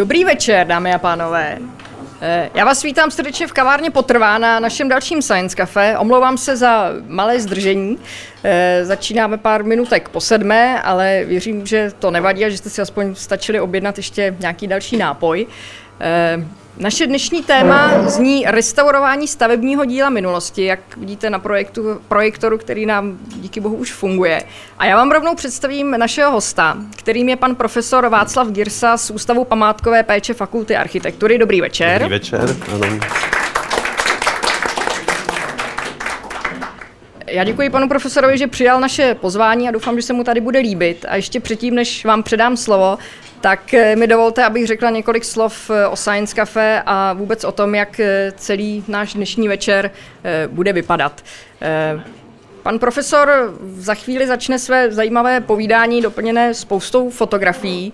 Dobrý večer, dámy a pánové. Eh, já vás vítám srdečně v kavárně Potrvá na našem dalším Science Cafe. Omlouvám se za malé zdržení. Eh, začínáme pár minutek po sedmé, ale věřím, že to nevadí a že jste si aspoň stačili objednat ještě nějaký další nápoj. Eh, naše dnešní téma zní restaurování stavebního díla minulosti, jak vidíte na projektu, projektoru, který nám díky bohu už funguje. A já vám rovnou představím našeho hosta, kterým je pan profesor Václav Girsa z Ústavu památkové péče Fakulty architektury. Dobrý večer. Dobrý večer, ano. Já děkuji panu profesorovi, že přijal naše pozvání a doufám, že se mu tady bude líbit. A ještě předtím, než vám předám slovo, tak eh, mi dovolte, abych řekla několik slov eh, o Science Cafe a vůbec o tom, jak eh, celý náš dnešní večer bude vypadat. Pan profesor za chvíli začne své zajímavé povídání doplněné spoustou fotografií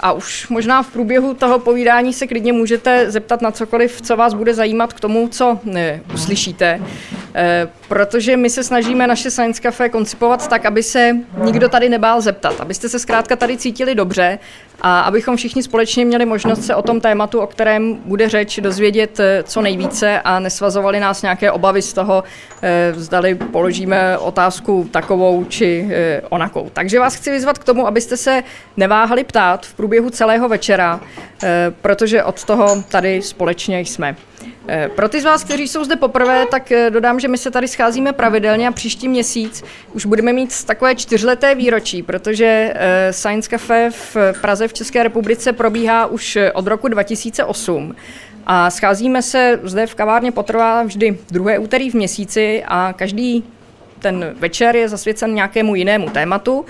a už možná v průběhu toho povídání se klidně můžete zeptat na cokoliv, co vás bude zajímat k tomu, co uslyšíte. Protože my se snažíme naše Science Cafe koncipovat tak, aby se nikdo tady nebál zeptat, abyste se zkrátka tady cítili dobře a abychom všichni společně měli možnost se o tom tématu, o kterém bude řeč, dozvědět eh, co nejvíce a nesvazovali nás nějaké obavy z toho, eh, zdali položíme otázku takovou či eh, onakou. Takže vás chci vyzvat k tomu, abyste se neváhali ptát v průběhu celého večera, protože od toho tady společně jsme. Eh, pro ty z vás, kteří jsou zde poprvé, tak eh, dodám, že my se tady scházíme pravidelně a příští měsíc už budeme mít takové čtyřleté výročí, protože eh, Science Cafe v Praze v České republice probíhá už od roku 2008. A scházíme se zde v kavárně potrvá vždy druhé úterý v měsíci a každý ten večer je zasvěcen nějakému jinému tématu.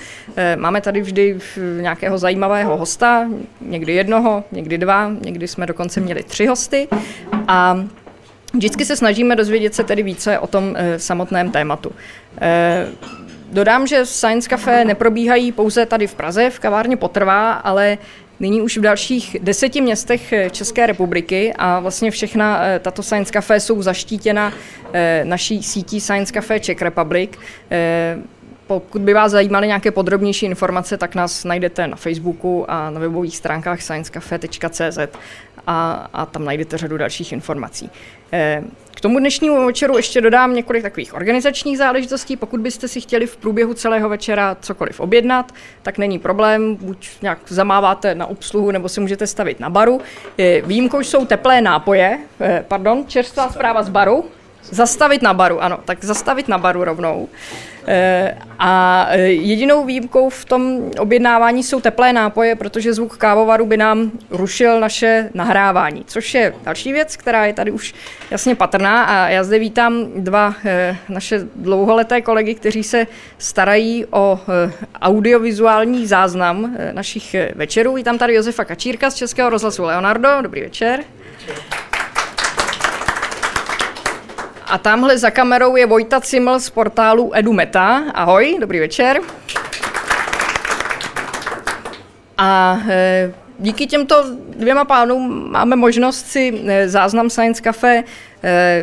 Máme tady vždy nějakého zajímavého hosta, někdy jednoho, někdy dva, někdy jsme dokonce měli tři hosty. A vždycky se snažíme dozvědět se tedy více o tom e, samotném tématu. E, dodám, že Science Café neprobíhají pouze tady v Praze, v kavárně Potrvá, ale nyní už v dalších deseti městech eh, České republiky a vlastně všechna tato Science Café jsou zaštítěna naší sítí Science Café Czech Republic. Pokud by vás zajímaly nějaké podrobnější informace, tak nás najdete na Facebooku a na webových stránkách sciencecafe.cz a, a tam najdete řadu dalších informací. Eh, k tomu dnešnímu večeru ještě dodám několik takových organizačních záležitostí. Pokud byste si chtěli v průběhu celého večera cokoliv objednat, tak není problém, buď nějak zamáváte na obsluhu, nebo si můžete stavit na baru. Eh, výjimkou jsou teplé nápoje, eh, pardon, čerstvá zpráva z baru, Zastavit na baru, ano, tak zastavit na baru rovnou. Eh, a eh, jedinou výjimkou v tom objednávání jsou teplé nápoje, protože zvuk kávovaru by nám rušil naše nahrávání, což je další věc, která je tady už jasně patrná. A já zde vítám dva eh, naše dlouholeté kolegy, kteří se starají o audiovizuální záznam našich večerů. Vítám tady Josefa Kačírka z Českého rozhlasu Leonardo. Dobrý večer. večer. A tamhle za kamerou je Vojta Ciml z portálu EduMeta. Ahoj, dobrý večer. A e, díky těmto dvěma pánům máme možnost si e, záznam Science Cafe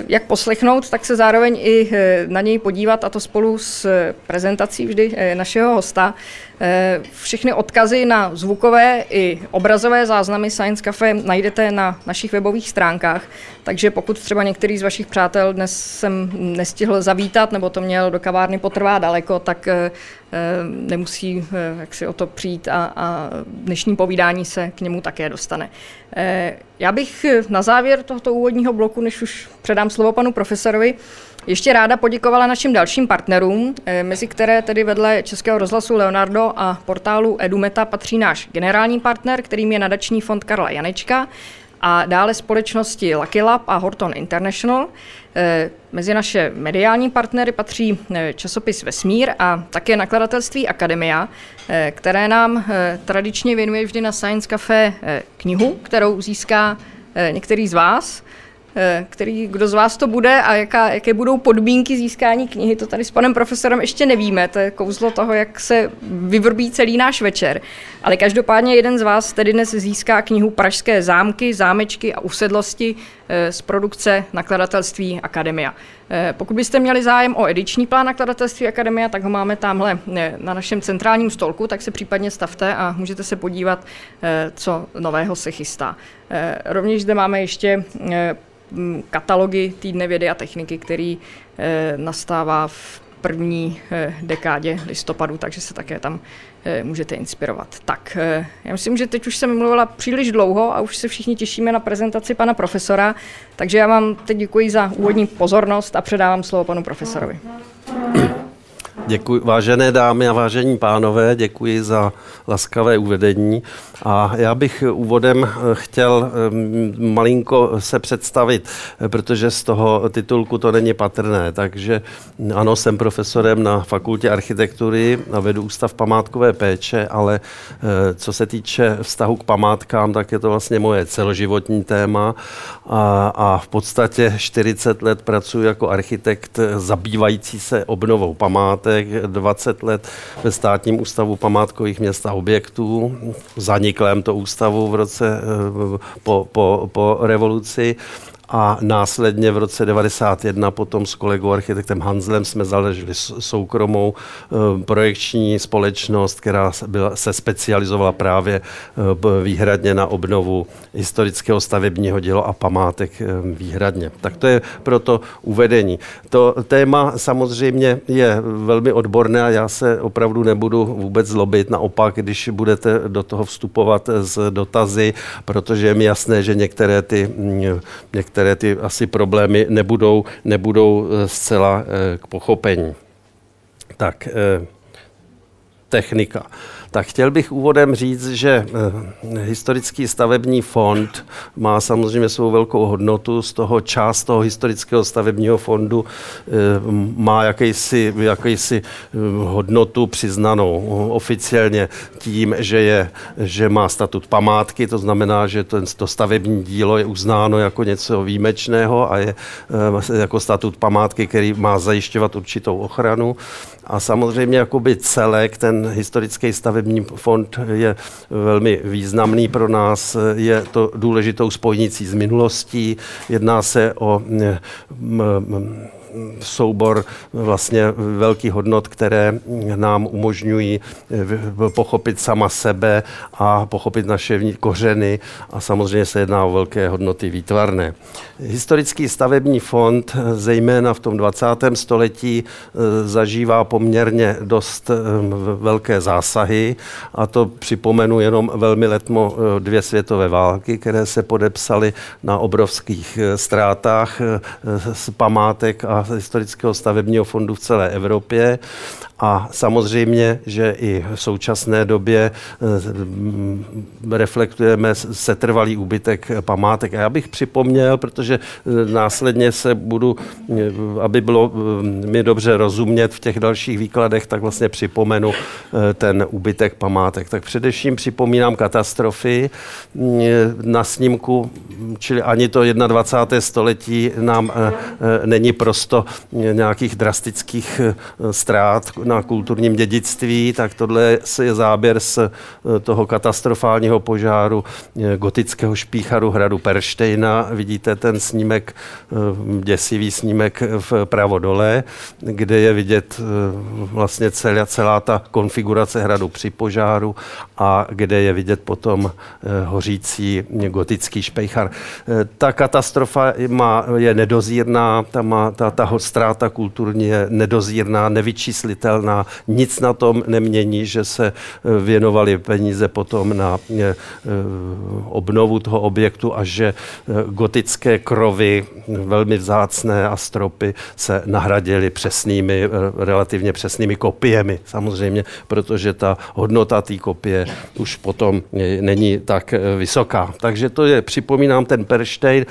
jak poslechnout, tak se zároveň i na něj podívat, a to spolu s prezentací vždy našeho hosta. Eh, všechny odkazy na zvukové i obrazové záznamy Science Cafe najdete na našich webových stránkách, takže pokud třeba některý z vašich přátel dnes jsem nestihl zavítat nebo to měl do kavárny potrvá daleko, tak eh, eh, nemusí jak si o to přijít a, a dnešní povídání se k němu také dostane. Já bych na závěr tohoto úvodního bloku, než už předám slovo panu profesorovi, ještě ráda poděkovala našim dalším partnerům, eh, mezi které tedy vedle Českého rozhlasu Leonardo a portálu Edumeta patří náš generální partner, kterým je nadační fond Karla Janečka, a dále společnosti Lucky Lab a Horton International. Eh, mezi naše mediální partnery patří eh, časopis Vesmír a také nakladatelství Akademia, které nám tradičně věnuje vždy na Science Café knihu, kterou získá některý z vás. Eh, který, kdo z vás to bude a jaká, jaké budou podmínky získání knihy, to tady s panem profesorem ještě nevíme, to je kouzlo toho, jak se vyvrbí celý náš večer. Ale každopádně jeden z vás tedy dnes získá knihu Pražské zámky, zámečky a usedlosti z produkce nakladatelství Akademia. Pokud byste měli zájem o ediční plán nakladatelství Akademie, tak ho máme tamhle na našem centrálním stolku, tak se případně stavte a můžete se podívat, co nového se chystá. Rovněž zde máme ještě katalogy týdne vědy a techniky, který nastává v první eh, dekádě listopadu, takže se také tam eh, můžete inspirovat. Tak, eh, já myslím, že teď už jsem mluvila příliš dlouho a už se všichni těšíme na prezentaci pana profesora, takže já vám teď děkuji za úvodní pozornost a předávám slovo panu profesorovi. Děkuji, vážené dámy a vážení pánové, děkuji za laskavé uvedení. A já bych úvodem eh, chtěl eh, malinko se představit, eh, protože z toho titulku to není patrné. Takže ano, jsem profesorem na fakultě architektury a vedu ústav památkové péče, ale co se týče vztahu k památkám, tak je to vlastně moje celoživotní téma a, a v podstatě 40 let pracuji jako architekt zabývající se obnovou památek, 20 let ve státním ústavu památkových měst a objektů, zaniklém to ústavu v roce eh, po, po, po revoluci a následně v roce 91 potom s kolegou architektem Hanzlem jsme založili soukromou eh, projekční společnost, která se specializovala právě eh, výhradně na obnovu historického stavebního díla a památek eh, výhradně. Tak to je proto uvedení. To téma samozřejmě je velmi odborné a já se opravdu nebudu vůbec zlobit. Naopak, když budete do toho vstupovat z dotazy, protože je mi jasné, že některé ty, mm, některé které ty asi problémy nebudou, nebudou eh, zcela eh, k pochopení. Tak, eh, technika. Tak chtěl bych úvodem říct, že eh, historický stavební fond má samozřejmě svou velkou hodnotu. Z toho část toho historického stavebního fondu eh, má jakýsi, jakýsi eh, hodnotu přiznanou oficiálně tím, že, je, že má statut památky, to znamená, že to, to stavební dílo je uznáno jako něco výjimečného a je jako statut památky, který má zajišťovat určitou ochranu. A samozřejmě jakoby celek, ten historický stavební fond je velmi významný pro nás, je to důležitou spojnicí z minulostí, jedná se o soubor vlastně velkých hodnot, které nám umožňují pochopit sama sebe a pochopit naše kořeny a samozřejmě se jedná o velké hodnoty výtvarné. Historický stavební fond, zejména v tom 20. století, eh, zažívá poměrně dost velké zásahy a to připomenu jenom velmi letmo dvě světové války, které se podepsaly na obrovských ztrátách z památek a historického stavebního fondu v celé Evropě a samozřejmě, že i v současné době eh, reflektujeme setrvalý úbytek památek. A já bych připomněl, protože eh, následně se budu, eh, aby bylo mi dobře rozumět v těch dalších výkladech, tak vlastně připomenu ten úbytek památek. Tak především připomínám katastrofy na snímku, čili ani to 21. století nám není prosto nějakých drastických ztrát na kulturním dědictví, tak tohle je záběr z eh, toho katastrofálního požáru eh, gotického špícharu hradu Perštejna. Vidíte ten snímek, eh, děsivý snímek vpravo dole, kde je vidět vlastně celá, celá ta konfigurace hradu při požáru a kde je vidět potom hořící gotický špejchar. Ta katastrofa má, je nedozírná, ta, má, ta, ta ztráta kulturní je nedozírná, nevyčíslitelná nevyrovnaná, nic na tom nemění, že se eh, věnovali peníze potom na eh, eh, obnovu toho objektu a že gotické krovy, velmi vzácné a stropy se nahradily přesnými, relativně přesnými kopiemi samozřejmě, protože ta hodnota té kopie už potom není tak vysoká. Takže to je, připomínám ten Perštejn,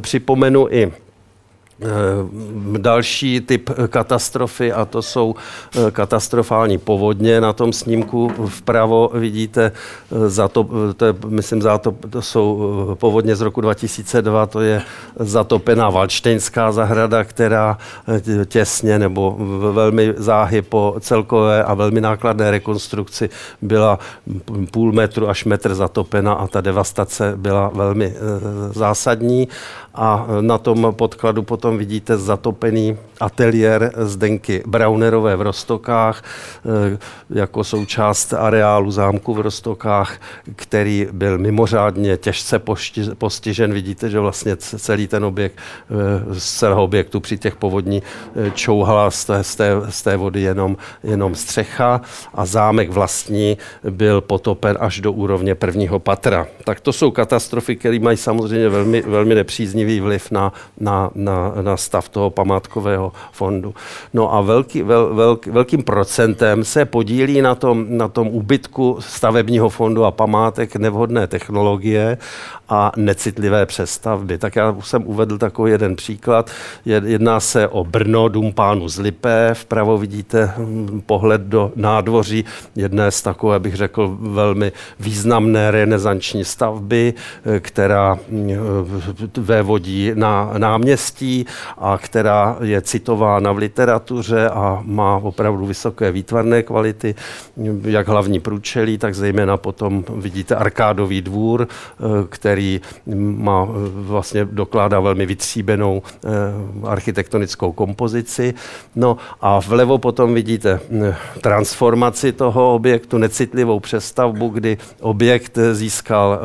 připomenu i další typ katastrofy a to jsou eh, katastrofální povodně. Na tom snímku vpravo vidíte, eh, za to, to je, myslím, za to, to jsou povodně z roku 2002, to je zatopená Valštejnská zahrada, která těsně nebo velmi záhy po celkové a velmi nákladné rekonstrukci byla půl metru až metr zatopena a ta devastace byla velmi zásadní a na tom podkladu potom potom vidíte zatopený ateliér Zdenky Braunerové v Rostokách eh, jako součást areálu zámku v Rostokách, který byl mimořádně těžce postižen. Vidíte, že vlastně celý ten objekt, eh, z celého objektu při těch povodní eh, čouhala z té, z té, z té vody jenom, jenom střecha a zámek vlastní byl potopen až do úrovně prvního patra. Tak to jsou katastrofy, které mají samozřejmě velmi, velmi nepříznivý vliv na, na, na, na stav toho památkového fondu. No a velký, vel, velk, velkým procentem se podílí na tom, na tom úbytku stavebního fondu a památek nevhodné technologie a necitlivé přestavby. Tak já jsem uvedl takový jeden příklad. Jedná se o Brno, dům pánu z Lipé. Vpravo vidíte hm, pohled do nádvoří jedné z takové, bych řekl, velmi významné renesanční stavby, eh, která hm, vévodí na náměstí a která je citována v literatuře a má opravdu vysoké výtvarné kvality, jak hlavní průčelí, tak zejména potom vidíte arkádový dvůr, eh, který má vlastně dokládá velmi vytříbenou eh, architektonickou kompozici. No a vlevo potom vidíte transformaci toho objektu, necitlivou přestavbu, kdy objekt získal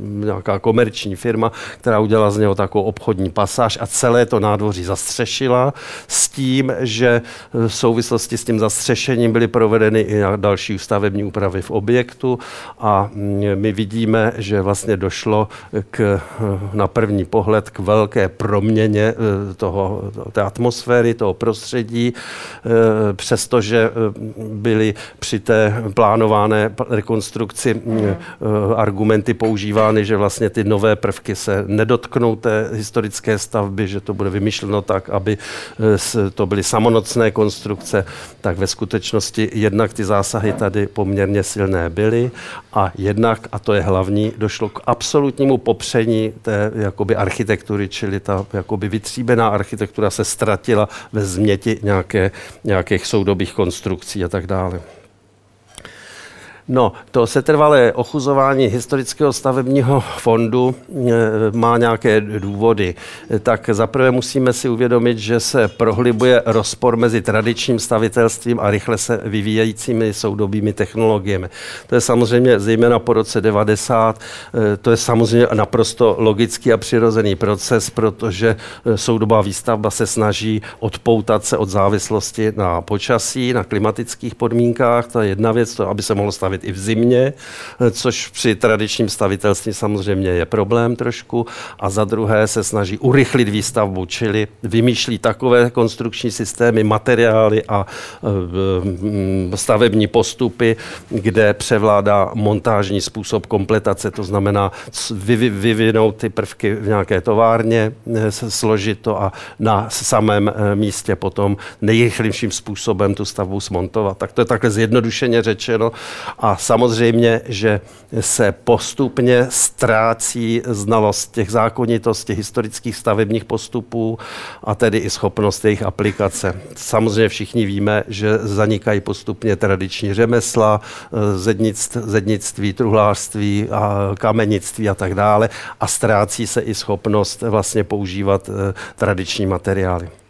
nějaká komerční firma, která udělala z něho takovou obchodní pasáž a celé to nádvoří zastřešila s tím, že v souvislosti s tím zastřešením byly provedeny i další stavební úpravy v objektu. A my vidíme, že vlastně došlo k, na první pohled k velké proměně eh, toho, té atmosféry, toho prostředí, eh, přestože eh, byly při té plánované rekonstrukci argumenty používány, že vlastně ty nové prvky se nedotknou té historické stavby, že to bude vymyšleno tak, aby to byly samonocné konstrukce, tak ve skutečnosti jednak ty zásahy tady poměrně silné byly a jednak, a to je hlavní, došlo k absolutnímu popření té jakoby architektury, čili ta jakoby vytříbená architektura se ztratila ve změti nějaké, nějakých soudobých konstrukcí a tak dále. No, to setrvalé ochuzování historického stavebního fondu eh, má nějaké důvody. Tak zaprvé musíme si uvědomit, že se prohlibuje rozpor mezi tradičním stavitelstvím a rychle se vyvíjejícími soudobými technologiemi. To je samozřejmě zejména po roce 90, eh, to je samozřejmě naprosto logický a přirozený proces, protože soudobá výstavba se snaží odpoutat se od závislosti na počasí, na klimatických podmínkách. To je jedna věc, to, aby se mohlo stavit stavit i v zimě, což při tradičním stavitelství samozřejmě je problém trošku. A za druhé se snaží urychlit výstavbu, čili vymýšlí takové konstrukční systémy, materiály a e, stavební postupy, kde převládá montážní způsob kompletace, to znamená vyvinout ty prvky v nějaké továrně, e, složit to a na samém e, místě potom nejrychlejším způsobem tu stavbu smontovat. Tak to je takhle zjednodušeně řečeno. A samozřejmě, že se postupně ztrácí znalost těch zákonitostí historických stavebních postupů a tedy i schopnost jejich aplikace. Samozřejmě všichni víme, že zanikají postupně tradiční řemesla, zednictví, zednictví truhlářství, a kamenictví a tak dále a ztrácí se i schopnost vlastně používat eh, tradiční materiály.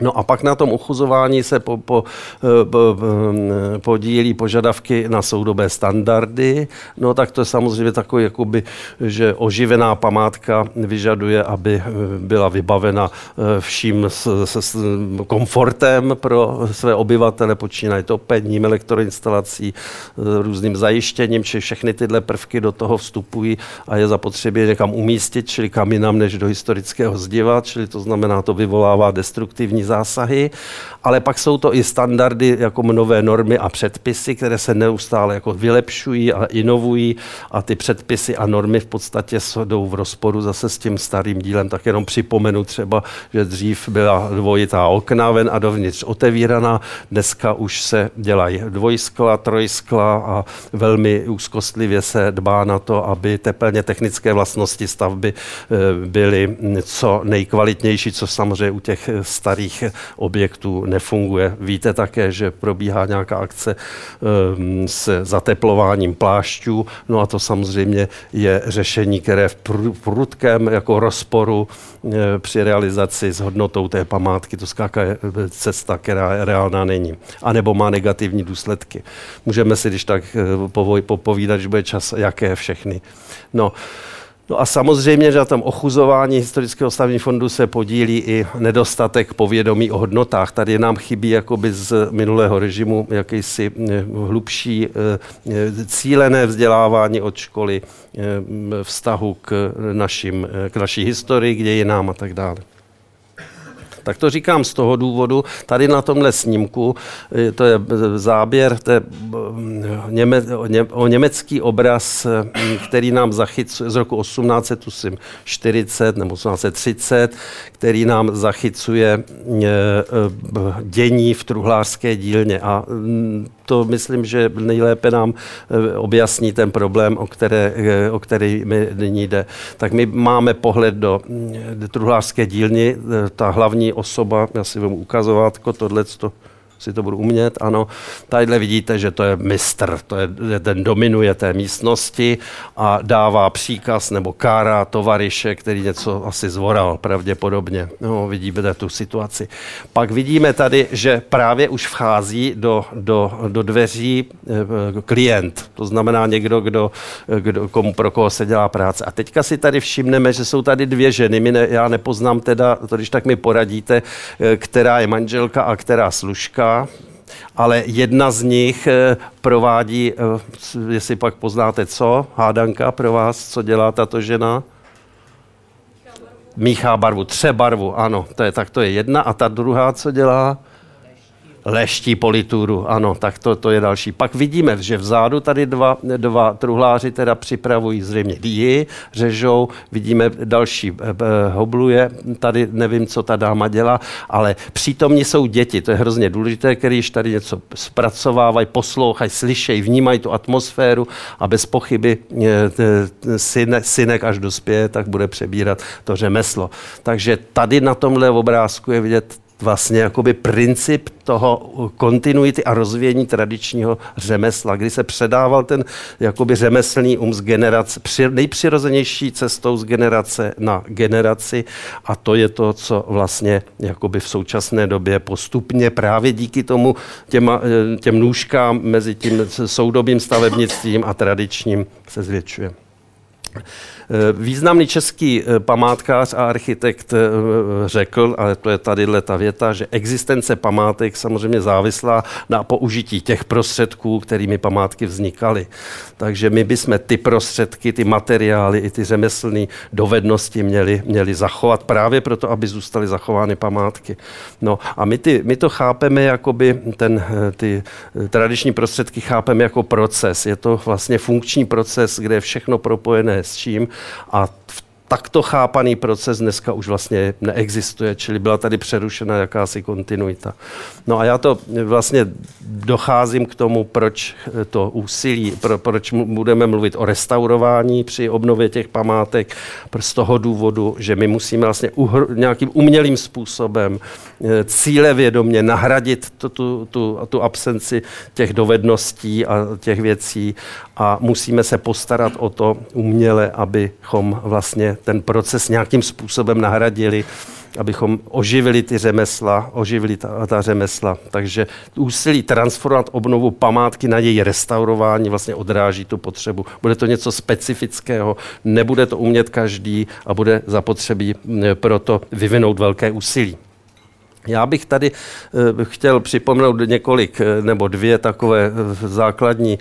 No a pak na tom uchuzování se po, po, eh, po, eh, podílí požadavky na soudobé standardy. No tak to je samozřejmě takový, jakoby, že oživená památka vyžaduje, aby eh, byla vybavena vším s, s, s komfortem pro své obyvatele, počínají topením, elektroinstalací, různým zajištěním, či všechny tyhle prvky do toho vstupují a je zapotřebí někam umístit, čili kam jinam než do historického zdiva, čili to znamená, to vyvolává destruktivní zásahy, ale pak jsou to i standardy jako nové normy a předpisy, které se neustále jako vylepšují a inovují a ty předpisy a normy v podstatě jdou v rozporu zase s tím starým dílem. Tak jenom připomenu třeba, že dřív byla dvojitá okna ven a dovnitř otevíraná, dneska už se dělají dvojskla, trojskla a velmi úzkostlivě se dbá na to, aby teplně technické vlastnosti stavby eh, byly co nejkvalitnější, co samozřejmě u těch starých některých objektů nefunguje. Víte také, že probíhá nějaká akce s zateplováním plášťů, no a to samozřejmě je řešení, které v prudkém jako rozporu při realizaci s hodnotou té památky, to zkrátka je cesta, která reálná není. A nebo má negativní důsledky. Můžeme si, když tak popovídat, že bude čas, jaké všechny. No, No a samozřejmě, že na tom ochuzování historického stavní fondu se podílí i nedostatek povědomí o hodnotách. Tady nám chybí jakoby z minulého režimu jakýsi eh, hlubší eh, eh, cílené vzdělávání od školy vztahu k, našim, k naší historii, k dějinám a tak dále. Tak to říkám z toho důvodu, tady na tomhle snímku, eh, to je záběr, to je eh, něme, o německý obraz, eh, který nám zachycuje z roku 1840 nebo 1830, který nám zachycuje dění v truhlářské dílně. A mm, to myslím, že nejlépe nám eh, objasní ten problém, o, které, eh, o který mi nyní jde. Tak my máme pohled do, do truhlářské dílny, eh, ta hlavní osoba, já si budu ukazovat, tohle to si to budu umět, ano. Tadyhle vidíte, že to je mistr, to je, ten dominuje té místnosti a dává příkaz nebo kára tovariše, který něco asi zvoral pravděpodobně. No, vidíme tu situaci. Pak vidíme tady, že právě už vchází do, do, do dveří eh, klient, to znamená někdo, kdo, kdo, komu, pro koho se dělá práce. A teďka si tady všimneme, že jsou tady dvě ženy, My ne, já nepoznám teda, to když tak mi poradíte, eh, která je manželka a která služka, ale jedna z nich eh, provádí, eh, jestli pak poznáte co, hádanka pro vás, co dělá tato žena? Míchá barvu, tře barvu, ano, to je, tak to je jedna. A ta druhá, co dělá? Leští polituru, ano, tak to, to je další. Pak vidíme, že vzadu tady dva, dva truhláři teda připravují zřejmě dýji, řežou, vidíme další e, hobluje, tady nevím, co ta dáma dělá, ale přítomní jsou děti, to je hrozně důležité, když tady něco zpracovávají, poslouchají, slyšejí, vnímají tu atmosféru a bez pochyby e, synek, synek až dospěje, tak bude přebírat to řemeslo. Takže tady na tomhle obrázku je vidět vlastně jakoby princip toho kontinuity a rozvíjení tradičního řemesla, kdy se předával ten jakoby řemeslný um z generace, při, nejpřirozenější cestou z generace na generaci a to je to, co vlastně jakoby v současné době postupně právě díky tomu těma, těm nůžkám mezi tím soudobým stavebnictvím a tradičním se zvětšuje. Eh, významný český eh, památkář a architekt eh, řekl, ale to je tady ta věta, že existence památek samozřejmě závislá na použití těch prostředků, kterými památky vznikaly. Takže my bychom ty prostředky, ty materiály i ty řemeslné dovednosti měli, měli zachovat právě proto, aby zůstaly zachovány památky. No a my, ty, my to chápeme jakoby ten, ty tradiční prostředky chápeme jako proces. Je to vlastně funkční proces, kde je všechno propojené s čím a v takto chápaný proces dneska už vlastně neexistuje, čili byla tady přerušena jakási kontinuita. No a já to vlastně docházím k tomu, proč to úsilí, pro, proč budeme mluvit o restaurování při obnově těch památek, z toho důvodu, že my musíme vlastně uhr, nějakým umělým způsobem eh, cíle vědomě nahradit tu, tu, tu, tu absenci těch dovedností a těch věcí a musíme se postarat o to uměle, abychom vlastně ten proces nějakým způsobem nahradili, abychom oživili ty řemesla, oživili ta, ta řemesla. Takže úsilí transformovat obnovu památky na její restaurování vlastně odráží tu potřebu. Bude to něco specifického, nebude to umět každý a bude zapotřebí proto vyvinout velké úsilí. Já bych tady uh, chtěl připomenout několik uh, nebo dvě takové uh, základní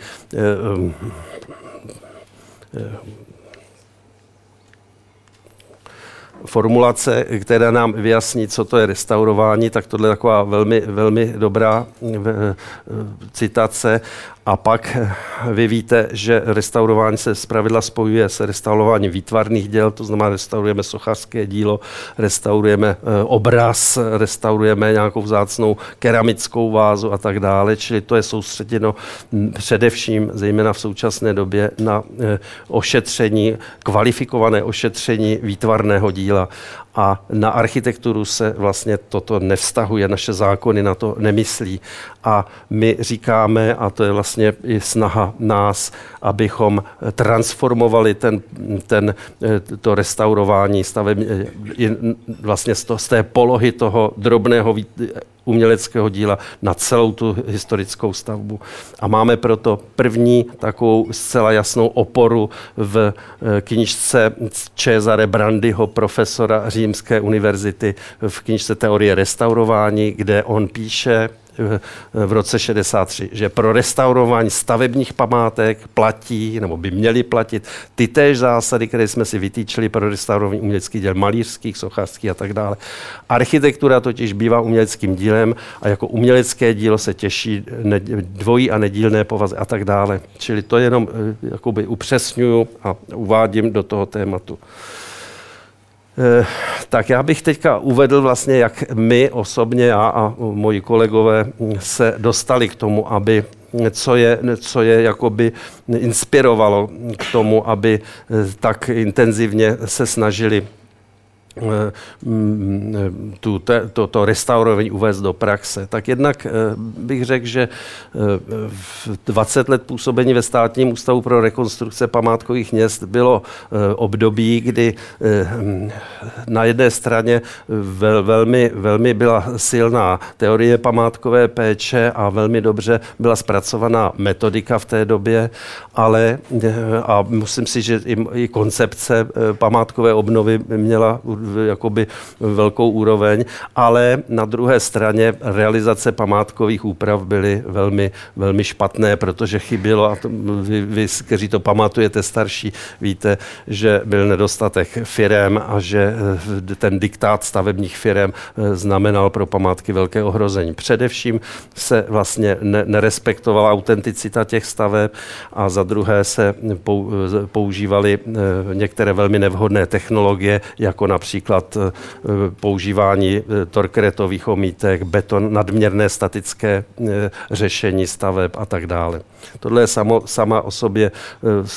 formulace, která nám vyjasní, co to je restaurování, tak tohle je taková velmi, velmi dobrá citace. A pak vy víte, že restaurování se zpravidla spojuje s restaurováním výtvarných děl, to znamená restaurujeme sochařské dílo, restaurujeme eh, obraz, restaurujeme nějakou vzácnou keramickou vázu a tak dále, čili to je soustředěno především, zejména v současné době, na eh, ošetření, kvalifikované ošetření výtvarného díla. A na architekturu se vlastně toto nevztahuje, naše zákony na to nemyslí. A my říkáme, a to je vlastně i snaha nás, abychom transformovali ten, ten, to restaurování stavební, vlastně z té polohy toho drobného uměleckého díla na celou tu historickou stavbu. A máme proto první takovou zcela jasnou oporu v eh, knižce Cesare Brandyho, profesora Římské univerzity, v knižce Teorie restaurování, kde on píše, v roce 63, že pro restaurování stavebních památek platí, nebo by měly platit ty též zásady, které jsme si vytýčili pro restaurování uměleckých děl, malířských, sochařských a tak dále. Architektura totiž bývá uměleckým dílem a jako umělecké dílo se těší dvojí a nedílné povazy a tak dále. Čili to jenom eh, jakoby upřesňuju a uvádím do toho tématu. Eh, tak já bych teďka uvedl vlastně, jak my osobně, já a moji kolegové se dostali k tomu, aby co je, co je jakoby inspirovalo k tomu, aby eh, tak intenzivně se snažili tu, te, to, to restaurování uvést do praxe. Tak jednak eh, bych řekl, že eh, v 20 let působení ve státním ústavu pro rekonstrukce památkových měst bylo období, kdy na jedné straně vel, velmi, velmi byla silná teorie památkové péče a velmi dobře byla zpracovaná metodika v té době, ale a musím si, že i, i koncepce památkové obnovy měla jakoby velkou úroveň, ale na druhé straně realizace památkových úprav byly velmi, velmi špatné, protože chybělo, a to, vy, vy, kteří to pamatujete starší, víte, že byl nedostatek firem a že eh, ten diktát stavebních firem eh, znamenal pro památky velké ohrození. Především se vlastně ne, nerespektovala autenticita těch staveb a za druhé se používaly eh, některé velmi nevhodné technologie, jako například například eh, používání eh, torkretových omítek, beton, nadměrné statické eh, řešení staveb a tak dále. Tohle je samo, sama o sobě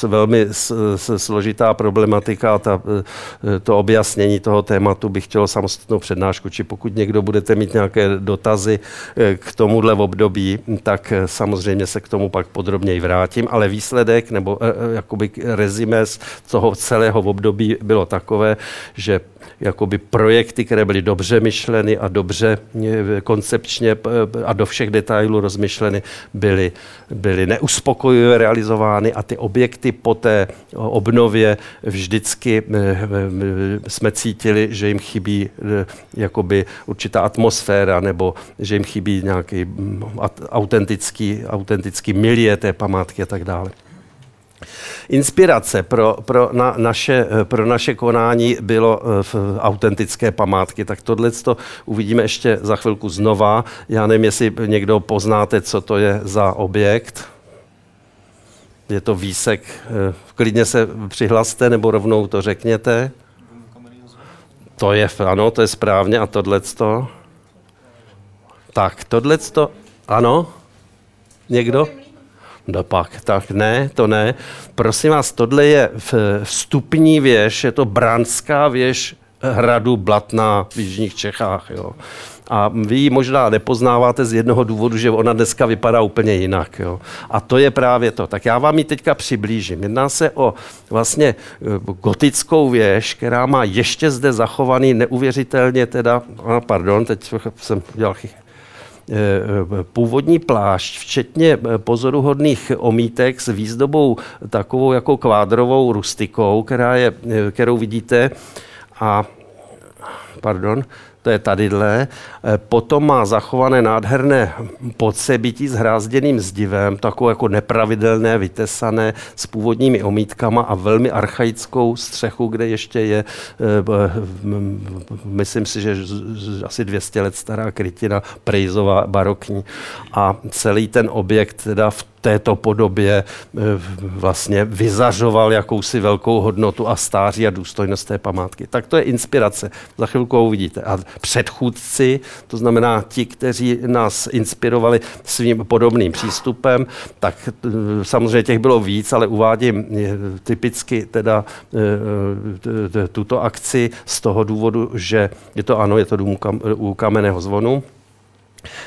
velmi složitá problematika a ta, to objasnění toho tématu bych chtěl samostatnou přednášku, či pokud někdo budete mít nějaké dotazy k tomuhle období, tak samozřejmě se k tomu pak podrobněji vrátím, ale výsledek nebo jakoby rezime z toho celého období bylo takové, že jakoby projekty, které byly dobře myšleny a dobře eh, koncepčně eh, a do všech detailů rozmyšleny, byly, byly neuspokojivě realizovány a ty objekty po té obnově vždycky eh, jsme cítili, že jim chybí jakoby určitá atmosféra nebo že jim chybí nějaký mm, autentický, autentický milie té památky a tak dále. Inspirace pro, pro, na, naše, pro naše konání bylo eh, v autentické památky, tak tohle to uvidíme ještě za chvilku znova. Já nevím, jestli někdo poznáte, co to je za objekt. Je to výsek. Eh, klidně se přihlaste nebo rovnou to řekněte. To je, ano, to je správně. A tohle to? Tak, tohle to, ano? Někdo? No pak, tak ne, to ne. Prosím vás, tohle je vstupní věž, je to Branská věž hradu Blatná v Jižních Čechách. Jo. A vy ji možná nepoznáváte z jednoho důvodu, že ona dneska vypadá úplně jinak. Jo. A to je právě to. Tak já vám ji teďka přiblížím. Jedná se o vlastně eh, gotickou věž, která má ještě zde zachovaný neuvěřitelně teda, pardon, teď jsem dělal Eh, původní plášť, včetně eh, pozoruhodných omítek s výzdobou takovou jako kvádrovou rustikou, která je, eh, kterou vidíte. A pardon, to je tadyhle. Eh, potom má zachované nádherné podsebití s hrázděným zdivem, takovou jako nepravidelné, vytesané s původními omítkama a velmi archaickou střechu, kde ještě je, eh, myslím si, že asi 200 let stará krytina prejzová barokní. A celý ten objekt teda v této podobě vlastně vyzařoval jakousi velkou hodnotu a stáří a důstojnost té památky. Tak to je inspirace. Za chvilku uvidíte. A předchůdci, to znamená ti, kteří nás inspirovali svým podobným přístupem, tak samozřejmě těch bylo víc, ale uvádím typicky teda tuto akci z toho důvodu, že je to ano, je to dům u kamenného zvonu,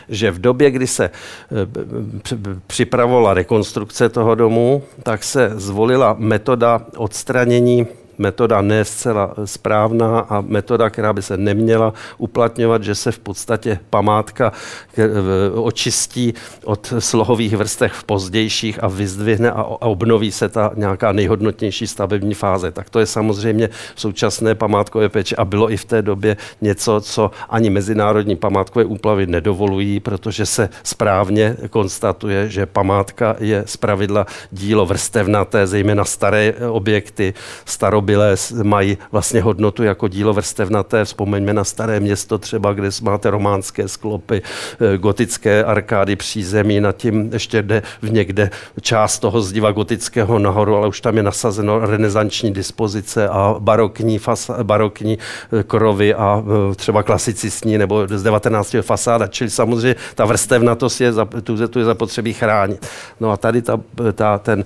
že v době, kdy se eh, připravovala rekonstrukce toho domu, tak se zvolila metoda odstranění metoda ne zcela správná a metoda, která by se neměla uplatňovat, že se v podstatě památka očistí od slohových vrstev v pozdějších a vyzdvihne a obnoví se ta nějaká nejhodnotnější stavební fáze. Tak to je samozřejmě současné památkové péči a bylo i v té době něco, co ani mezinárodní památkové úplavy nedovolují, protože se správně konstatuje, že památka je zpravidla dílo vrstevnaté, zejména staré objekty, starobylé zbylé mají vlastně hodnotu jako dílo vrstevnaté. Vzpomeňme na staré město třeba, kde máte románské sklopy, eh, gotické arkády přízemí, nad tím ještě jde v někde část toho zdiva gotického nahoru, ale už tam je nasazeno renesanční dispozice a barokní, fasa, barokní eh, krovy a eh, třeba klasicistní nebo z 19. fasáda. Čili samozřejmě ta vrstevnatost je, tu, tu je zapotřebí chránit. No a tady ta, ta, ten,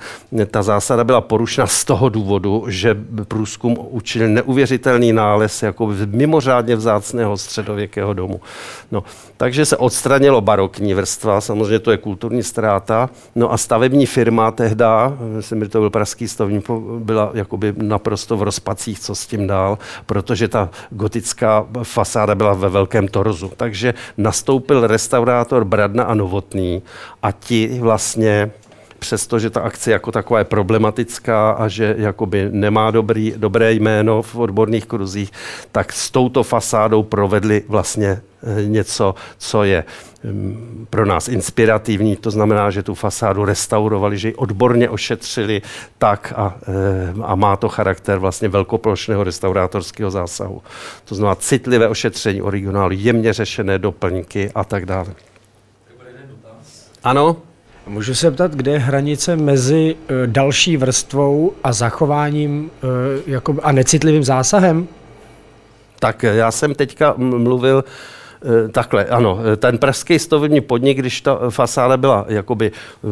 ta zásada byla porušena z toho důvodu, že průzkum učinil neuvěřitelný nález jako mimořádně vzácného středověkého domu. No, takže se odstranilo barokní vrstva, samozřejmě to je kulturní ztráta. No a stavební firma tehda, myslím, že to byl pražský stavební, byla jakoby naprosto v rozpacích, co s tím dál, protože ta gotická fasáda byla ve velkém torzu. Takže nastoupil restaurátor Bradna a Novotný a ti vlastně přestože ta akce jako taková je problematická a že jakoby nemá dobrý, dobré jméno v odborných kruzích, tak s touto fasádou provedli vlastně eh, něco, co je mm, pro nás inspirativní, to znamená, že tu fasádu restaurovali, že ji odborně ošetřili tak a, eh, a má to charakter vlastně velkoplošného restaurátorského zásahu. To znamená citlivé ošetření originálu, jemně řešené doplňky a tak dále. Ano? Můžu se ptat, kde je hranice mezi uh, další vrstvou a zachováním jako, a necitlivým zásahem? Tak já jsem teďka mluvil takhle, ano, eh, ten pražský stavební podnik, když ta fasáda byla jakoby eh,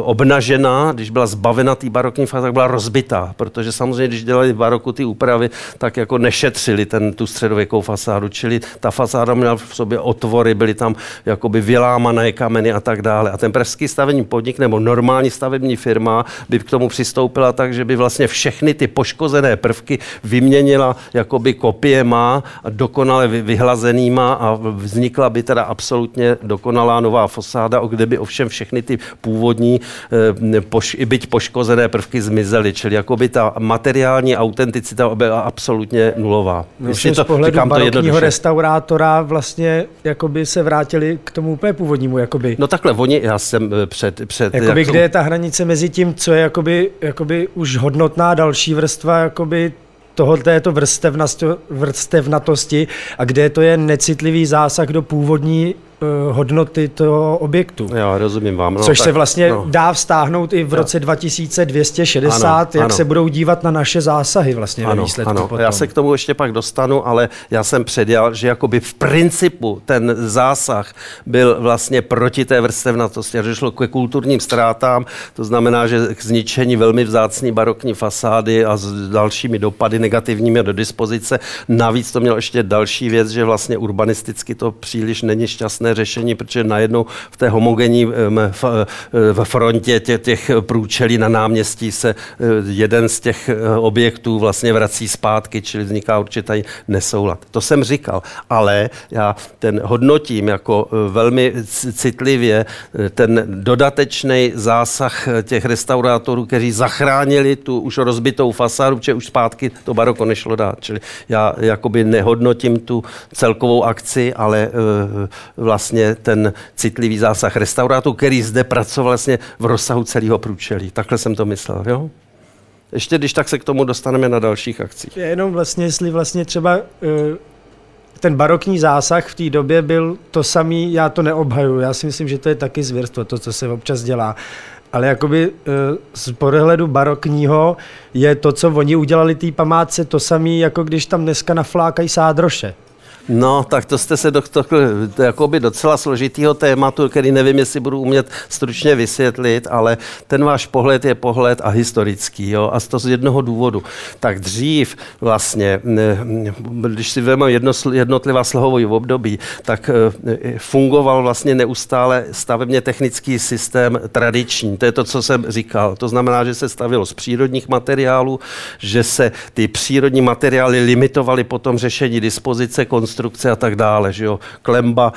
obnažená, když byla zbavena té barokní fasáda, tak byla rozbitá, protože samozřejmě, když dělali v baroku ty úpravy, tak jako nešetřili ten, tu středověkou fasádu, čili ta fasáda měla v sobě otvory, byly tam jakoby vylámané kameny a tak dále. A ten pražský stavební podnik nebo normální stavební firma by k tomu přistoupila tak, že by vlastně všechny ty poškozené prvky vyměnila jakoby kopiema a dokonale vyhlazenýma a a vznikla by teda absolutně dokonalá nová fasáda, kde by ovšem všechny ty původní, eh, poš, byť poškozené prvky zmizely, čili jako by ta materiální autenticita byla absolutně nulová. Myslím, to, z pohledu barokního restaurátora vlastně jakoby se vrátili k tomu úplně původnímu. Jakoby. No takhle, oni, já jsem eh, před... před jakoby, jak kde je ta hranice mezi tím, co je jakoby, jakoby už hodnotná další vrstva jakoby toho, této vrstevnatosti a kde to je necitlivý zásah do původní hodnoty toho objektu. Já rozumím vám. No, Což tak, se vlastně no. dá vztáhnout i v roce 2260, ano, jak ano. se budou dívat na naše zásahy vlastně ano, výsledku ano. potom. Já se k tomu ještě pak dostanu, ale já jsem předělal, že jakoby v principu ten zásah byl vlastně proti té vrstevnatosti a že šlo ke kulturním ztrátám, to znamená, že k zničení velmi vzácní barokní fasády a s dalšími dopady negativními do dispozice. Navíc to mělo ještě další věc, že vlastně urbanisticky to příliš není šťastné šťastné řešení, protože najednou v té homogenní v frontě těch, těch průčelí na náměstí se eh, jeden z těch eh, objektů vlastně vrací zpátky, čili vzniká určitý nesoulad. To jsem říkal, ale já ten hodnotím jako eh, velmi citlivě ten dodatečný zásah těch restaurátorů, kteří zachránili tu už rozbitou fasádu, protože už zpátky to baroko nešlo dát. Čili já jakoby nehodnotím tu celkovou akci, ale vlastně vlastně ten citlivý zásah restaurátu, který zde pracoval vlastně v rozsahu celého průčelí. Takhle jsem to myslel, jo? Ještě když tak se k tomu dostaneme na dalších akcích. Jenom vlastně, jestli vlastně třeba uh, ten barokní zásah v té době byl to samý, já to neobhaju, já si myslím, že to je taky zvěrstvo, to, co se občas dělá. ale jakoby z pohledu barokního je to, co oni udělali té památce, to samé, jako když tam dneska naflákají sádroše. No, tak to jste se do jakoby docela složitýho tématu, který nevím, jestli budu umět stručně vysvětlit, ale ten váš pohled je pohled a historický, jo, a to z jednoho důvodu. Tak dřív vlastně, když si vezmeme jednotlivá slohový období, tak e, fungoval vlastně neustále stavebně technický systém tradiční. To je to, co jsem říkal. To znamená, že se stavilo z přírodních materiálů, že se ty přírodní materiály limitovaly potom řešení dispozice, konstrukce konstrukce a tak dále. Že jo? Klemba,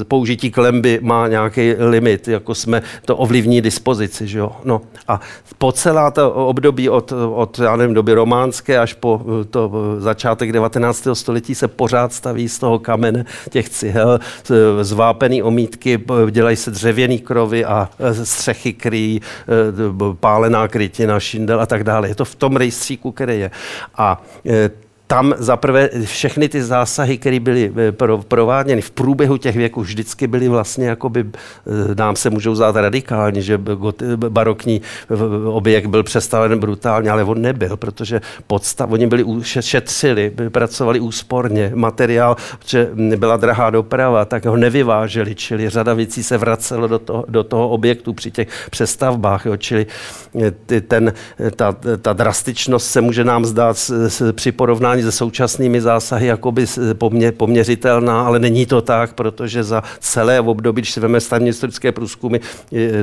eh, použití klemby má nějaký limit, jako jsme to ovlivní dispozici. Že jo? No a po celá to období od, od já nevím, doby románské až po eh, to eh, začátek 19. století se pořád staví z toho kamene těch cihel, zvápený omítky, dělají se dřevěný krovy a střechy kryjí, pálená krytina, šindel a tak dále. Je to v tom rejstříku, který je. A tam zaprvé všechny ty zásahy, které byly eh, prováděny v průběhu těch věků, vždycky byly vlastně, jakoby, eh, nám se můžou zdát radikální, že barokní objekt byl přestaven brutálně, ale on nebyl, protože podstav, oni byli šetřili, pracovali úsporně, materiál, že byla drahá doprava, tak ho nevyváželi, čili řada věcí se vracelo do toho, do toho objektu při těch přestavbách, jo, čili eh, ten, ta, ta drastičnost se může nám zdát při porovnání porovnání se současnými zásahy jakoby pomě, poměřitelná, ale není to tak, protože za celé období, když vezmeme stavní historické průzkumy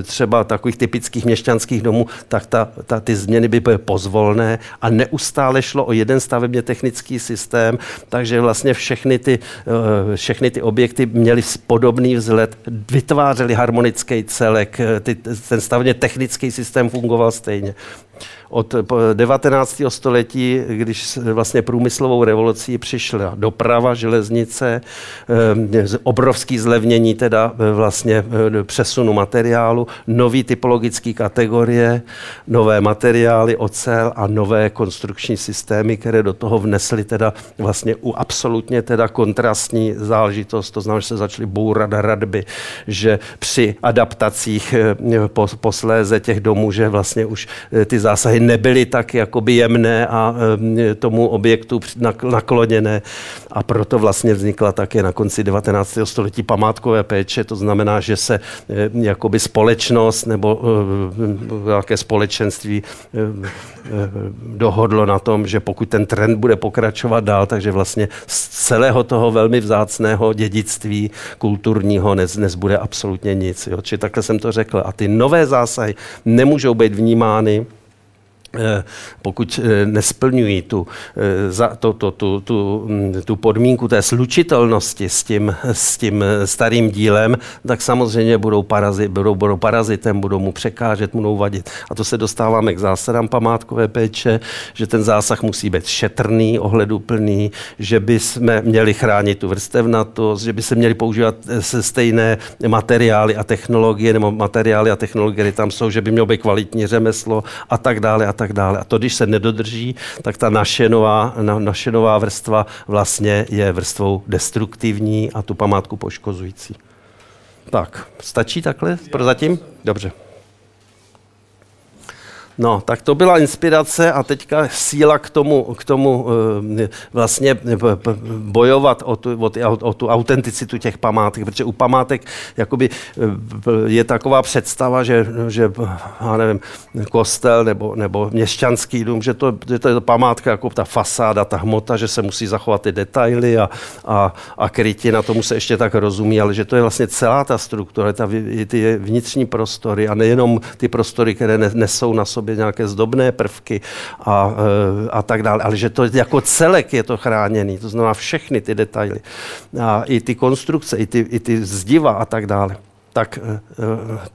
třeba takových typických měšťanských domů, tak ta, ta, ty změny by byly pozvolné a neustále šlo o jeden stavebně technický systém, takže vlastně všechny ty, eh, všechny ty objekty měly podobný vzhled, vytvářely harmonický celek, ty, ten stavebně technický systém fungoval stejně od 19. století, když vlastně průmyslovou revolucí přišla doprava, železnice, eh, obrovský zlevnění teda eh, vlastně eh, přesunu materiálu, nový typologické kategorie, nové materiály, ocel a nové konstrukční systémy, které do toho vnesly teda vlastně u absolutně teda kontrastní záležitost, to znamená, že se začaly bourat radby, že při adaptacích posléze těch domů, že vlastně už ty zásahy zásahy nebyly tak jakoby jemné a tomu objektu nakloněné. A proto vlastně vznikla také na konci 19. století památkové péče. To znamená, že se jakoby společnost nebo nějaké společenství dohodlo na tom, že pokud ten trend bude pokračovat dál, takže vlastně z celého toho velmi vzácného dědictví kulturního nez, nezbude absolutně nic. Jo. Či takhle jsem to řekl. A ty nové zásahy nemůžou být vnímány pokud eh, nesplňují tu, eh, za, to, to, tu, tu, mm, tu podmínku té slučitelnosti s tím, s tím starým dílem, tak samozřejmě budou, parazi, budou, budou parazitem, budou mu překážet, budou vadit. A to se dostáváme k zásadám památkové péče, že ten zásah musí být šetrný, ohleduplný, že by jsme měli chránit tu vrstevnatost, že by se měli používat stejné materiály a technologie, nebo materiály a technologie, které tam jsou, že by mělo být kvalitní řemeslo a tak dále a tak dále. A to, když se nedodrží, tak ta naše nová, na, naše nová vrstva vlastně je vrstvou destruktivní a tu památku poškozující. Tak, stačí takhle prozatím? Dobře. No, tak to byla inspirace a teďka síla k tomu, k tomu eh, vlastně eh, bojovat o tu, o, o tu autenticitu těch památek, protože u památek jakoby eh, je taková představa, že, že já nevím, kostel nebo, nebo měšťanský dům, že to, že to je památka jako ta fasáda, ta hmota, že se musí zachovat ty detaily a, a, a krytina, tomu se ještě tak rozumí, ale že to je vlastně celá ta struktura, ta, ty vnitřní prostory a nejenom ty prostory, které nesou na sobě sobě nějaké zdobné prvky a, eh, a tak dále, ale že to jako celek je to chráněný, to znamená všechny ty detaily. A i ty konstrukce, i ty, i ty zdiva a tak dále. Tak eh, eh,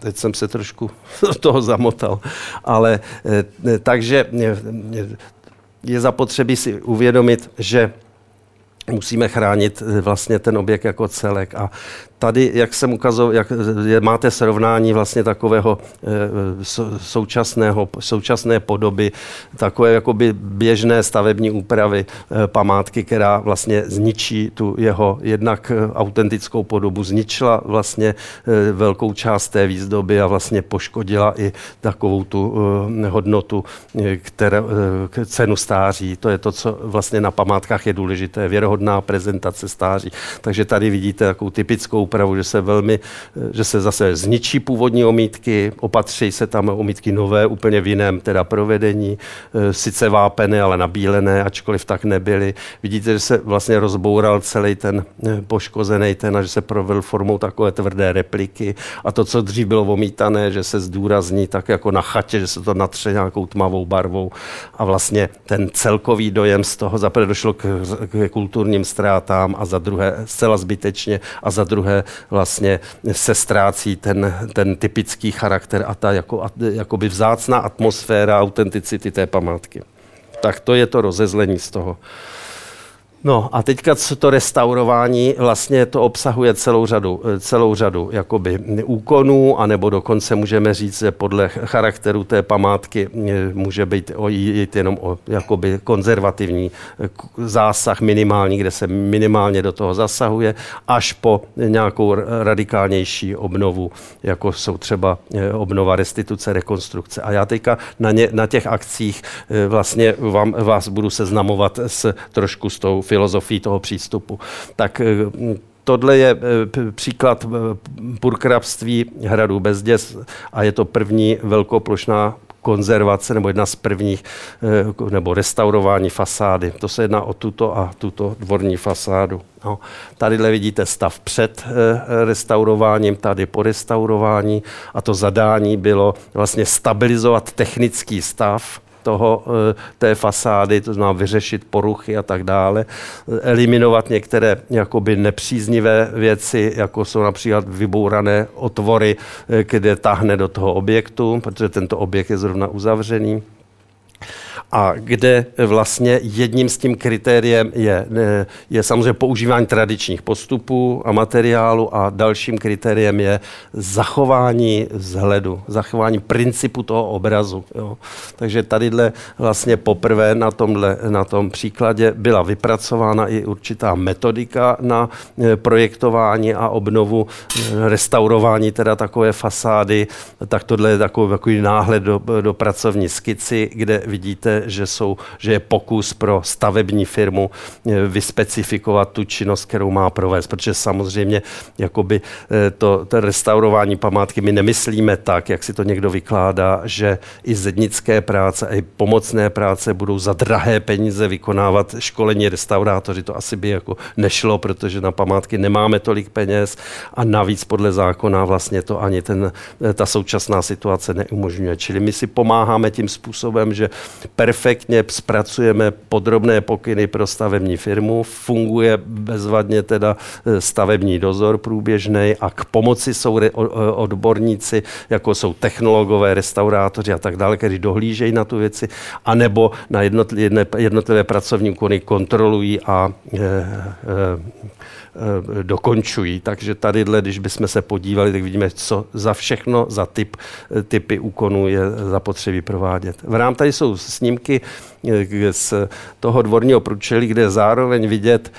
teď jsem se trošku toho zamotal, ale takže je zapotřebí si uvědomit, že musíme chránit vlastně ten objekt jako celek. A tady, jak jsem ukazoval, jak je, máte srovnání vlastně takového současného, současné podoby, takové jakoby běžné stavební úpravy památky, která vlastně zničí tu jeho jednak autentickou podobu, zničila vlastně velkou část té výzdoby a vlastně poškodila i takovou tu hodnotu, které, cenu stáří. To je to, co vlastně na památkách je důležité, věrohodná prezentace stáří. Takže tady vidíte takovou typickou úpravu, že se velmi, že se zase zničí původní omítky, opatří se tam omítky nové, úplně v jiném teda provedení, e, sice vápené, ale nabílené, ačkoliv tak nebyly. Vidíte, že se vlastně rozboural celý ten e, poškozený ten a že se provedl formou takové tvrdé repliky a to, co dřív bylo omítané, že se zdůrazní tak jako na chatě, že se to natře nějakou tmavou barvou a vlastně ten celkový dojem z toho zaprvé došlo k, k kulturním ztrátám a za druhé zcela zbytečně a za druhé vlastně se ztrácí ten, ten typický charakter a ta jako, jakoby vzácná atmosféra autenticity té památky. Tak to je to rozezlení z toho. No a teďka to restaurování, vlastně to obsahuje celou řadu, celou řadu jakoby úkonů, anebo dokonce můžeme říct, že podle charakteru té památky eh, může být o, jít jenom o jakoby konzervativní eh, zásah minimální, kde se minimálně do toho zasahuje, až po nějakou radikálnější obnovu, jako jsou třeba eh, obnova restituce, rekonstrukce. A já teďka na, ně, na těch akcích vlastně vám, vás budu seznamovat s trošku s tou filozofii toho přístupu. Tak eh, tohle je eh, příklad eh, purkrabství hradu Bezděs a je to první velkoplošná konzervace nebo jedna z prvních, nebo restaurování fasády. To se jedná o tuto a tuto dvorní fasádu. No, tadyhle vidíte stav před restaurováním, tady po restaurování a to zadání bylo vlastně stabilizovat technický stav toho, eh, té fasády, to znamená vyřešit poruchy a tak dále, eliminovat některé jakoby nepříznivé věci, jako jsou například vybourané otvory, eh, kde tahne do toho objektu, protože tento objekt je zrovna uzavřený a kde vlastně jedním z tím kritériem je, je samozřejmě používání tradičních postupů a materiálu a dalším kritériem je zachování vzhledu, zachování principu toho obrazu. Jo. Takže tadyhle vlastně poprvé na, tomhle, na tom příkladě byla vypracována i určitá metodika na e, projektování a obnovu, e, restaurování teda takové fasády, tak tohle je takový, takový náhled do, do pracovní skici, kde vidíte, že, jsou, že je pokus pro stavební firmu eh, vyspecifikovat tu činnost, kterou má provést, protože samozřejmě jakoby eh, to, to restaurování památky my nemyslíme tak, jak si to někdo vykládá, že i zednické práce, i pomocné práce budou za drahé peníze vykonávat školení restaurátoři. To asi by jako nešlo, protože na památky nemáme tolik peněz a navíc podle zákona vlastně to ani ten, eh, ta současná situace neumožňuje. Čili my si pomáháme tím způsobem, že perfektně zpracujeme podrobné pokyny pro stavební firmu, funguje bezvadně teda e, stavební dozor průběžný a k pomoci jsou odborníci, jako jsou technologové, restaurátoři a tak dále, kteří dohlížejí na tu věci, anebo na jednotlivé, jednotlivé pracovní úkony kontrolují a e, e, dokončují. Takže tady, když bychom se podívali, tak vidíme, co za všechno, za typ, eh, typy úkonů je zapotřebí provádět. V rám tady jsou snímky eh, z toho dvorního průčelí, kde je zároveň vidět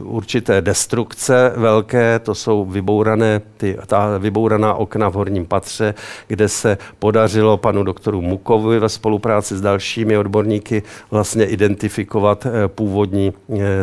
určité destrukce velké, to jsou vybourané, ty, ta vybouraná okna v horním patře, kde se podařilo panu doktoru Mukovi ve spolupráci s dalšími odborníky vlastně identifikovat původní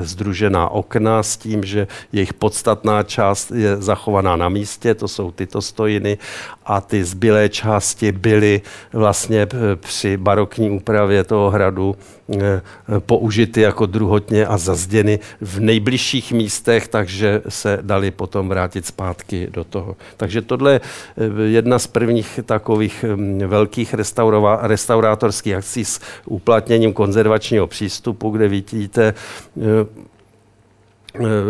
združená okna s tím, že jejich podstatná část je zachovaná na místě, to jsou tyto stojiny a ty zbylé části byly vlastně při barokní úpravě toho hradu eh, použity jako druhotně a zazděny v nejbližších místech, takže se dali potom vrátit zpátky do toho. Takže tohle je eh, jedna z prvních takových hm, velkých restaurátorských akcí s uplatněním konzervačního přístupu, kde vidíte eh, Eh,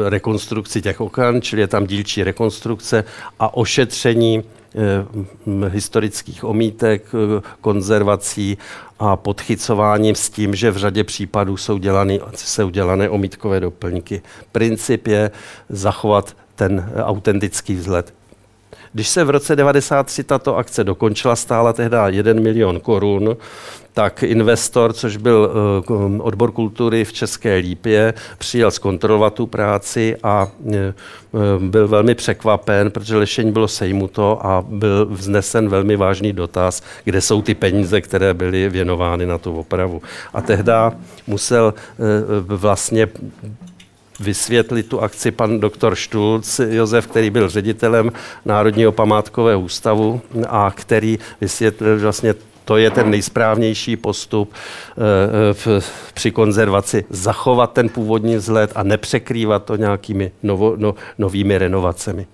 rekonstrukci těch oken, čili je tam dílčí rekonstrukce a ošetření eh, historických omítek, eh, konzervací a podchycováním s tím, že v řadě případů jsou dělané, jsou dělané omítkové doplňky. Princip je zachovat ten autentický vzhled. Když se v roce 93 tato akce dokončila, stála tehdy 1 milion korun, tak investor, což byl eh, odbor kultury v České Lípě, přijel zkontrolovat tu práci a eh, byl velmi překvapen, protože lešení bylo sejmuto a byl vznesen velmi vážný dotaz, kde jsou ty peníze, které byly věnovány na tu opravu. A tehdy musel eh, vlastně vysvětlit tu akci pan doktor Štulc Josef, který byl ředitelem Národního památkového ústavu a který vysvětlil vlastně to je ten nejsprávnější postup eh, eh, v, při konzervaci. Zachovat ten původní vzhled a nepřekrývat to nějakými novo, no, novými renovacemi.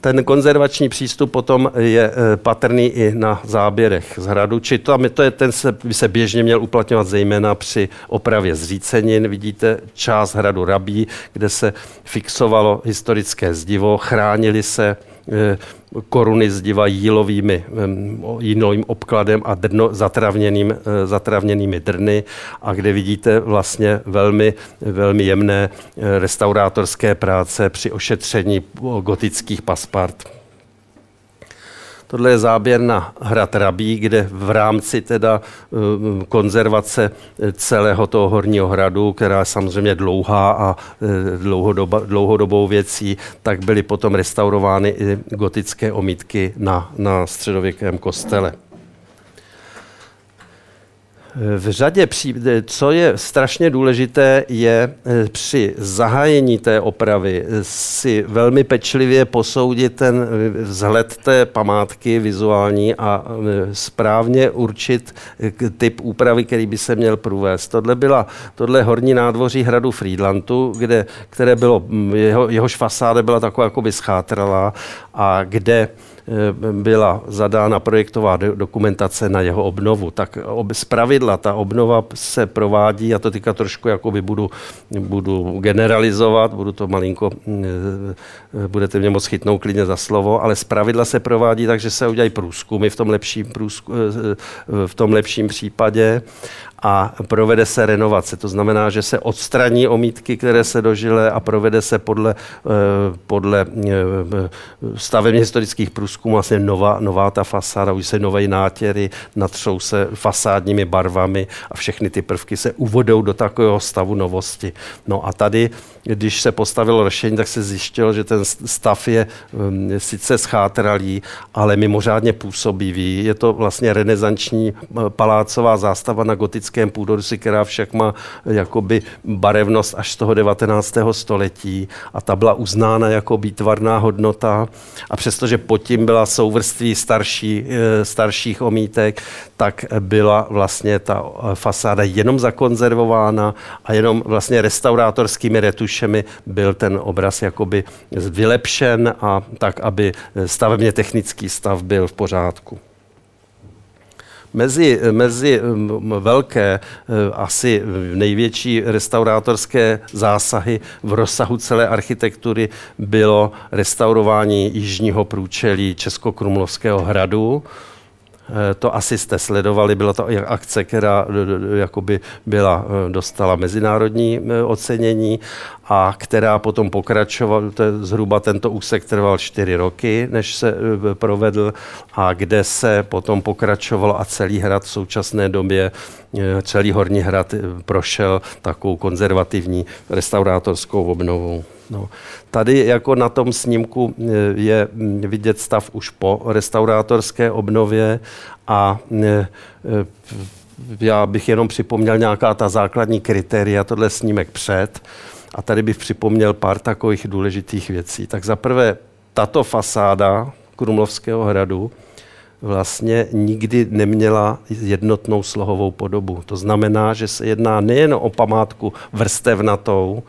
Ten konzervační přístup potom je eh, patrný i na záběrech z hradu, či to, to je, ten se, by se běžně měl uplatňovat zejména při opravě zřícenin. Vidíte část hradu Rabí, kde se fixovalo historické zdivo, chránili se Eh, koruny zdiva jílovými, jílovým obkladem a drno, zatravněným, eh, zatravněnými drny a kde vidíte vlastně velmi, velmi jemné eh, restaurátorské práce při ošetření gotických paspart. Tohle je záběr na hrad Rabí, kde v rámci teda eh, konzervace celého toho horního hradu, která je samozřejmě dlouhá a eh, dlouhodoba, dlouhodobou věcí, tak byly potom restaurovány i gotické omítky na, na středověkém kostele. V řadě případů, co je strašně důležité, je eh, při zahájení té opravy si velmi pečlivě posoudit ten eh, vzhled té památky vizuální a eh, správně určit typ úpravy, který by se měl provést. Tohle byla tohle horní nádvoří hradu Friedlandu, kde, které bylo, jeho, jehož fasáda byla taková jakoby schátralá a kde Eh, byla zadána projektová dokumentace na jeho obnovu, tak z pravidla ta obnova se provádí, já to teďka trošku jakoby budu, budu generalizovat, budu to malinko, eh, budete mě moc chytnout klidně za slovo, ale z pravidla se provádí tak, že se udělají průzkumy v tom lepším, průzku, eh, v tom lepším případě a provede se renovace. To znamená, že se odstraní omítky, které se dožily a provede se podle, podle stavebně historických průzkumů vlastně nová, nová ta fasáda, už se nové nátěry, natřou se fasádními barvami a všechny ty prvky se uvodou do takového stavu novosti. No a tady, když se postavilo řešení, tak se zjišťilo, že ten stav je um, sice schátralý, ale mimořádně působivý. Je to vlastně renesanční uh, palácová zástava na gotickém půdorysu, která však má jakoby barevnost až z toho 19. století a ta byla uznána jako výtvarná hodnota a přestože pod tím byla souvrství starší, eh, starších omítek, tak byla vlastně ta fasáda jenom zakonzervována a jenom vlastně restaurátorskými retušemi byl ten obraz jakoby vylepšen a tak, aby stavebně technický stav byl v pořádku. Mezi, mezi velké, eh, asi největší restaurátorské zásahy v rozsahu celé architektury bylo restaurování jižního průčelí Českokrumlovského hradu, to asi jste sledovali, byla to akce, která jakoby byla, eh, dostala mezinárodní eh, ocenění a která potom pokračovala, to je zhruba tento úsek trval čtyři roky, než se provedl a kde se potom pokračovalo a celý hrad v současné době, celý Horní hrad prošel takovou konzervativní restaurátorskou obnovou. No. Tady jako na tom snímku eh, je mm, vidět stav už po restaurátorské obnově a eh, eh, já bych jenom připomněl nějaká ta základní kritéria, tohle snímek před a tady bych připomněl pár takových důležitých věcí. Tak za prvé, tato fasáda Krumlovského hradu vlastně nikdy neměla jednotnou slohovou podobu. To znamená, že se jedná nejen o památku vrstevnatou,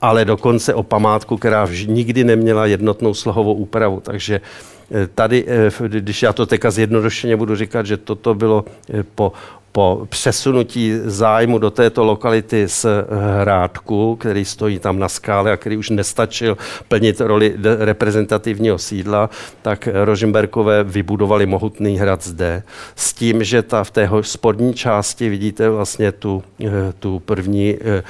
ale dokonce o památku, která nikdy neměla jednotnou slohovou úpravu. Takže eh, tady, eh, když já to teďka zjednodušeně budu říkat, že toto bylo eh, po po přesunutí zájmu do této lokality z Hrádku, který stojí tam na skále a který už nestačil plnit roli reprezentativního sídla, tak Rožimberkové vybudovali mohutný hrad zde. S tím, že ta v té spodní části vidíte vlastně tu, tu první eh, eh,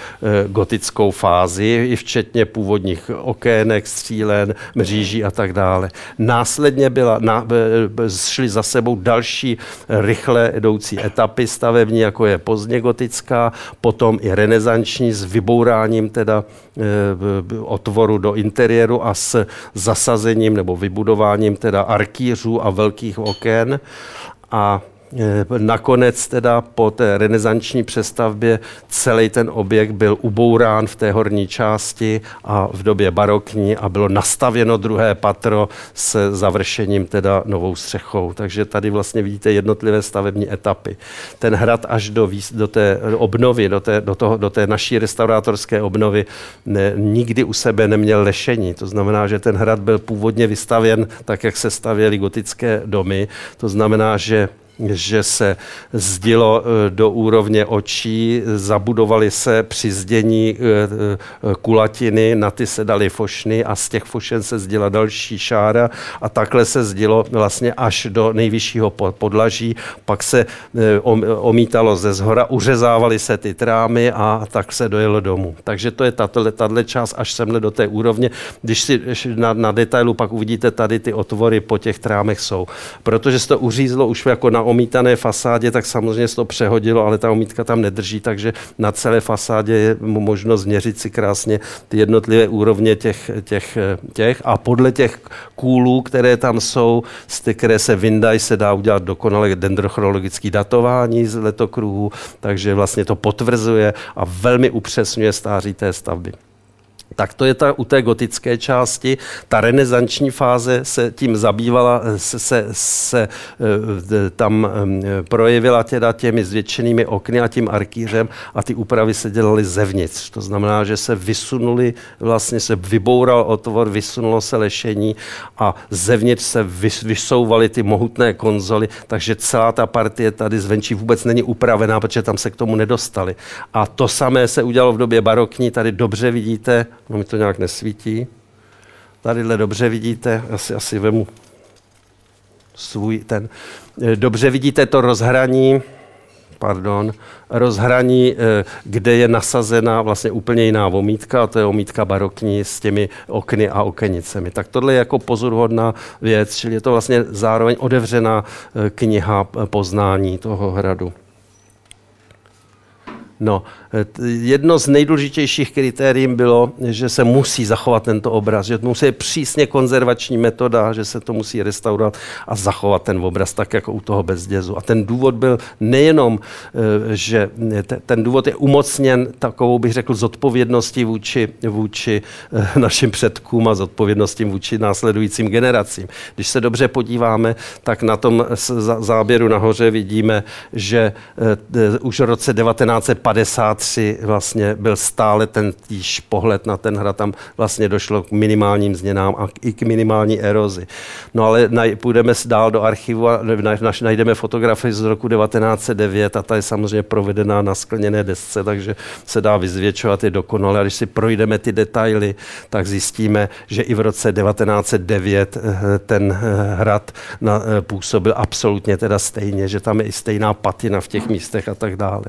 gotickou fázi, i včetně původních okének, střílen, mříží a tak dále. Následně byla, na, šly za sebou další rychle jdoucí etapy stavební, jako je pozdně gotická, potom i renesanční s vybouráním teda e, otvoru do interiéru a s zasazením nebo vybudováním teda arkýřů a velkých oken. A Eh, nakonec teda po té renesanční přestavbě celý ten objekt byl ubourán v té horní části a v době barokní a bylo nastavěno druhé patro s završením teda novou střechou. Takže tady vlastně vidíte jednotlivé stavební etapy. Ten hrad až do, do té obnovy, do té, do, toho, do té naší restaurátorské obnovy ne, nikdy u sebe neměl lešení. To znamená, že ten hrad byl původně vystavěn tak, jak se stavěly gotické domy. To znamená, že že se zdilo eh, do úrovně očí, zabudovaly se při zdění eh, eh, kulatiny, na ty se dali fošny a z těch fošen se zděla další šára a takhle se zdilo vlastně až do nejvyššího podlaží, pak se omítalo ze zhora, uřezávaly se ty trámy a tak se dojelo domů. Takže to je tato, tato část až semhle do té úrovně. Když si na, na detailu pak uvidíte, tady ty otvory po těch trámech jsou. Protože se to uřízlo už jako na omítané fasádě, tak samozřejmě se to přehodilo, ale ta omítka tam nedrží, takže na celé fasádě je možnost změřit si krásně ty jednotlivé úrovně těch, těch, těch a podle těch kůlů, které tam jsou, které se vyndají, se dá udělat dokonale dendrochronologické datování z letokruhu, takže vlastně to potvrzuje a velmi upřesňuje stáří té stavby tak to je ta, u té gotické části. Ta renesanční fáze se tím zabývala, se, se, se e, tam projevila teda těmi zvětšenými okny a tím arkýřem a ty úpravy se dělaly zevnitř. To znamená, že se vysunuli, vlastně se vyboural otvor, vysunulo se lešení a zevnitř se vysouvaly ty mohutné konzoly, takže celá ta partie tady zvenčí vůbec není upravená, protože tam se k tomu nedostali. A to samé se udělalo v době barokní, tady dobře vidíte, no mi to nějak nesvítí. Tadyhle dobře vidíte, asi, asi vemu svůj ten. Eh, dobře vidíte to rozhraní, pardon, rozhraní, eh, kde je nasazena vlastně úplně jiná omítka, a to je omítka barokní s těmi okny a okenicemi. Tak tohle je jako pozoruhodná věc, čili je to vlastně zároveň otevřená eh, kniha poznání toho hradu. No, jedno z nejdůležitějších kritérií bylo, že se musí zachovat tento obraz, že to musí přísně konzervační metoda, že se to musí restaurovat a zachovat ten obraz tak, jako u toho bezdězu. A ten důvod byl nejenom, eh, že ten důvod je umocněn takovou, bych řekl, zodpovědností vůči, vůči eh, našim předkům a zodpovědností vůči následujícím generacím. Když se dobře podíváme, tak na tom záběru nahoře vidíme, že eh, už v roce 1950 1953 vlastně byl stále ten týž pohled na ten hrad, tam vlastně došlo k minimálním změnám a i k minimální erozi. No ale naj, půjdeme dál do archivu a najdeme fotografii z roku 1909 a ta je samozřejmě provedená na skleněné desce, takže se dá vyzvětšovat i dokonale. A když si projdeme ty detaily, tak zjistíme, že i v roce 1909 eh, ten eh, hrad eh, působil absolutně teda stejně, že tam je i stejná patina v těch místech a tak dále.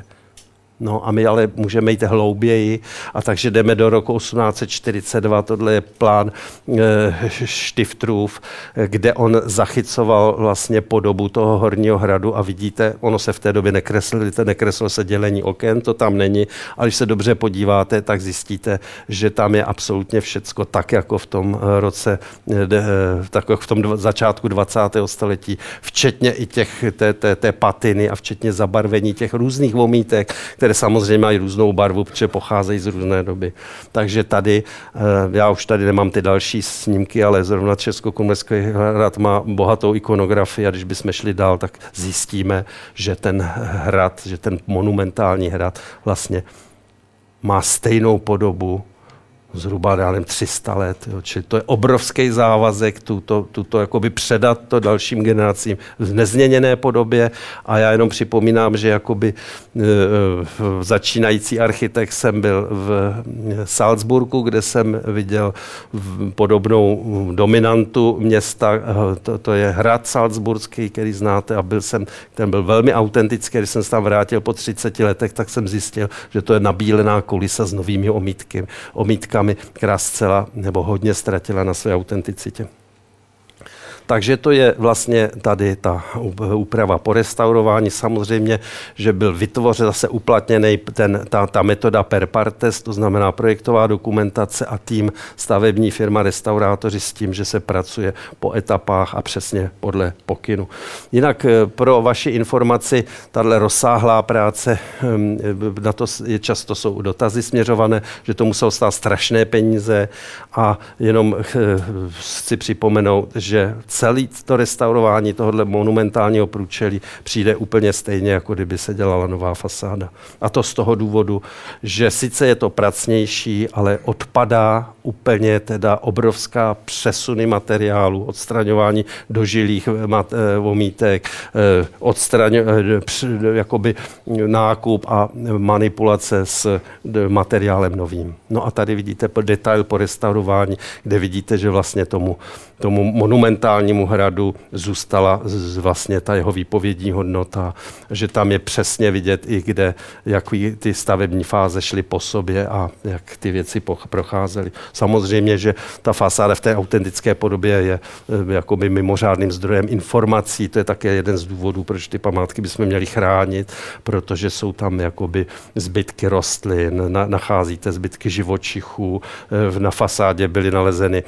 No a my ale můžeme jít hlouběji a takže jdeme do roku 1842, tohle je plán e, Štiftrův, kde on zachycoval vlastně podobu toho horního hradu a vidíte, ono se v té době nekreslilo, nekreslilo se dělení oken, to tam není, ale když se dobře podíváte, tak zjistíte, že tam je absolutně všecko tak, jako v tom roce, de, tak jako v tom začátku 20. století, včetně i těch, té, té, té patiny a včetně zabarvení těch různých vomítek, které které samozřejmě mají různou barvu, protože pocházejí z různé doby. Takže tady, eh, já už tady nemám ty další snímky, ale zrovna Českokomunský hrad má bohatou ikonografii a když bychom šli dál, tak zjistíme, že ten hrad, že ten monumentální hrad vlastně má stejnou podobu zhruba, já nevím, 300 let. Jo. Čili to je obrovský závazek tuto, tuto jakoby předat to dalším generacím v nezměněné podobě. A já jenom připomínám, že jakoby e, začínající architekt jsem byl v Salzburgu, kde jsem viděl podobnou dominantu města. To, to je hrad Salzburský, který znáte a byl jsem, ten byl velmi autentický. Když jsem se tam vrátil po 30 letech, tak jsem zjistil, že to je nabílená kulisa s novými omítky, omítkami svědkami, která zcela nebo hodně ztratila na své autenticitě. Takže to je vlastně tady ta úprava po restaurování. Samozřejmě, že byl vytvořen zase uplatněný ten, ta, ta metoda per partes, to znamená projektová dokumentace a tým stavební firma restaurátoři s tím, že se pracuje po etapách a přesně podle pokynu. Jinak eh, pro vaši informaci, tahle rozsáhlá práce, hm, na to je často jsou dotazy směřované, že to muselo stát strašné peníze a jenom eh, chci připomenout, že celé to restaurování tohohle monumentálního průčelí přijde úplně stejně, jako kdyby se dělala nová fasáda. A to z toho důvodu, že sice je to pracnější, ale odpadá úplně teda obrovská přesuny materiálu, odstraňování dožilých mat, eh, vomítek, eh, odstraň, jakoby nákup a manipulace s materiálem novým. No a tady vidíte detail po restaurování, kde vidíte, že vlastně tomu, tomu monumentálnímu hradu zůstala vlastně ta jeho výpovědní hodnota, že tam je přesně vidět i kde, jak ty stavební fáze šly po sobě a jak ty věci procházely. Samozřejmě, že ta fasáda v té autentické podobě je eh, jakoby mimořádným zdrojem informací. To je také jeden z důvodů, proč ty památky bychom měli chránit, protože jsou tam jakoby zbytky rostlin, na, nacházíte zbytky živočichů. Eh, na fasádě byly nalezeny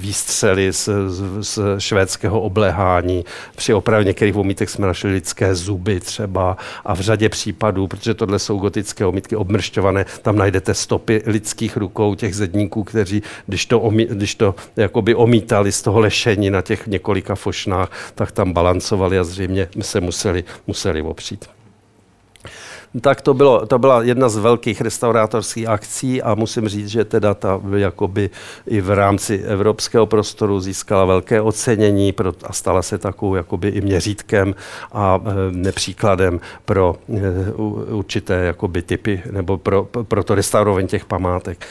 výstřely z, z, z švédského obléhání. Při opravě některých omítek jsme našli lidské zuby třeba a v řadě případů, protože tohle jsou gotické omítky obmršťované, tam najdete stopy lidských rukou těch zedníků, kteří, když to, omí, když to jakoby omítali z toho lešení na těch několika fošnách, tak tam balancovali a zřejmě se museli, museli opřít tak to, bylo, to byla jedna z velkých restaurátorských akcí a musím říct, že teda ta jakoby i v rámci evropského prostoru získala velké ocenění a stala se takovou jakoby i měřítkem a e, nepříkladem pro e, určité jakoby typy nebo pro, pro to restaurování těch památek.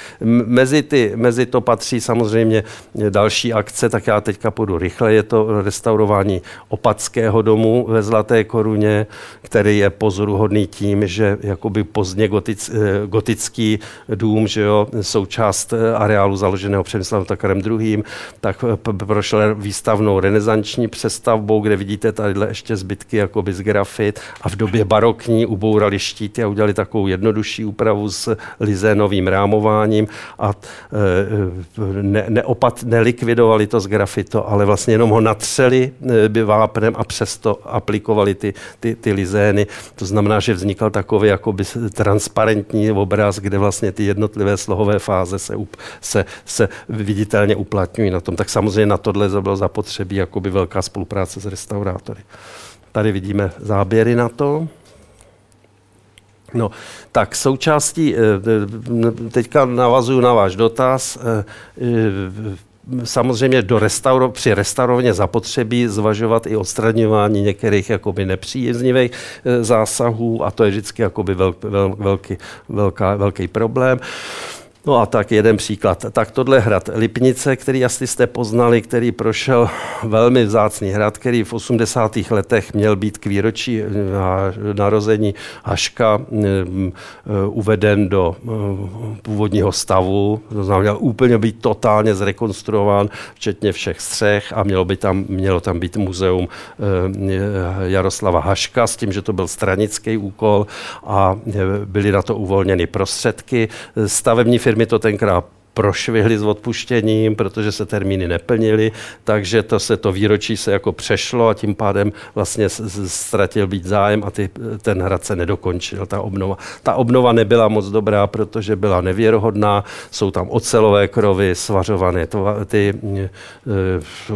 Mezi, ty, mezi to patří samozřejmě další akce, tak já teďka půjdu rychle. Je to restaurování Opatského domu ve Zlaté koruně, který je pozoruhodný tím, že jakoby pozdně gotic, eh, gotický dům, že jo, součást eh, areálu založeného Přemyslavem Takarem II., tak eh, prošel výstavnou renesanční přestavbou, kde vidíte tadyhle ještě zbytky jakoby z grafit a v době barokní ubourali štíty a udělali takovou jednodušší úpravu s lizénovým rámováním a ne, neopat, nelikvidovali to z grafito, ale vlastně jenom ho natřeli vápnem a přesto aplikovali ty, ty, ty lizény. To znamená, že vznikal takový jakoby transparentní obraz, kde vlastně ty jednotlivé slohové fáze se, se, se viditelně uplatňují na tom. Tak samozřejmě na tohle bylo zapotřebí jakoby velká spolupráce s restaurátory. Tady vidíme záběry na to. No, tak součástí, eh, teďka navazuju na váš dotaz, eh, samozřejmě do restauro, při restaurovně zapotřebí zvažovat i odstraňování některých jakoby nepříznivých eh, zásahů a to je vždycky jakoby vel, vel, velký, velká, velký problém. No a tak jeden příklad. Tak tohle hrad Lipnice, který asi jste poznali, který prošel velmi vzácný hrad, který v 80. letech měl být k výročí eh, narození Haška eh, uveden do eh, původního stavu. To znamená, úplně být totálně zrekonstruován, včetně všech střech a mělo, by tam, mělo tam být muzeum Jaroslava Haška s tím, že to byl stranický úkol a byly na to uvolněny prostředky. Stavební firmy to tenkrát prošvihli s odpuštěním, protože se termíny neplnily, takže to se to výročí se jako přešlo a tím pádem vlastně ztratil být zájem a ty, ten hrad se nedokončil, ta obnova. Ta obnova nebyla moc dobrá, protože byla nevěrohodná, jsou tam ocelové krovy, svařované ty e,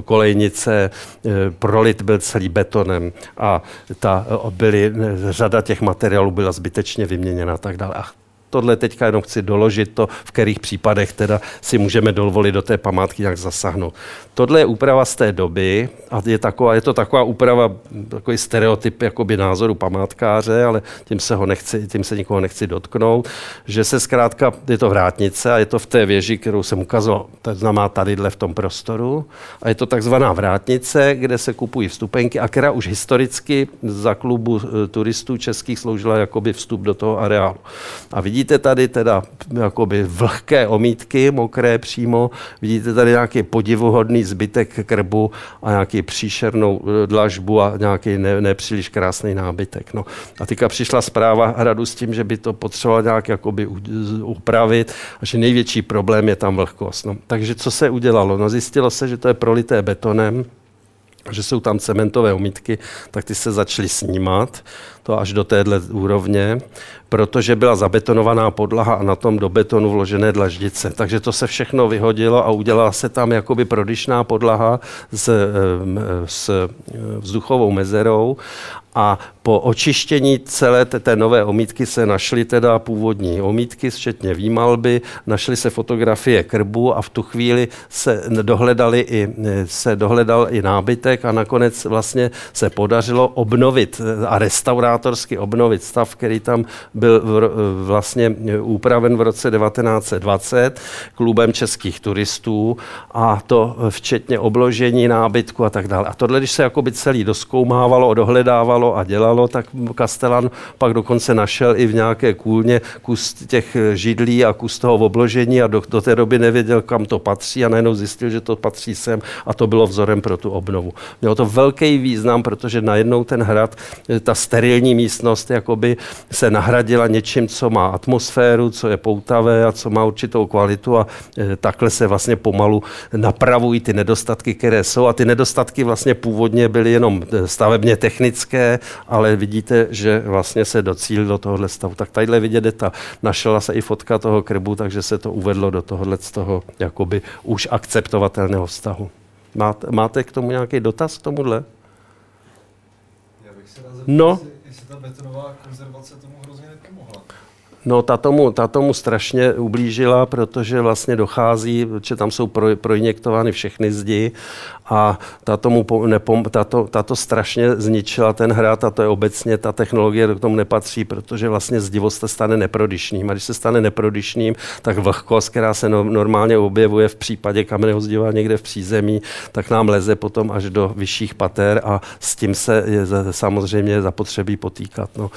kolejnice, e, prolit byl celý betonem a ta byly, řada těch materiálů byla zbytečně vyměněna a tak dále. A tohle teďka jenom chci doložit to, v kterých případech teda si můžeme dovolit do té památky nějak zasáhnout. Tohle je úprava z té doby a je, taková, je to taková úprava, takový stereotyp jakoby názoru památkáře, ale tím se, ho nechci, tím se nikoho nechci dotknout, že se zkrátka, je to vrátnice a je to v té věži, kterou jsem ukázal, to znamená tadyhle v tom prostoru a je to takzvaná vrátnice, kde se kupují vstupenky a která už historicky za klubu eh, turistů českých sloužila jakoby vstup do toho areálu. A vidíte tady teda jakoby vlhké omítky, mokré přímo, vidíte tady nějaký podivuhodný zbytek krbu a nějaký příšernou eh, dlažbu a nějaký ne, nepříliš krásný nábytek. No. A teďka přišla zpráva hradu s tím, že by to potřeboval nějak jakoby upravit a že největší problém je tam vlhkost. No. Takže co se udělalo? No, zjistilo se, že to je prolité betonem, že jsou tam cementové umítky, tak ty se začaly snímat, to až do téhle úrovně, protože byla zabetonovaná podlaha a na tom do betonu vložené dlaždice. Takže to se všechno vyhodilo a udělala se tam jakoby prodyšná podlaha s, s vzduchovou mezerou a po očištění celé té nové omítky se našly teda původní omítky, včetně výmalby, našly se fotografie krbu a v tu chvíli se, dohledali i, se dohledal i nábytek a nakonec vlastně se podařilo obnovit a restaurátorsky obnovit stav, který tam byl vlastně úpraven v roce 1920 klubem českých turistů a to včetně obložení nábytku a tak dále. A tohle, když se jakoby celý doskoumávalo, dohledávalo a dělalo, tak Kastelan pak dokonce našel i v nějaké kůlně kus těch židlí a kus toho obložení a do, do té doby nevěděl, kam to patří a najednou zjistil, že to patří sem a to bylo vzorem pro tu obnovu. Mělo to velký význam, protože najednou ten hrad, ta sterilní místnost jakoby se nahradila něčím, co má atmosféru, co je poutavé a co má určitou kvalitu a e, takhle se vlastně pomalu napravují ty nedostatky, které jsou a ty nedostatky vlastně původně byly jenom e, stavebně technické, ale vidíte, že vlastně se docílil do tohohle stavu. Tak tadyhle vidět ta, našla se i fotka toho krbu, takže se to uvedlo do tohohle z toho jakoby už akceptovatelného vztahu. Máte, máte k tomu nějaký dotaz k tomuhle? No. Ta betonová konzervace. No, ta tomu, ta tomu strašně ublížila, protože vlastně dochází, že tam jsou pro, projektovány všechny zdi a ta tomu nepom, tato, tato strašně zničila ten hrad a to je obecně ta technologie do tomu nepatří, protože vlastně zdivost se stane neprodyšným. A když se stane neprodyšným, tak vlhkost, která se no, normálně objevuje v případě kamenného zdiva někde v přízemí, tak nám leze potom až do vyšších pater a s tím se je samozřejmě zapotřebí potýkat. No.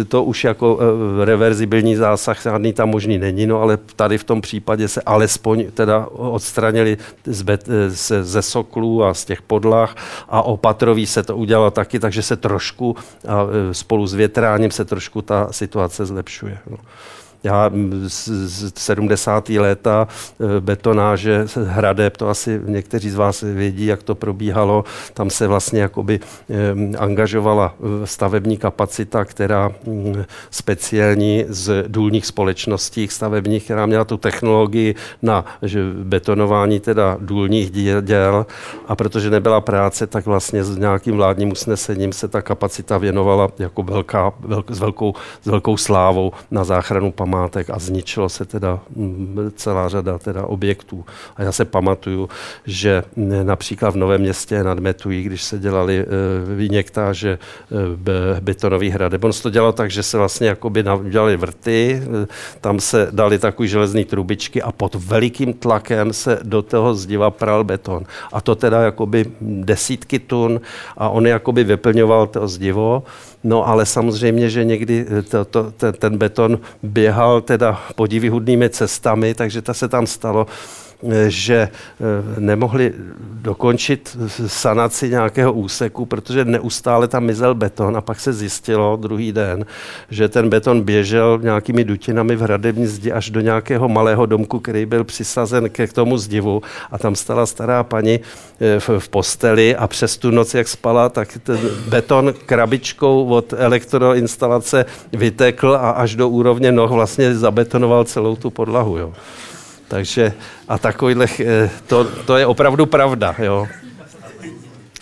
E, to už jako e, reverzibilní zásah žádný tam možný není, no ale tady v tom případě se alespoň teda odstranili ze, ze sok soklů a z těch podlah a opatrový se to udělalo taky, takže se trošku a e, spolu s větráním se trošku ta situace zlepšuje. No já z 70. léta e, betonáže, hradeb, to asi někteří z vás vědí, jak to probíhalo. Tam se vlastně jakoby angažovala e, stavební kapacita, která speciální z důlních společností stavebních, která měla tu technologii na betonování teda důlních děl a protože nebyla práce, tak vlastně s nějakým vládním usnesením se ta kapacita věnovala jako velká, velk, s, velkou, s velkou slávou na záchranu památek památek a zničilo se teda celá řada teda objektů. A já se pamatuju, že například v Novém městě nad Metují, když se dělali e, vyněktáže e, betonový hrad, on to dělalo tak, že se vlastně jakoby dělali vrty, e, tam se dali takový železný trubičky a pod velikým tlakem se do toho zdiva pral beton. A to teda jakoby desítky tun a on jakoby vyplňoval to zdivo No ale samozřejmě, že někdy eh, to, to, ten, ten beton běhal teda podivyhudnými cestami, takže to se tam stalo, že eh, nemohli dokončit sanaci nějakého úseku, protože neustále tam mizel beton a pak se zjistilo druhý den, že ten beton běžel nějakými dutinami v hradební zdi až do nějakého malého domku, který byl přisazen k tomu zdivu a tam stala stará paní v, v posteli a přes tu noc, jak spala, tak ten beton krabičkou od elektroinstalace vytekl a až do úrovně noh vlastně zabetonoval celou tu podlahu. Jo. Takže a takovýhle, eh, to, to je opravdu pravda. Jo.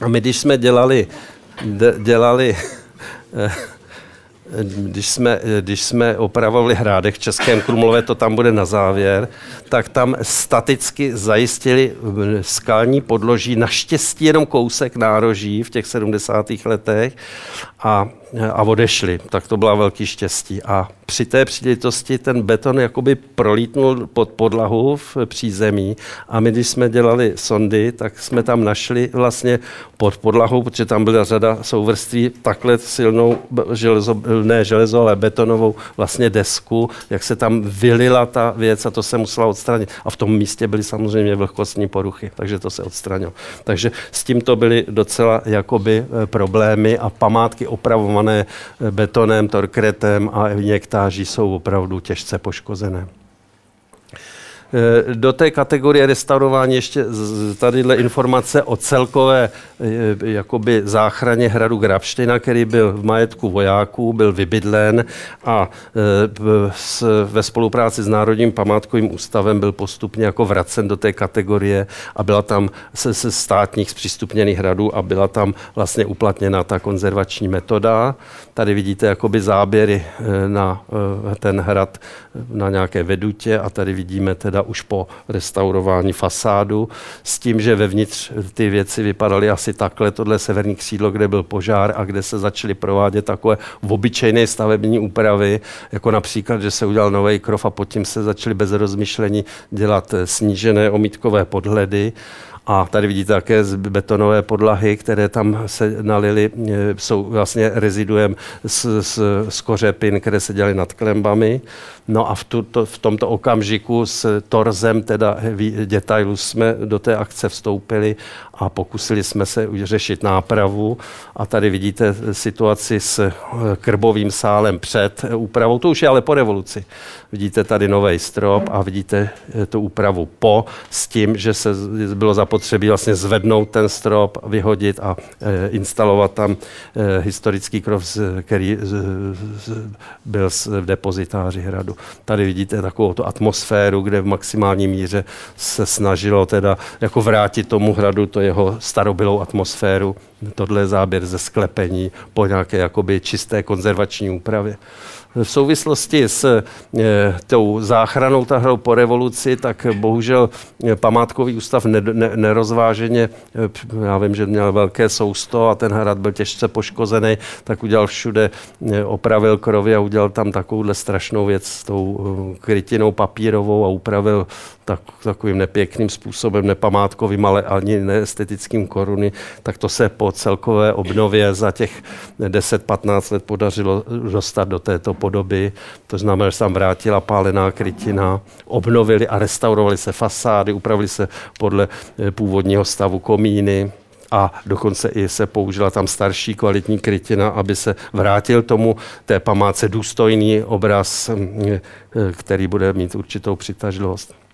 A my, když jsme dělali, dělali eh, když jsme, když jsme opravovali hrádek v Českém Krumlově, to tam bude na závěr, tak tam staticky zajistili skalní podloží, naštěstí jenom kousek nároží v těch 70. letech a a odešli. Tak to byla velký štěstí. A při té příležitosti ten beton jakoby prolítnul pod podlahu v přízemí a my, když jsme dělali sondy, tak jsme tam našli vlastně pod podlahou, protože tam byla řada souvrství, takhle silnou železo, ne železo, ale betonovou vlastně desku, jak se tam vylila ta věc a to se musela odstranit. A v tom místě byly samozřejmě vlhkostní poruchy, takže to se odstranilo. Takže s tím to byly docela jakoby eh, problémy a památky opravované poškozené betonem, torkretem a injektáží jsou opravdu těžce poškozené. Eh, do té kategorie restaurování ještě tadyhle informace o celkové eh, jakoby záchraně hradu Grabština, který byl v majetku vojáků, byl vybydlen a eh, ve spolupráci s Národním památkovým ústavem byl postupně jako vracen do té kategorie a byla tam se, se státních zpřístupněných hradů a byla tam vlastně uplatněna ta konzervační metoda. Tady vidíte jakoby záběry na ten hrad na nějaké vedutě a tady vidíme teda už po restaurování fasádu s tím, že vevnitř ty věci vypadaly asi takhle, tohle severní křídlo, kde byl požár a kde se začaly provádět takové obyčejné stavební úpravy, jako například, že se udělal nový krov a pod tím se začaly bez rozmyšlení dělat snížené omítkové podhledy a tady vidíte také z betonové podlahy, které tam se nalily, e, jsou vlastně reziduem z, z, z kořepin, které se dělaly nad klembami. No a v, tuto, v tomto okamžiku s torzem teda detailu jsme do té akce vstoupili a pokusili jsme se řešit nápravu. A tady vidíte situaci s e, krbovým sálem před úpravou. To už je ale po revoluci. Vidíte tady nový strop a vidíte e, tu úpravu po s tím, že se bylo zapotřebí zapotřebí vlastně zvednout ten strop, vyhodit a e, instalovat tam e, historický krov, který z, z, byl v depozitáři hradu. Tady vidíte takovou tu atmosféru, kde v maximální míře se snažilo teda jako vrátit tomu hradu to jeho starobylou atmosféru. Tohle je záběr ze sklepení po nějaké jakoby čisté konzervační úpravě v souvislosti s e, tou záchranou tahrou po revoluci, tak bohužel eh, památkový ústav ne, ne, nerozváženě, e, já vím, že měl velké sousto a ten hrad byl těžce poškozený, tak udělal všude, e, opravil krovy a udělal tam takovouhle strašnou věc s tou krytinou papírovou a upravil tak, takovým nepěkným způsobem, nepamátkovým, ale ani neestetickým koruny, tak to se po celkové obnově za těch 10-15 let podařilo dostat do této podoby. To znamená, že se tam vrátila pálená krytina, obnovili a restaurovali se fasády, upravili se podle eh, původního stavu komíny, a dokonce i se použila tam starší kvalitní krytina, aby se vrátil tomu té památce důstojný obraz, mm, eh, který bude mít určitou přitažlivost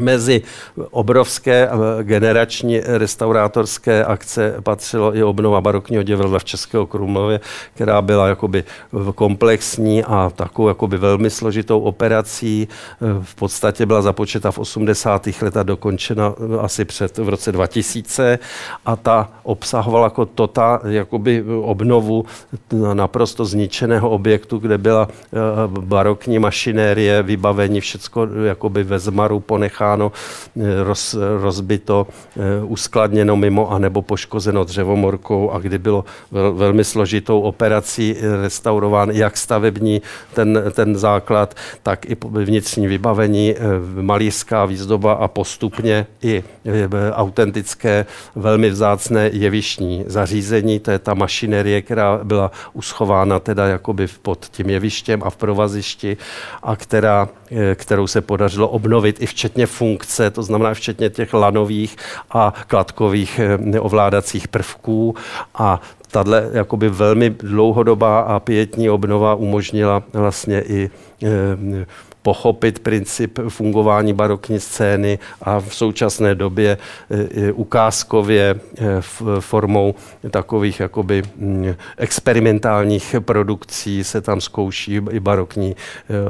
mezi obrovské generační restaurátorské akce patřilo i obnova barokního divadla v Českého Krumlově, která byla jakoby komplexní a takovou jakoby velmi složitou operací. V podstatě byla započeta v 80. letech a dokončena asi před v roce 2000 a ta obsahovala jako tota, jakoby obnovu naprosto zničeného objektu, kde byla eh, barokní mašinérie, vybavení, všecko jakoby ve zmaru ponecháno ponecháno, eh, roz, rozbito, eh, uskladněno mimo anebo poškozeno dřevomorkou a kdy bylo vel, velmi složitou operací eh, restaurován jak stavební ten, ten základ, tak i vnitřní vybavení, malířská výzdoba a postupně i autentické, velmi vzácné jevištní zařízení. To je ta mašinerie, která byla uschována teda jakoby pod tím jevištěm a v provazišti a která, kterou se podařilo obnovit i včetně funkce, to znamená včetně těch lanových a kladkových eh, ovládacích prvků. A tahle jakoby velmi dlouhodobá a pětní obnova umožnila vlastně i eh, pochopit princip fungování barokní scény a v současné době e, ukázkově e, formou takových jakoby mm, experimentálních produkcí se tam zkouší i barokní e,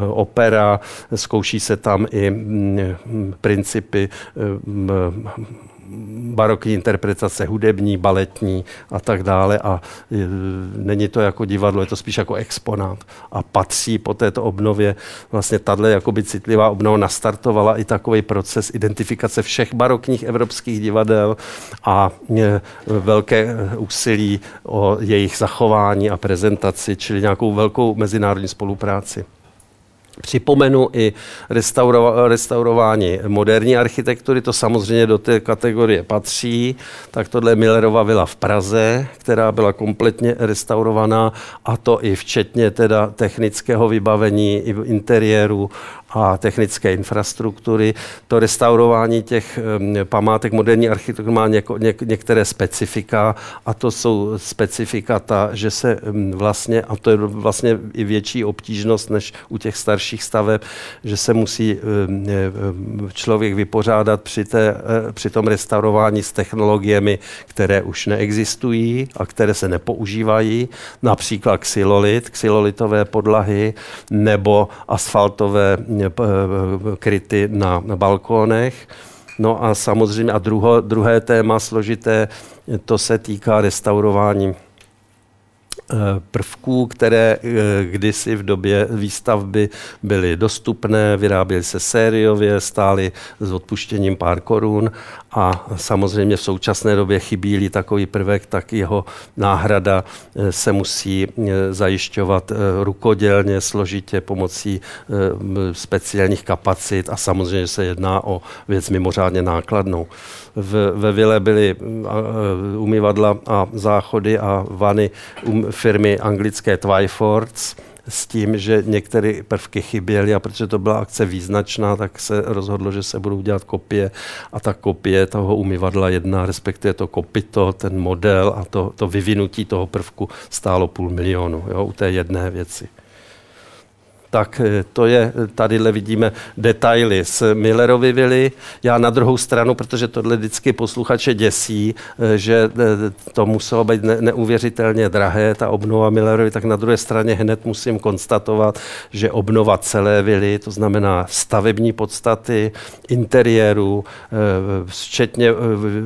opera, zkouší se tam i mm, principy barokní interpretace hudební, baletní a tak dále a není to jako divadlo, je to spíš jako exponát a patří po této obnově vlastně tato jakoby citlivá obnova nastartovala i takový proces identifikace všech barokních evropských divadel a velké úsilí o jejich zachování a prezentaci, čili nějakou velkou mezinárodní spolupráci. Připomenu i restauro, restaurování moderní architektury, to samozřejmě do té kategorie patří. Tak tohle je Millerova vila v Praze, která byla kompletně restaurovaná a to i včetně teda technického vybavení, i interiéru a technické infrastruktury. To restaurování těch památek moderní architektury má něko, něk, některé specifika a to jsou specifika ta, že se vlastně, a to je vlastně i větší obtížnost než u těch starších staveb, že se musí člověk vypořádat při, té, e, při tom restaurování s technologiemi, které už neexistují a které se nepoužívají, například xylolit, xylolitové podlahy nebo asfaltové kryty na, balkónech. No a samozřejmě a druho, druhé téma složité, to se týká restaurování Eh, prvků, které eh, kdysi v době výstavby byly dostupné, vyráběly se sériově, stály s odpuštěním pár korun a samozřejmě v současné době chybí takový prvek, tak jeho náhrada eh, se musí zajišťovat rukodělně, složitě pomocí speciálních kapacit a samozřejmě se jedná o věc mimořádně nákladnou. Ve vile byly umyvadla a záchody a vany um, firmy anglické Twyfords s tím, že některé prvky chyběly a protože to byla akce význačná, tak se rozhodlo, že se budou dělat kopie. A ta kopie toho umyvadla jedna, respektive to kopito, ten model a to, to vyvinutí toho prvku stálo půl milionu jo, u té jedné věci tak eh, to je, tadyhle vidíme detaily z Millerovy vily. Já na druhou stranu, protože tohle vždycky posluchače děsí, eh, že eh, to muselo být neuvěřitelně drahé, ta obnova Millerovy, tak na druhé straně hned musím konstatovat, že obnova celé vily, to znamená stavební podstaty, interiéru, včetně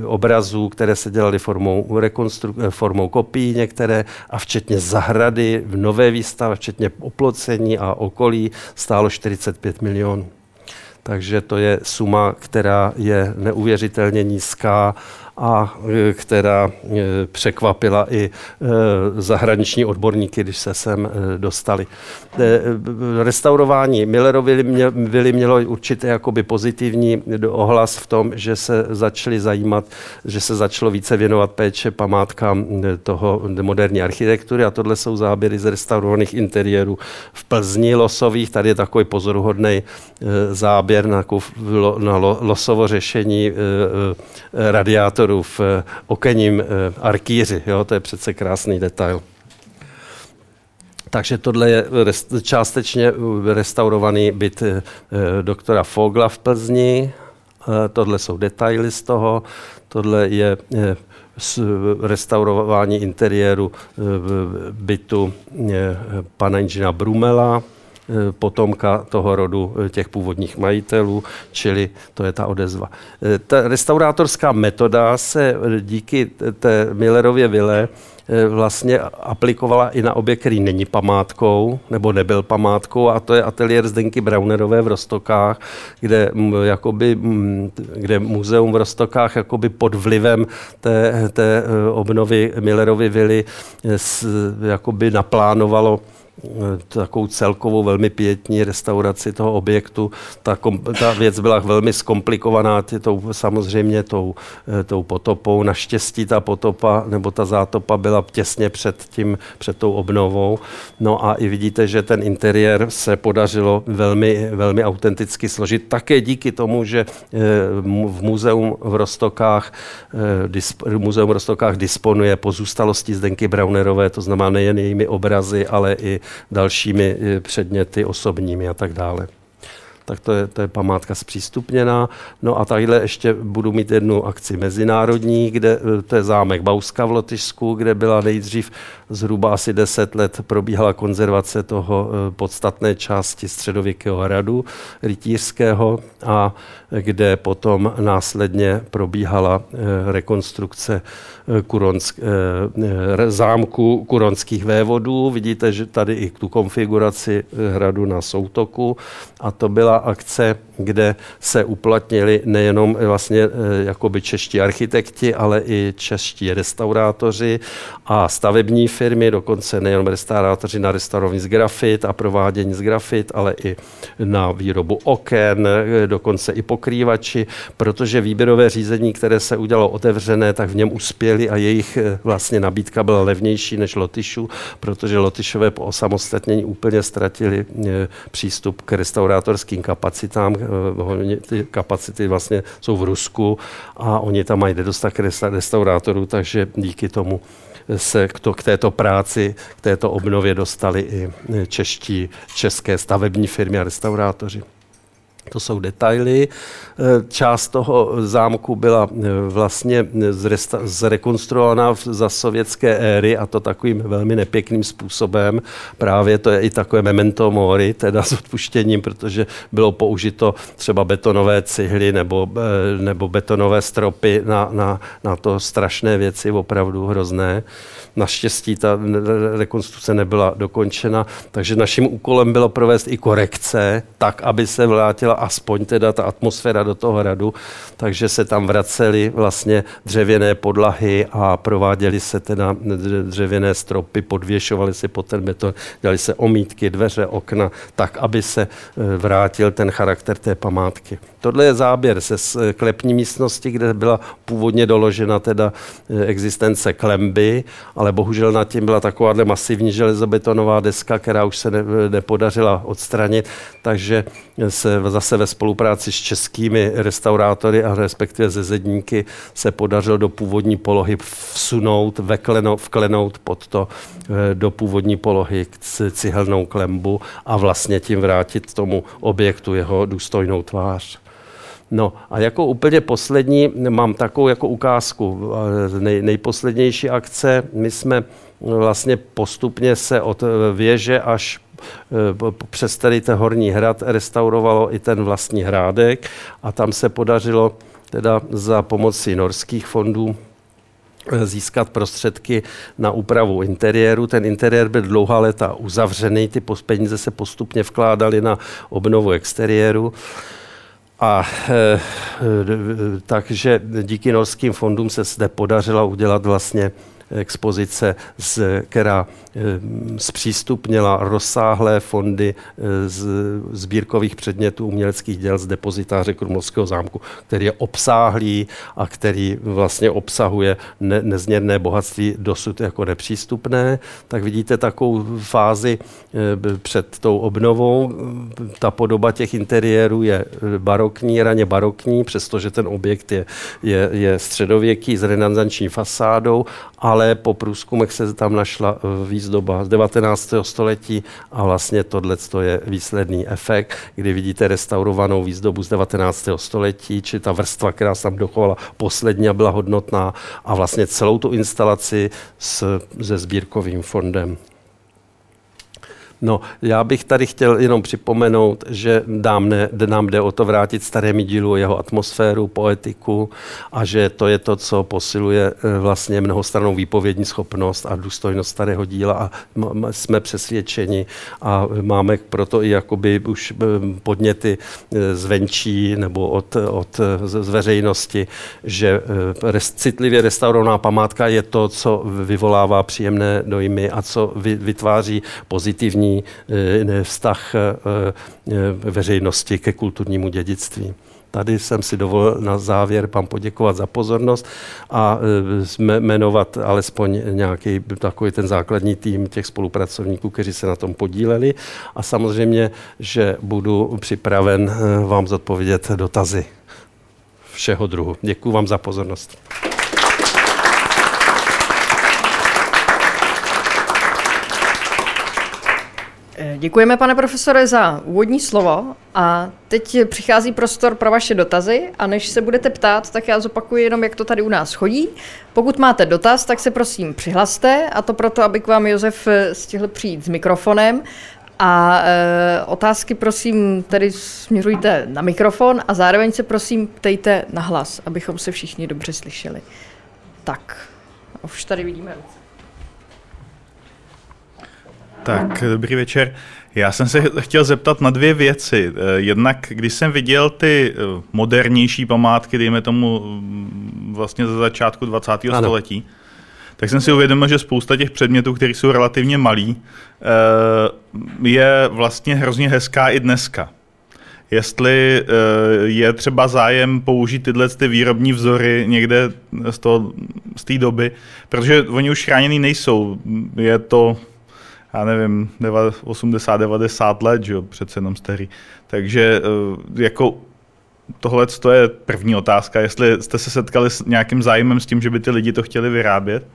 obrazů, které se dělaly formou, rekonstru- formou kopií některé, a včetně zahrady v nové výstavě, včetně oplocení a okolí stálo 45 milionů. Takže to je suma, která je neuvěřitelně nízká a e, která e, překvapila i e, zahraniční odborníky, když se sem dostali. Restaurování Millerovy vily mělo určitě jakoby pozitivní ohlas v tom, že se začali zajímat, že se začalo více věnovat péče památkám toho moderní architektury a tohle jsou záběry z restaurovaných interiérů v Plzni losových. Tady je takový pozoruhodný záběr na, na losovo řešení radiátorů prostoru v eh, okenním eh, arkýři. Jo? To je přece krásný detail. Takže tohle je částečně eh, restaurovaný byt doktora Fogla v Plzni. Tohle jsou detaily z toho. Tohle je restaurování interiéru bytu pana inženýra Brumela potomka toho rodu eh, těch původních majitelů, čili to je ta odezva. Eh, ta restaurátorská metoda se díky té Millerově vile vlastně aplikovala i na objekt, který není památkou, nebo nebyl památkou, a to je ateliér Zdenky Braunerové v Rostokách, kde, jakoby, kde muzeum v Rostokách jakoby pod vlivem té, té obnovy Millerovy vily jakoby naplánovalo takovou celkovou velmi pětní restauraci toho objektu. Ta, kom, ta věc byla velmi zkomplikovaná tou, samozřejmě tou, eh, tou potopou. Naštěstí ta potopa nebo ta zátopa byla těsně před, tím, před tou obnovou. No a i vidíte, že ten interiér se podařilo velmi, velmi autenticky složit. Také díky tomu, že eh, v muzeum v Rostokách, eh, muzeum v Rostokách disponuje pozůstalosti Zdenky Braunerové, to znamená nejen jejími obrazy, ale i dalšími eh, předměty osobními a tak dále. tak to je, to je památka zpřístupněná. No a tadyhle ještě budu mít jednu akci mezinárodní, kde to je zámek Bauska v Lotyšsku, kde byla nejdřív zhruba asi 10 let probíhala konzervace toho podstatné části středověkého hradu rytířského a kde potom následně probíhala rekonstrukce kuronsk, zámku kuronských vévodů. Vidíte, že tady i tu konfiguraci hradu na soutoku a to byla akce, kde se uplatnili nejenom vlastně jakoby čeští architekti, ale i čeští restaurátoři a stavební firmy, dokonce nejenom restaurátoři na restaurování z grafit a provádění z grafit, ale i na výrobu oken, dokonce i pokrývači, protože výběrové řízení, které se udělalo otevřené, tak v něm uspěli a jejich vlastně nabídka byla levnější než Lotyšů, protože Lotyšové po osamostatnění úplně ztratili přístup k restaurátorským kapacitám. Ty kapacity vlastně jsou v Rusku a oni tam mají nedostatek restaurátorů, takže díky tomu se k, to, k této práci, k této obnově dostali i čeští, české stavební firmy a restaurátoři. To jsou detaily. Část toho zámku byla vlastně zrekonstruovaná za sovětské éry a to takovým velmi nepěkným způsobem. Právě to je i takové memento mori, teda s odpuštěním, protože bylo použito třeba betonové cihly nebo, nebo betonové stropy na, na, na to strašné věci, opravdu hrozné. Naštěstí ta rekonstrukce nebyla dokončena, takže naším úkolem bylo provést i korekce, tak, aby se vrátila aspoň teda ta atmosféra do toho hradu, takže se tam vracely vlastně dřevěné podlahy a prováděly se teda dřevěné stropy, podvěšovaly se pod ten beton, dělali se omítky, dveře, okna, tak, aby se vrátil ten charakter té památky. Tohle je záběr ze sklepní místnosti, kde byla původně doložena teda existence klemby, ale bohužel nad tím byla takováhle masivní železobetonová deska, která už se ne, nepodařila odstranit, takže se zase ve spolupráci s českými restaurátory a respektive ze zedníky se podařilo do původní polohy vsunout, vekleno, vklenout pod to do původní polohy cihelnou klembu a vlastně tím vrátit tomu objektu jeho důstojnou tvář. No a jako úplně poslední mám takovou jako ukázku, nej, nejposlednější akce. My jsme vlastně postupně se od věže až přes tady ten horní hrad restaurovalo i ten vlastní hrádek a tam se podařilo teda za pomoci norských fondů získat prostředky na úpravu interiéru. Ten interiér byl dlouhá léta uzavřený, ty peníze se postupně vkládaly na obnovu exteriéru. A e, takže díky norským fondům se zde podařilo udělat vlastně expozice, z, která zpřístupnila rozsáhlé fondy z sbírkových předmětů uměleckých děl z depozitáře Krumlovského zámku, který je obsáhlý a který vlastně obsahuje ne, nezměrné bohatství dosud jako nepřístupné. Tak vidíte takovou fázi před tou obnovou. Ta podoba těch interiérů je barokní, raně barokní, přestože ten objekt je, je, je středověký s renesanční fasádou, ale po průzkumech se tam našla výzdoba z 19. století a vlastně tohle je výsledný efekt, kdy vidíte restaurovanou výzdobu z 19. století, či ta vrstva, která se tam dochovala poslední byla hodnotná a vlastně celou tu instalaci s, se sbírkovým fondem. No, já bych tady chtěl jenom připomenout, že nám, ne, nám jde o to vrátit starému dílu jeho atmosféru, poetiku a že to je to, co posiluje vlastně mnohostranou výpovědní schopnost a důstojnost starého díla a jsme přesvědčeni a máme proto i jakoby už podněty zvenčí nebo od, od z veřejnosti, že citlivě restaurovaná památka je to, co vyvolává příjemné dojmy a co vytváří pozitivní vztah veřejnosti ke kulturnímu dědictví. Tady jsem si dovolil na závěr vám poděkovat za pozornost a jmenovat alespoň nějaký takový ten základní tým těch spolupracovníků, kteří se na tom podíleli. A samozřejmě, že budu připraven vám zodpovědět dotazy všeho druhu. Děkuji vám za pozornost. Děkujeme, pane profesore, za úvodní slovo a teď přichází prostor pro vaše dotazy a než se budete ptát, tak já zopakuji jenom, jak to tady u nás chodí. Pokud máte dotaz, tak se prosím přihlaste a to proto, aby k vám Josef eh, stihl přijít s mikrofonem a e, otázky prosím tedy směřujte na mikrofon a zároveň se prosím ptejte na hlas, abychom se všichni dobře slyšeli. Tak, už tady vidíme ruce. Tak, dobrý večer. Já jsem se chtěl zeptat na dvě věci. Eh, jednak, když jsem viděl ty eh, modernější památky, dejme tomu mm, vlastně ze začátku 20. Ano. století, tak jsem si uvědomil, že spousta těch předmětů, které jsou relativně malý, eh, je vlastně hrozně hezká i dneska. Jestli je třeba zájem použít tyhle ty výrobní vzory někde z, toho, z té doby, protože oni už chráněný nejsou. Je to já nevím, 80-90 let, že jo, přece jenom starý. Takže eh, jako tohle je první otázka, jestli jste se setkali s nějakým zájmem s tím, že by ty lidi to chtěli vyrábět,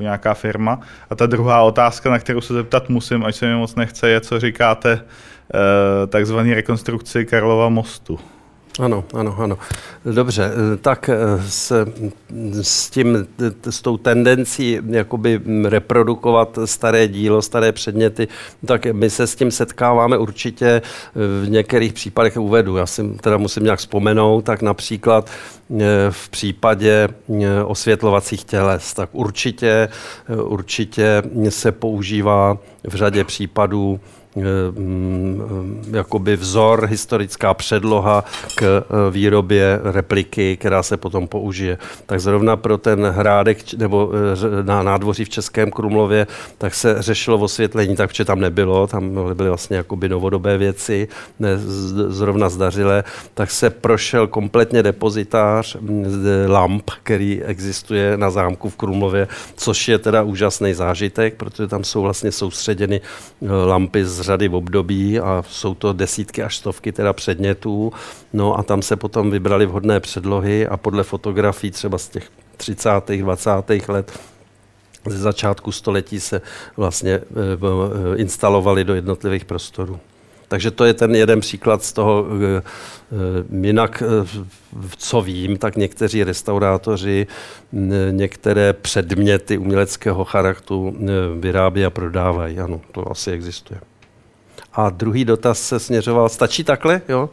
nějaká firma. A ta druhá otázka, na kterou se zeptat musím, ať se mi moc nechce, je, co říkáte eh, takzvaný rekonstrukci Karlova mostu. Ano, ano, ano. Dobře, eh, tak eh, s, s tím, s tou tendencí jakoby reprodukovat staré dílo, staré předměty, tak my se s tím setkáváme určitě eh, v některých případech uvedu. Já si teda musím nějak vzpomenout, tak například v případě osvětlovacích těles, tak určitě, určitě se používá v řadě případů mm, jakoby vzor, historická předloha k eh, výrobě repliky, která se potom použije. Tak zrovna pro ten hrádek nebo eh, na nádvoří v Českém Krumlově, tak se řešilo osvětlení, tak vše tam nebylo, tam byly vlastně jakoby novodobé věci, ne, zrovna zdařilé, tak se prošel kompletně depozitář mm, lamp, který existuje na zámku v Krumlově, což je teda úžasný zážitek, protože tam jsou vlastně soustředěny lampy z řady v období a jsou to desítky až stovky teda předmětů. No a tam se potom vybrali vhodné předlohy a podle fotografií třeba z těch 30. 20. let ze začátku století se vlastně eh, eh, instalovali do jednotlivých prostorů. Takže to je ten jeden příklad z toho. Eh, jinak, co vím, tak někteří restaurátoři některé předměty uměleckého charakteru vyrábí a prodávají. Ano, to asi existuje. A druhý dotaz se směřoval, stačí takhle, jo?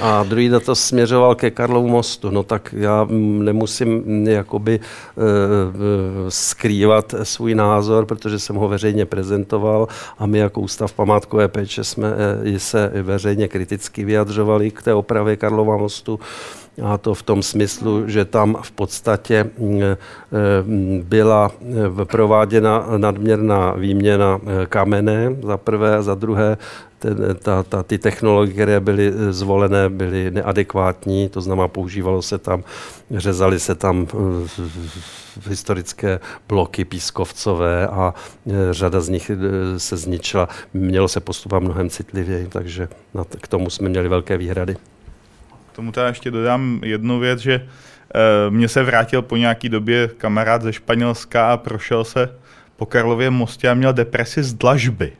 A druhý dotaz směřoval ke Karlovu mostu. No tak já nemusím jakoby uh, skrývat svůj názor, protože jsem ho veřejně prezentoval a my jako Ústav památkové péče jsme uh, se veřejně kriticky vyjadřovali k té opravě Karlova mostu. A to v tom smyslu, že tam v podstatě eh, byla prováděna nadměrná výměna kamene za prvé za druhé ten, ta, ta, ty technologie, které byly zvolené, byly neadekvátní, to znamená, používalo se tam, řezali se tam historické bloky pískovcové a řada z nich se zničila. Mělo se postupovat mnohem citlivěji, takže k tomu jsme měli velké výhrady tomu teda ještě dodám jednu věc, že mně se vrátil po nějaký době kamarád ze Španělska a prošel se po Karlově mostě a měl depresi z dlažby.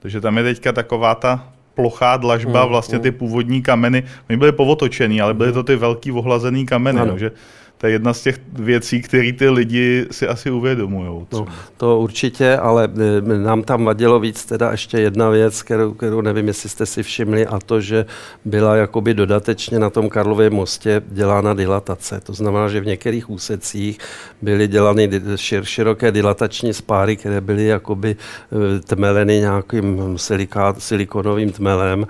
Takže tam je teďka taková ta plochá dlažba, mm, vlastně ty mm. původní kameny, oni byly povotočený, ale byly to ty velký ohlazený kameny, no, že to je jedna z těch věcí, které ty lidi si asi uvědomují. No, to určitě, ale e, nám tam vadilo víc teda ještě jedna věc, kterou, kterou nevím, jestli jste si všimli, a to, že byla jakoby dodatečně na tom Karlově mostě dělána dilatace. To znamená, že v některých úsecích byly dělány šir, široké dilatační spáry, které byly jakoby e, tmeleny nějakým silikát, silikonovým tmelem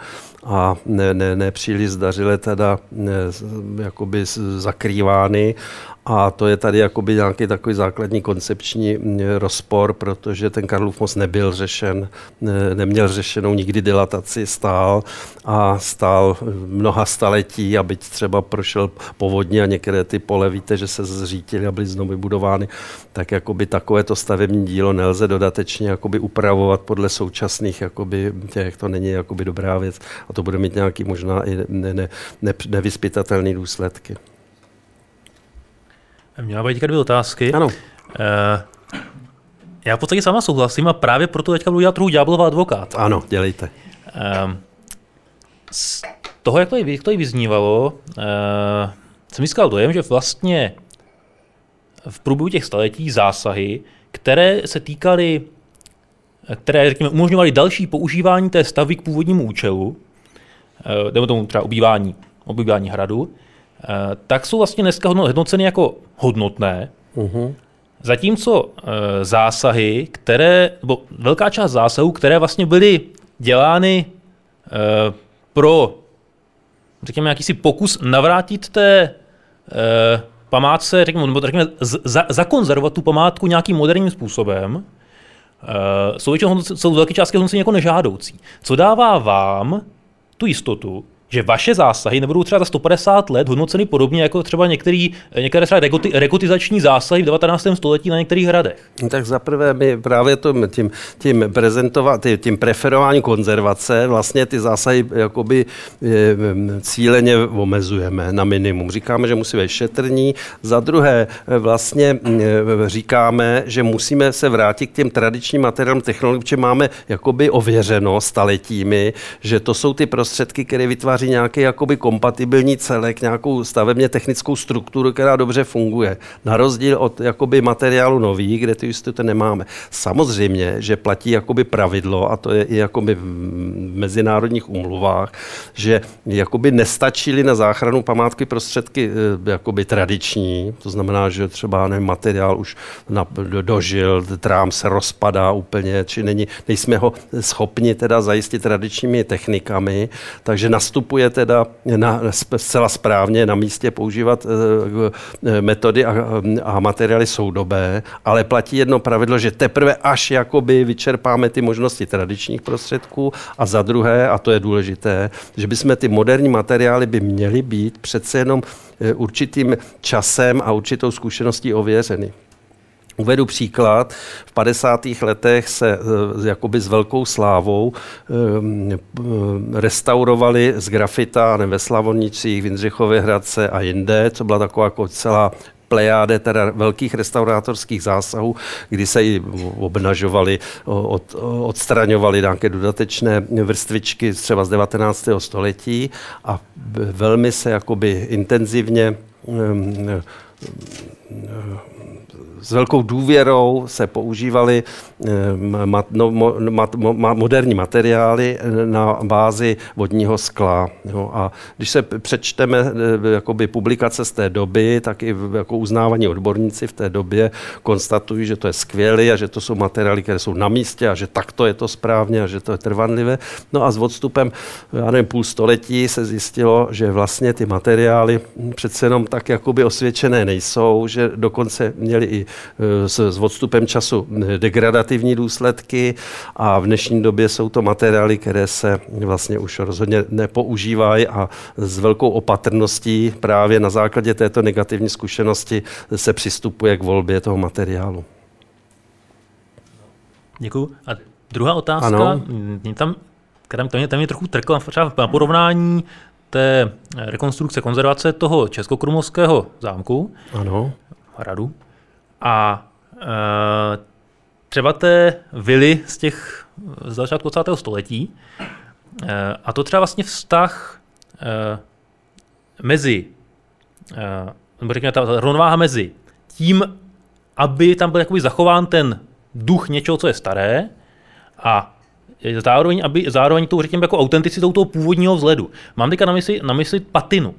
a ne, ne, nepříliš zdařile teda ne, jakoby zakrývány a to je tady jakoby nějaký takový základní koncepční rozpor, protože ten Karlův most nebyl řešen, ne, neměl řešenou nikdy dilataci, stál a stál mnoha staletí a byť třeba prošel povodně a některé ty pole, víte, že se zřítily a byly znovu vybudovány, tak jakoby takovéto stavební dílo nelze dodatečně jakoby upravovat podle současných jakoby těch, to není jakoby dobrá věc a to bude mít nějaký možná i ne, ne, ne, nevyspytatelný důsledky. Měla být dvě otázky. Ano. Uh, Já v podstatě sama souhlasím a právě proto teďka budu dělat trochu ďáblova advokát. Ano, dělejte. Um, z toho, jak to, jak to vyznívalo, uh, jsem získal dojem, že vlastně v průběhu těch staletí zásahy, které se týkaly, které řekněme, umožňovaly další používání té stavby k původnímu účelu, uh, nebo tomu třeba obývání, obývání hradu, uh, tak jsou vlastně dneska hodnoceny jako hodnotné, uh-huh. Zatímco uh, zásahy, které, nebo velká část zásahů, které vlastně byly dělány uh, pro, řekněme, jakýsi pokus navrátit té památce, řekněme, nebo řekněme, za, zakonzervovat tu památku nějakým moderním způsobem, jsou, většinou, jsou velké částky hodnocení jako nežádoucí. Co dává vám tu jistotu, že vaše zásahy nebudou třeba za 150 let hodnoceny podobně jako třeba některý, některé třeba rekotizační zásahy v 19. století na některých hradech? Tak zaprvé my právě tím, tím, tím, prezentovat, tím preferování konzervace vlastně ty zásahy jakoby cíleně omezujeme na minimum. Říkáme, že musí být šetrní. Za druhé vlastně říkáme, že musíme se vrátit k těm tradičním materiálům technologiím, protože máme jakoby ověřeno staletími, že to jsou ty prostředky, které vytváří vytváří nějaký jakoby kompatibilní celek, nějakou stavebně technickou strukturu, která dobře funguje. Na rozdíl od jakoby materiálu nový, kde ty jistoty nemáme. Samozřejmě, že platí jakoby pravidlo, a to je i jakoby v mezinárodních umluvách, že jakoby nestačily na záchranu památky prostředky eh, jakoby tradiční, to znamená, že třeba nevím, materiál už na, dožil, trám se rozpadá úplně, či není, nejsme ho schopni teda zajistit tradičními technikami, takže nastup postupuje teda na, zcela správně na místě používat eh, eh, metody a, a materiály soudobé, ale platí jedno pravidlo, že teprve až jakoby vyčerpáme ty možnosti tradičních prostředků a za druhé, a to je důležité, že bychom ty moderní materiály by měly být přece jenom eh, určitým časem a určitou zkušeností ověřeny. Uvedu příklad. V 50. letech se eh, jakoby s velkou slávou eh, restaurovali z grafita ve Slavonicích, v Jindřichově Hradce a jinde, co byla taková jako celá plejáde teda velkých restaurátorských zásahů, kdy se i obnažovali, od, odstraňovali nějaké dodatečné vrstvičky třeba z 19. století a velmi se jakoby intenzivně um, s velkou důvěrou se používaly eh, mat, no, mat, moderní materiály eh, na bázi vodního skla. Jo. A když se přečteme eh, jakoby publikace z té doby, tak i jako uznávaní odborníci v té době konstatují, že to je skvělé a že to jsou materiály, které jsou na místě a že takto je to správně a že to je trvanlivé. No a s odstupem, já nevím, půl století se zjistilo, že vlastně ty materiály přece jenom tak jakoby osvědčené nejsou, že dokonce měli i s, s odstupem času degradativní důsledky a v dnešní době jsou to materiály, které se vlastně už rozhodně nepoužívají a s velkou opatrností právě na základě této negativní zkušenosti se přistupuje k volbě toho materiálu. Děkuji. A druhá otázka, ano. tam, tam, tam, mě, tam mě trochu trkla třeba na porovnání té rekonstrukce konzervace toho českokrumovského zámku, ano. hradu, a e, třeba té vily z těch z začátku 20. století, e, a to třeba vlastně vztah e, mezi, e, nebo řekněme ta rovnováha mezi tím, aby tam byl jakoby zachován ten duch něčeho, co je staré, a zároveň, aby, zároveň tou, řekněme, jako autenticitou toho původního vzhledu. Mám teďka na mysli, na mysli patinu.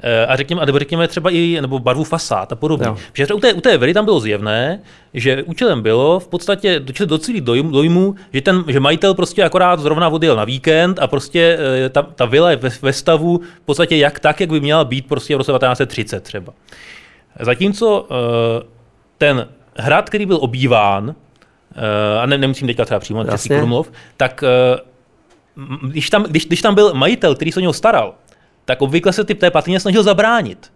Eh, a řekněme, nebo řekněme třeba i nebo barvu fasád a podobně. Jo. Protože u té, u té vily tam bylo zjevné, že účelem bylo v podstatě docílit dojmu, dojmu, že, ten, že majitel prostě akorát zrovna odjel na víkend a prostě eh, ta, ta vila je ve, ve stavu v podstatě jak tak, jak by měla být prostě v roce 1930 třeba. Zatímco eh, ten hrad, který byl obýván, a ne, nemusím teďka třeba přímo na Krumlov, tak když tam, když, když tam byl majitel, který se o něho staral, tak obvykle se typ té patině snažil zabránit.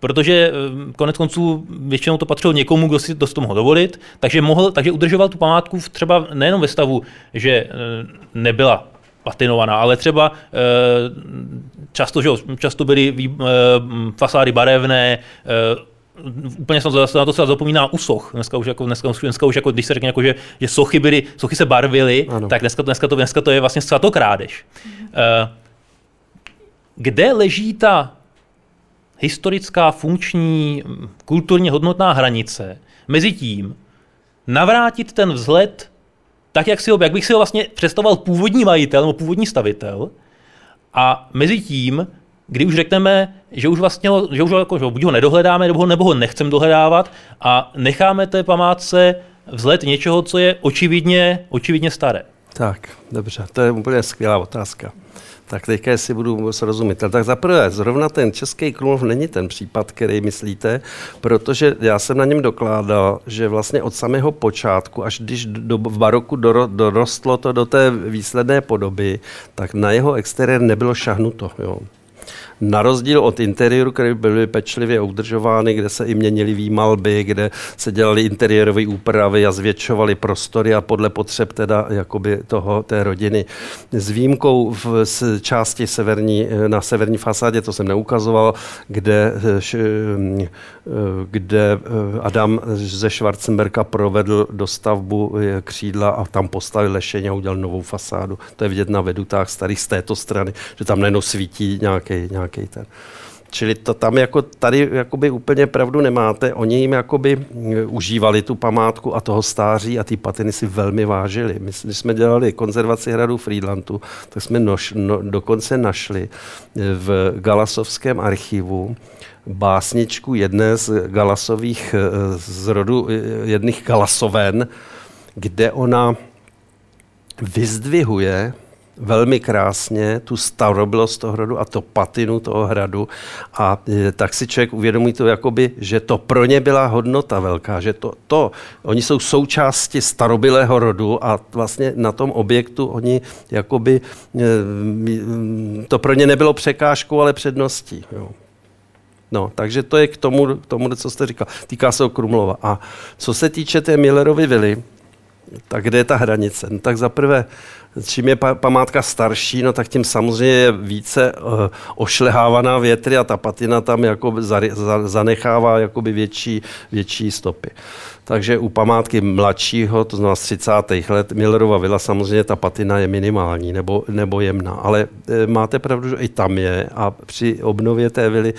Protože eh, konec konců většinou to patřilo někomu, kdo si to, to mohl dovolit, takže, mohl, takže udržoval tu památku v třeba nejenom ve stavu, že eh, nebyla patinovaná, ale třeba eh, často, že často byly fasády barevné, úplně jsem na to se zapomíná u soch. Dneska už, jako, dneska, dneska už jako, když se řekne, jako, že, že sochy, byly, sochy se barvily, ano. tak dneska, dneska, to, dneska to je vlastně svatokrádež. Mm. Uh, kde leží ta historická, funkční, kulturně hodnotná hranice mezi tím, navrátit ten vzhled tak, jak, si ho, jak bych si ho vlastně představoval původní majitel nebo původní stavitel, a mezi tím, kdy už řekneme, že už vlastně ho, že už ho, jako, že buď ho nedohledáme, nebo ho, nebo ho nechceme dohledávat a necháme té památce vzhled něčeho, co je očividně, očividně staré. Tak, dobře, to je úplně skvělá otázka. Tak teďka si budu srozumit. Tak zaprvé, zrovna ten Český Krumlov není ten případ, který myslíte, protože já jsem na něm dokládal, že vlastně od samého počátku, až když do, v baroku dorostlo to do té výsledné podoby, tak na jeho exteriér nebylo šahnuto. Jo. Na rozdíl od interiéru, které byly pečlivě udržovány, kde se i měnily výmalby, kde se dělaly interiérové úpravy a zvětšovaly prostory a podle potřeb teda jakoby toho, té rodiny. S výjimkou v části severní, na severní fasádě, to jsem neukazoval, kde, kde Adam ze Schwarzenberga provedl dostavbu křídla a tam postavil lešeň a udělal novou fasádu. To je vidět na vedutách starých z této strany, že tam najednou svítí nějaký, nějaký nějaký ten. Čili to tam jako tady jakoby úplně pravdu nemáte. Oni jim jakoby mm, užívali tu památku a toho stáří a ty patiny si velmi vážili. My, když jsme dělali konzervaci hradu Friedlandu, tak jsme noš, no, dokonce našli eh, v Galasovském archivu básničku jedné z Galasových, eh, z rodu eh, jedných Galasoven, kde ona vyzdvihuje velmi krásně tu starobilost toho hradu a to patinu toho hradu a e, tak si člověk uvědomí to, jakoby, že to pro ně byla hodnota velká, že to, to, oni jsou součástí starobilého rodu a vlastně na tom objektu oni jakoby, e, to pro ně nebylo překážkou, ale předností. Jo. No, takže to je k tomu, k tomu, co jste říkal. Týká se o Krumlova. A co se týče té Millerovy vily, tak kde je ta hranice? No, tak zaprvé čím je památka starší, no tak tím samozřejmě je více uh, ošlehávaná větry a ta patina tam jako za, za, zanechává jakoby větší, větší stopy. Takže u památky mladšího, to znamená z 30. let, Millerova vila, samozřejmě ta patina je minimální nebo, nebo jemná. Ale e, máte pravdu, že i tam je a při obnově té vily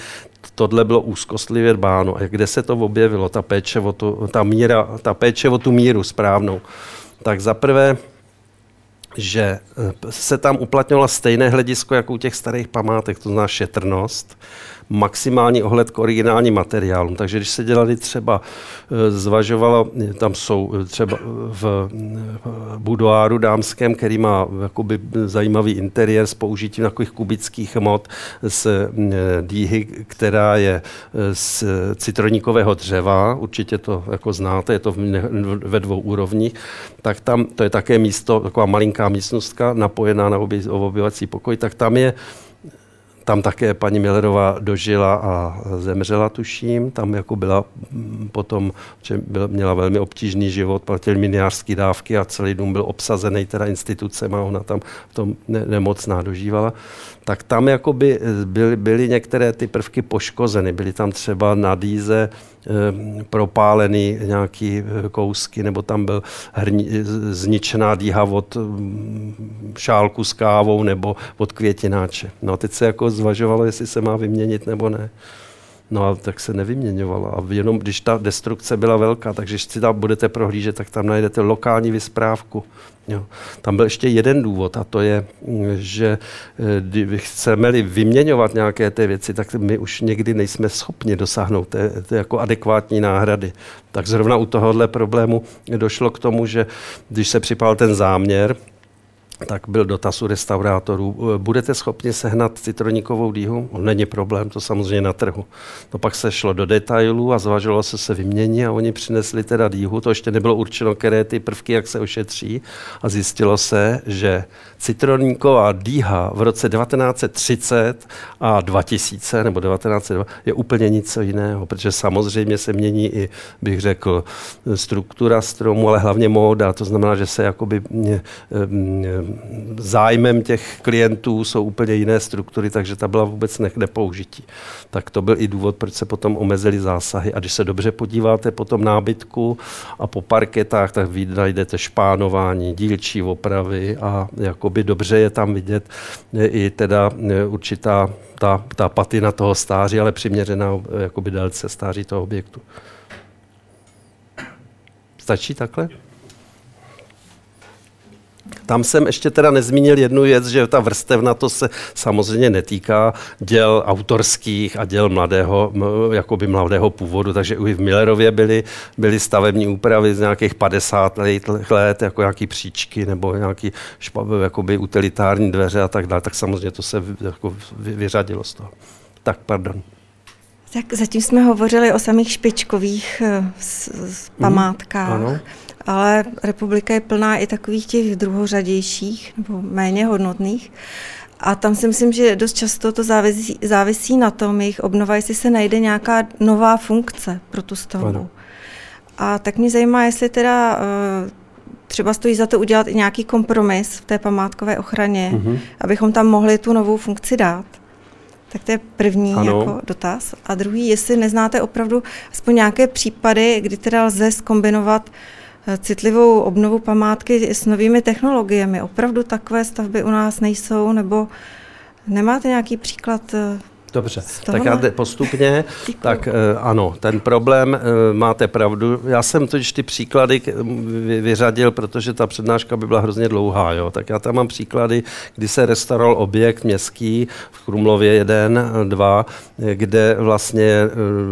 tohle bylo úzkostlivě dbáno. A kde se to objevilo, ta péče o tu, ta míra, ta péče o tu míru správnou? Tak zaprvé že eh, se tam uplatňovalo stejné hledisko jako u těch starých památek, to znamená šetrnost, maximální ohled k originálním materiálům. Takže když se dělali třeba, eh, zvažovalo, tam jsou eh, třeba v budoáru dámském, který má jakoby zajímavý interiér s použitím takových kubických mod z dýhy, která je z citroníkového dřeva, určitě to jako znáte, je to ve dvou úrovních, tak tam to je také místo, taková malinká místnostka napojená na obyvací pokoj, tak tam je tam také paní Millerová dožila a zemřela, tuším. Tam jako byla mm, potom, že byla, měla velmi obtížný život, platil miniářské dávky a celý dům byl obsazený teda institucemi a ona tam v tom ne, nemocná dožívala tak tam jakoby eh, byly, byly některé ty prvky poškozeny. Byly tam třeba na dýze e, propálený nějaký eh, kousky, nebo tam byl hrni, zničená dýha od mm, šálku s kávou nebo od květináče. No a teď se jako zvažovalo, jestli se má vyměnit nebo ne. No a tak se nevyměňovala. A jenom když ta destrukce byla velká, takže když si tam budete prohlížet, tak tam najdete lokální vysprávku. Jo. Tam byl ještě jeden důvod a to je, že eh, chceme-li vyměňovat nějaké ty věci, tak my už někdy nejsme schopni dosáhnout té, té jako adekvátní náhrady. Tak zrovna u tohohle problému došlo k tomu, že když se připal ten záměr, tak byl dotaz u restaurátorů. Budete schopni sehnat citroníkovou dýhu? No, není problém, to samozřejmě na trhu. No pak se šlo do detailů a zvažovalo se se vyměnit a oni přinesli teda dýhu. To ještě nebylo určeno, které ty prvky, jak se ošetří. A zjistilo se, že citroníková dýha v roce 1930 a 2000 nebo 1902 je úplně nic jiného, protože samozřejmě se mění i, bych řekl, struktura stromu, ale hlavně móda. To znamená, že se jakoby zájmem těch klientů jsou úplně jiné struktury, takže ta byla vůbec ne, nepoužití. Tak to byl i důvod, proč se potom omezily zásahy. A když se dobře podíváte po tom nábytku a po parketách, tak vy najdete špánování, dílčí opravy a jakoby dobře je tam vidět i teda určitá ta, ta patina toho stáří, ale přiměřená jakoby délce stáří toho objektu. Stačí takhle? Tam jsem ještě teda nezmínil jednu věc, že ta vrstevna to se samozřejmě netýká děl autorských a děl mladého, jakoby mladého původu, takže i v Millerově byly, byly stavební úpravy z nějakých 50 let, jako nějaký příčky nebo nějaký jakoby utilitární dveře a tak dále, tak samozřejmě to se jako vyřadilo z toho. Tak, pardon. Tak zatím jsme hovořili o samých špičkových eh, památkách. Mm, ano ale republika je plná i takových těch druhořadějších nebo méně hodnotných. A tam si myslím, že dost často to závisí, závisí na tom, jejich obnova, jestli se najde nějaká nová funkce pro tu stavbu. Ano. A tak mě zajímá, jestli teda uh, třeba stojí za to udělat i nějaký kompromis v té památkové ochraně, uh-huh. abychom tam mohli tu novou funkci dát. Tak to je první jako dotaz. A druhý, jestli neznáte opravdu aspoň nějaké případy, kdy teda lze skombinovat uh, citlivou obnovu památky s novými technologiemi. Opravdu takové stavby u nás nejsou, nebo nemáte nějaký příklad eh, Dobře, tak já postupně. Děkuju. Tak eh, ano, ten problém, eh, máte pravdu. Já jsem totiž ty příklady vyřadil, protože ta přednáška by byla hrozně dlouhá. Jo? Tak já tam mám příklady, kdy se restauroval objekt městský v Krumlově 1, 2, kde vlastně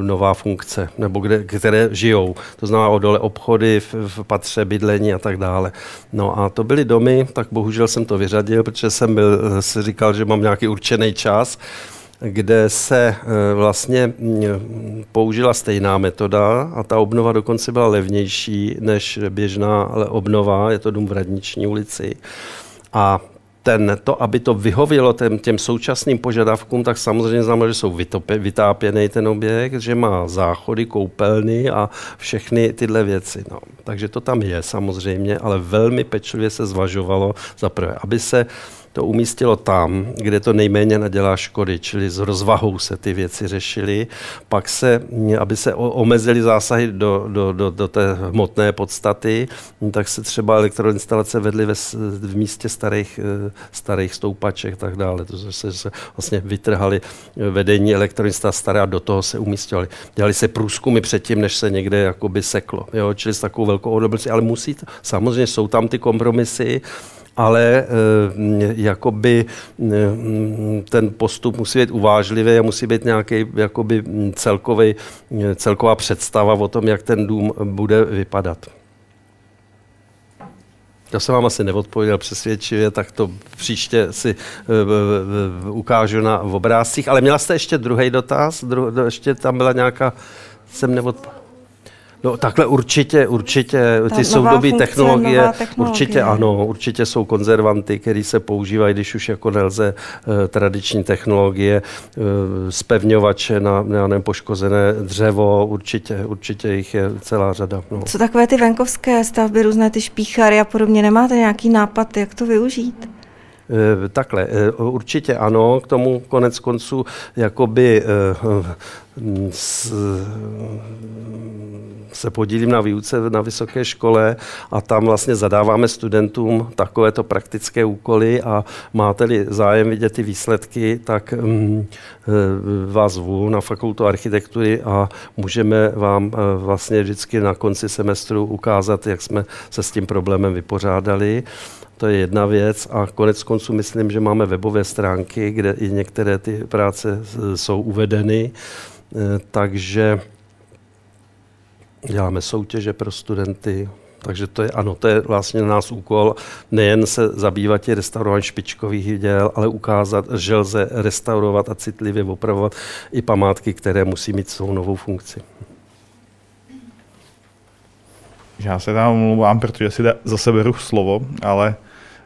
nová funkce, nebo kde, které žijou. To znamená o dole obchody, v, v patře bydlení a tak dále. No a to byly domy, tak bohužel jsem to vyřadil, protože jsem byl, si říkal, že mám nějaký určený čas kde se eh, vlastně použila stejná metoda a ta obnova dokonce byla levnější než běžná obnova, je to dům v Radniční ulici. A ten, to, aby to vyhovělo těm, těm současným požadavkům, tak samozřejmě znamená, že jsou vytápěný ten objekt, že má záchody, koupelny a všechny tyhle věci. No. Takže to tam je samozřejmě, ale velmi pečlivě se zvažovalo za prvé, aby se to umístilo tam, kde to nejméně nadělá škody, čili s rozvahou se ty věci řešily. Pak se, aby se omezily zásahy do, do, do, do té hmotné podstaty, tak se třeba elektroinstalace vedly ve, v místě starých, eh, starých stoupaček a tak dále. To se, se vlastně vytrhali vedení elektroinstalace staré a do toho se umístěvali. Dělali se průzkumy předtím, než se někde jakoby seklo. Jo? Čili s takovou velkou odolností, ale musí, samozřejmě jsou tam ty kompromisy, ale eh, jakoby eh, ten postup musí být uvážlivý a musí být nějaký jakoby celkový, celková představa o tom, jak ten dům bude vypadat. To jsem vám asi neodpověděl přesvědčivě, tak to příště si uh, ukážu na obrázcích. Ale měla jste ještě druhý dotaz? Dru, ještě tam byla nějaká, jsem neodpověděl. No takhle určitě, určitě, Ta ty soudobé technologie, technologie, určitě ano, určitě jsou konzervanty, které se používají, když už jako nelze uh, tradiční technologie, uh, spevňovače na, na nepoškozené dřevo, určitě, určitě jich je celá řada. No. Co takové ty venkovské stavby, různé ty špíchary a podobně, nemáte nějaký nápad, jak to využít? Takhle, určitě ano, k tomu konec konců jakoby s, se podílím na výuce na vysoké škole a tam vlastně zadáváme studentům takovéto praktické úkoly a máte-li zájem vidět ty výsledky, tak um, vás zvu na fakultu architektury a můžeme vám vlastně vždycky na konci semestru ukázat, jak jsme se s tím problémem vypořádali. To je jedna věc. A konec konců myslím, že máme webové stránky, kde i některé ty práce jsou uvedeny, eh, takže děláme soutěže pro studenty, takže to je, ano, to je vlastně nás úkol nejen se zabývat tě restaurování špičkových děl, ale ukázat, že lze restaurovat a citlivě opravovat i památky, které musí mít svou novou funkci. Já se tam omlouvám, protože si zase beru slovo, ale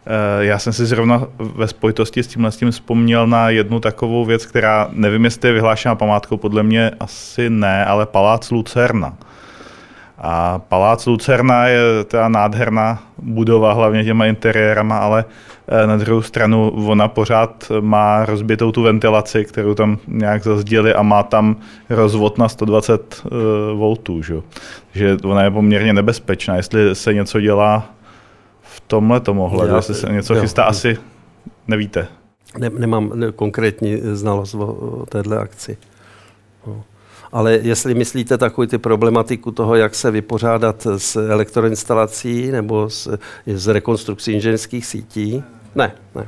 eh, já jsem si zrovna ve spojitosti s tímhle s tím vzpomněl na jednu takovou věc, která nevím, jestli je vyhlášená památkou, podle mě asi ne, ale Palác Lucerna A Palác Lucerna je ta nádherná budova, hlavně těma interiérama, ale eh, na druhou stranu ona pořád má rozbitou tu ventilaci, kterou tam nějak zazděli a má tam rozvod na 120 V. Že? Takže ona je poměrně nebezpečná. Jestli se něco dělá v tomhle tomu ohledu, jestli se něco jo, chystá, asi nevíte. Ne, nemám konkrétní znalost o, o téhle akci. No. Ale jestli myslíte takovou ty problematiku toho, jak se vypořádat s elektroinstalací nebo s, s rekonstrukcí inženýrských sítí, ne, ne.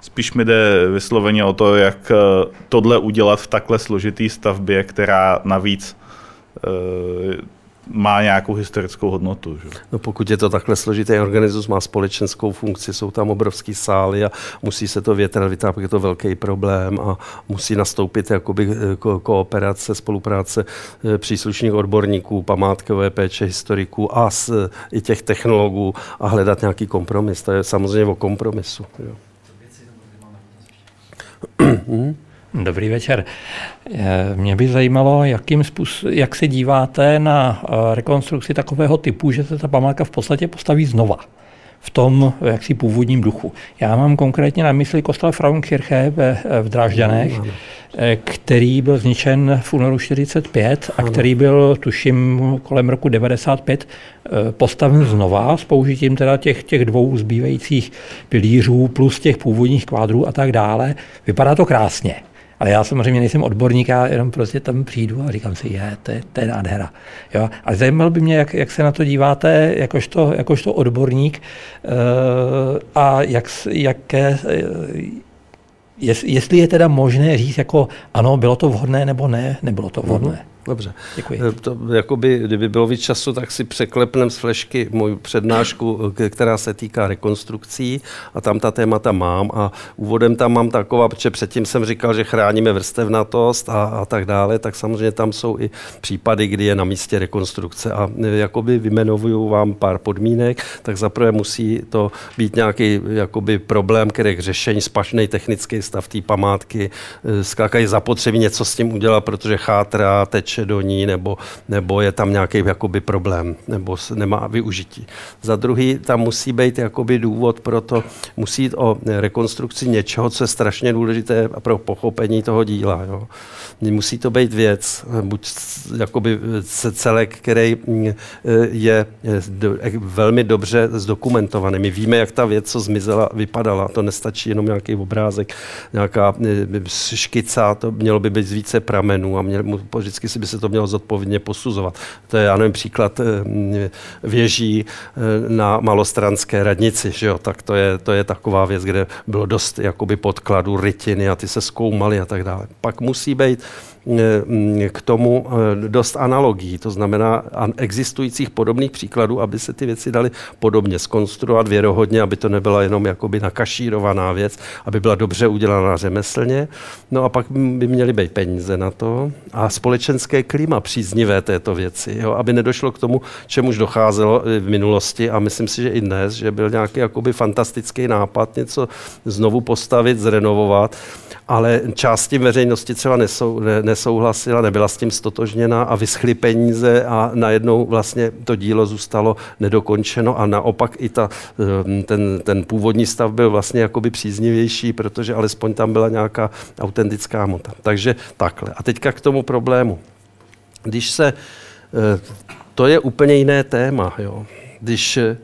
Spíš mi jde vysloveně o to, jak eh, tohle udělat v takhle složitý stavbě, která navíc eh, má nějakou historickou hodnotu. Že? No pokud je to takhle složitý organismus, má společenskou funkci, jsou tam obrovský sály a musí se to větrat, vytápět, je to velký problém a musí nastoupit jakoby eh, ko- kooperace, spolupráce eh, příslušných odborníků, památkové péče, historiků a s, i těch technologů a hledat nějaký kompromis. To je samozřejmě o kompromisu. Jo. Dobrý večer. Eh, mě by zajímalo, jakým způsob, jak se díváte na eh, rekonstrukci takového typu, že se ta památka v podstatě postaví znova v tom jaksi původním duchu. Já mám konkrétně na mysli kostel Frauenkirche v, v Drážďanech, eh, který byl zničen v únoru 45 a který byl, tuším, kolem roku 95 postaven znova s použitím teda těch, těch dvou zbývajících pilířů plus těch původních kvádrů a tak dále. Vypadá to krásně. Ale já samozřejmě nejsem odborník, já jenom prostě tam přijdu a říkám si, je, to je, to je nádhera. Jo? Ale zajímalo by mě, jak, jak se na to díváte jakožto, jakožto odborník uh, a jak, jaké, uh, jestli je teda možné říct, jako ano, bylo to vhodné nebo ne, nebylo to vhodné. Mm-hmm. Dobře. Děkuji. Eh, to, jakoby, kdyby bylo víc času, tak si překlepnem z flešky můj přednášku, která se týká rekonstrukcí a tam ta témata mám a úvodem tam mám taková, protože předtím jsem říkal, že chráníme vrstevnatost a, a tak dále, tak samozřejmě tam jsou i případy, kdy je na místě rekonstrukce a eh, jakoby vymenuju vám pár podmínek, tak zaprvé musí to být nějaký jakoby problém, který k řešení, spašný technický stav té památky, eh, skákají zapotřebí něco s tím udělat, protože chátrá, teče teče do ní, nebo, nebo je tam nějaký jakoby problém, nebo nemá využití. Za druhý, tam musí být jakoby důvod pro to, musí jít o rekonstrukci něčeho, co je strašně důležité pro pochopení toho díla. Jo. Musí to být věc, buď jakoby celek, který mm, je velmi dobře zdokumentovaný. My víme, jak ta věc, co zmizela, vypadala. To nestačí jenom nějaký obrázek, nějaká e, škica, to mělo by být z více pramenů a měl, vždycky si by se to mělo zodpovědně posuzovat. To je, já nevím, příklad eh, věží eh, na malostranské radnici, že jo? tak to je, to je taková věc, kde bylo dost jakoby podkladů, rytiny a ty se zkoumaly a tak dále. Pak musí být k tomu eh, dost analogií, to znamená existujících podobných příkladů, aby se ty věci daly podobně skonstruovat věrohodně, aby to nebyla jenom jakoby nakašírovaná věc, aby byla dobře udělaná řemeslně. No a pak by měly být peníze na to a společenské klima příznivé této věci, jo, aby nedošlo k tomu, čemuž docházelo v minulosti a myslím si, že i dnes, že byl nějaký jakoby fantastický nápad něco znovu postavit, zrenovovat ale část tím veřejnosti třeba nesou, ne, nesouhlasila, nebyla s tím stotožněna a vyschly peníze a najednou vlastně to dílo zůstalo nedokončeno a naopak i ta, ehm, ten, ten původní stav byl vlastně jakoby příznivější, protože alespoň tam byla nějaká autentická hmota. Takže takhle. A teďka k tomu problému. Když se, eh, to je úplně jiné téma, jo. Když eh,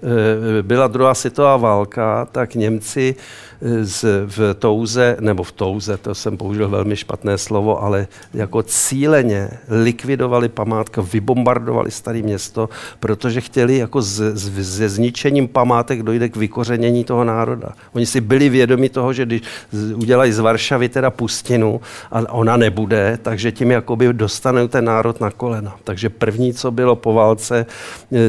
byla druhá světová válka, tak Němci z, v Touze, nebo v Touze, to jsem použil velmi špatné slovo, ale jako cíleně likvidovali památku, vybombardovali staré město, protože chtěli jako z, z, ze zničením památek dojde k vykořenění toho národa. Oni si byli vědomi toho, že když udělají z Varšavy teda pustinu a ona nebude, takže tím jakoby dostanou ten národ na kolena. Takže první, co bylo po válce,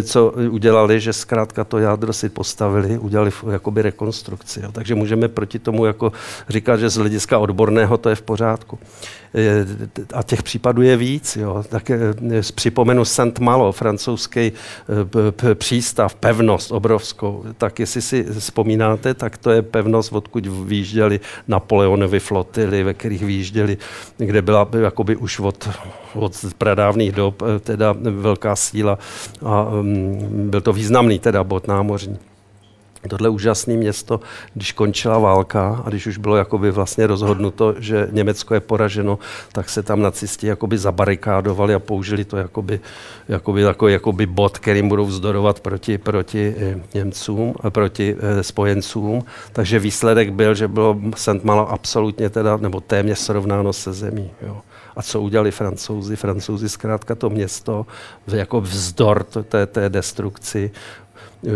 co udělali udělali, že zkrátka to jádro si postavili, udělali jakoby rekonstrukci. Jo. Takže můžeme proti tomu jako říkat, že z hlediska odborného to je v pořádku. A těch případů je víc. Jo. Tak připomenu Saint Malo, francouzský přístav, pevnost obrovskou. Tak jestli si vzpomínáte, tak to je pevnost, odkud výjížděli Napoleonovy flotily, ve kterých výjížděli, kde byla jakoby už od, od pradávných dob teda velká síla a um, byl to významný teda bod námořní tohle úžasné město, když končila válka a když už bylo jakoby vlastně rozhodnuto, že Německo je poraženo, tak se tam nacisti jakoby zabarikádovali a použili to jakoby, jakoby, jako, jakoby bod, kterým budou vzdorovat proti, proti eh, Němcům, eh, proti eh, spojencům. Takže výsledek byl, že bylo St. Malo absolutně teda, nebo téměř srovnáno se zemí. Jo. A co udělali francouzi? Francouzi zkrátka to město jako vzdor té, té destrukci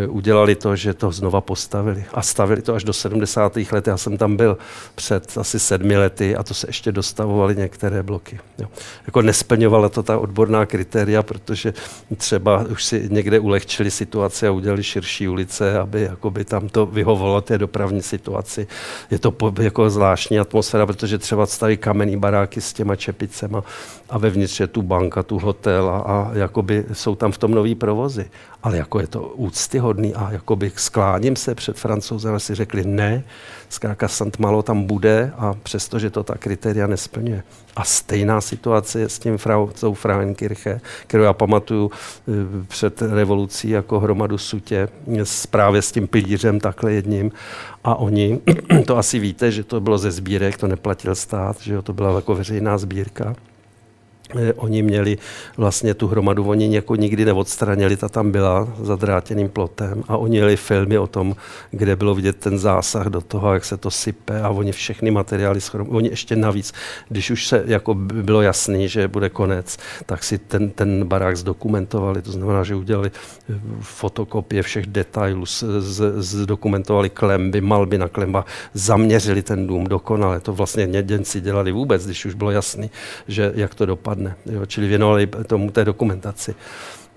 udělali to, že to znova postavili. A stavili to až do 70. let. Já jsem tam byl před asi sedmi lety a to se ještě dostavovaly některé bloky. Jo. Jako nesplňovala to ta odborná kritéria, protože třeba už si někde ulehčili situaci a udělali širší ulice, aby jakoby tam to vyhovovalo té dopravní situaci. Je to po, jako zvláštní atmosféra, protože třeba staví kamenný baráky s těma čepicema a vevnitř je tu banka, tu hotel a, a jakoby jsou tam v tom nový provozy. Ale jako je to úctyhodný a jakoby skláním se před francouzem a si řekli ne, zkrátka Sant Malo tam bude a přestože to ta kritéria nesplňuje. A stejná situace je s tím frau, tou Frauenkirche, kterou já pamatuju eh, před revolucí jako hromadu sutě, právě s tím pilířem takhle jedním. A oni, to asi víte, že to bylo ze sbírek, to neplatil stát, že jo, to byla jako veřejná sbírka. Eh, oni měli vlastně tu hromadu, oni jako nikdy neodstranili, ta tam byla zadrátěným plotem. A oni měli filmy o tom, kde bylo vidět ten zásah do toho, jak se to sype a oni všechny materiály schrom... Oni ještě navíc, když už se jako bylo jasný, že bude konec, tak si ten, ten barák zdokumentovali, to znamená, že udělali eh, fotokopie všech detailů, zdokumentovali klemby, malby na klemba, zaměřili ten dům dokonale. To vlastně něděnci dělali vůbec, když už bylo jasný, že jak to dopadne dopadne. Jo, čili věnovali tomu té dokumentaci.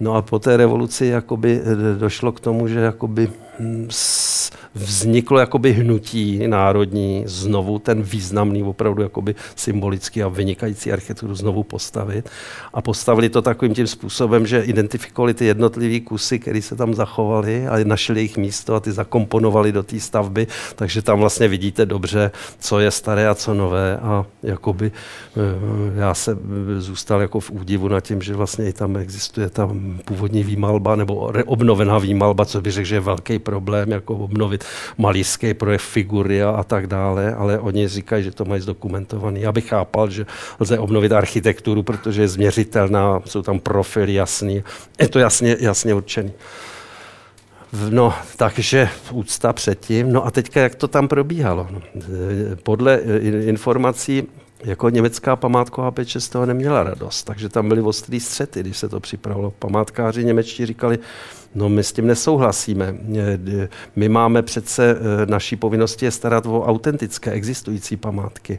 No a po té revoluci jakoby eh, došlo k tomu, že jakoby vzniklo jakoby hnutí národní znovu ten významný, opravdu jakoby symbolický a vynikající architekturu znovu postavit. A postavili to takovým tím způsobem, že identifikovali ty jednotlivé kusy, které se tam zachovaly a našli jejich místo a ty zakomponovali do té stavby, takže tam vlastně vidíte dobře, co je staré a co nové a jakoby eh, já se zůstal jako v údivu nad tím, že vlastně i tam existuje ta původní výmalba nebo obnovená výmalba, co bych řekl, že je velký problém, jako obnovit malířský projev figury a, a tak dále, ale oni říkají, že to mají zdokumentovaný. Já bych chápal, že lze obnovit architekturu, protože je změřitelná, jsou tam profily jasný, je to jasně, jasně určený. No, takže úcta předtím. No a teďka, jak to tam probíhalo? No, podle informací jako německá památková péče z toho neměla radost, takže tam byly ostrý střety, když se to připravilo. Památkáři němečtí říkali, no my s tím nesouhlasíme. My máme přece, e, naší povinnosti je starat o autentické existující památky.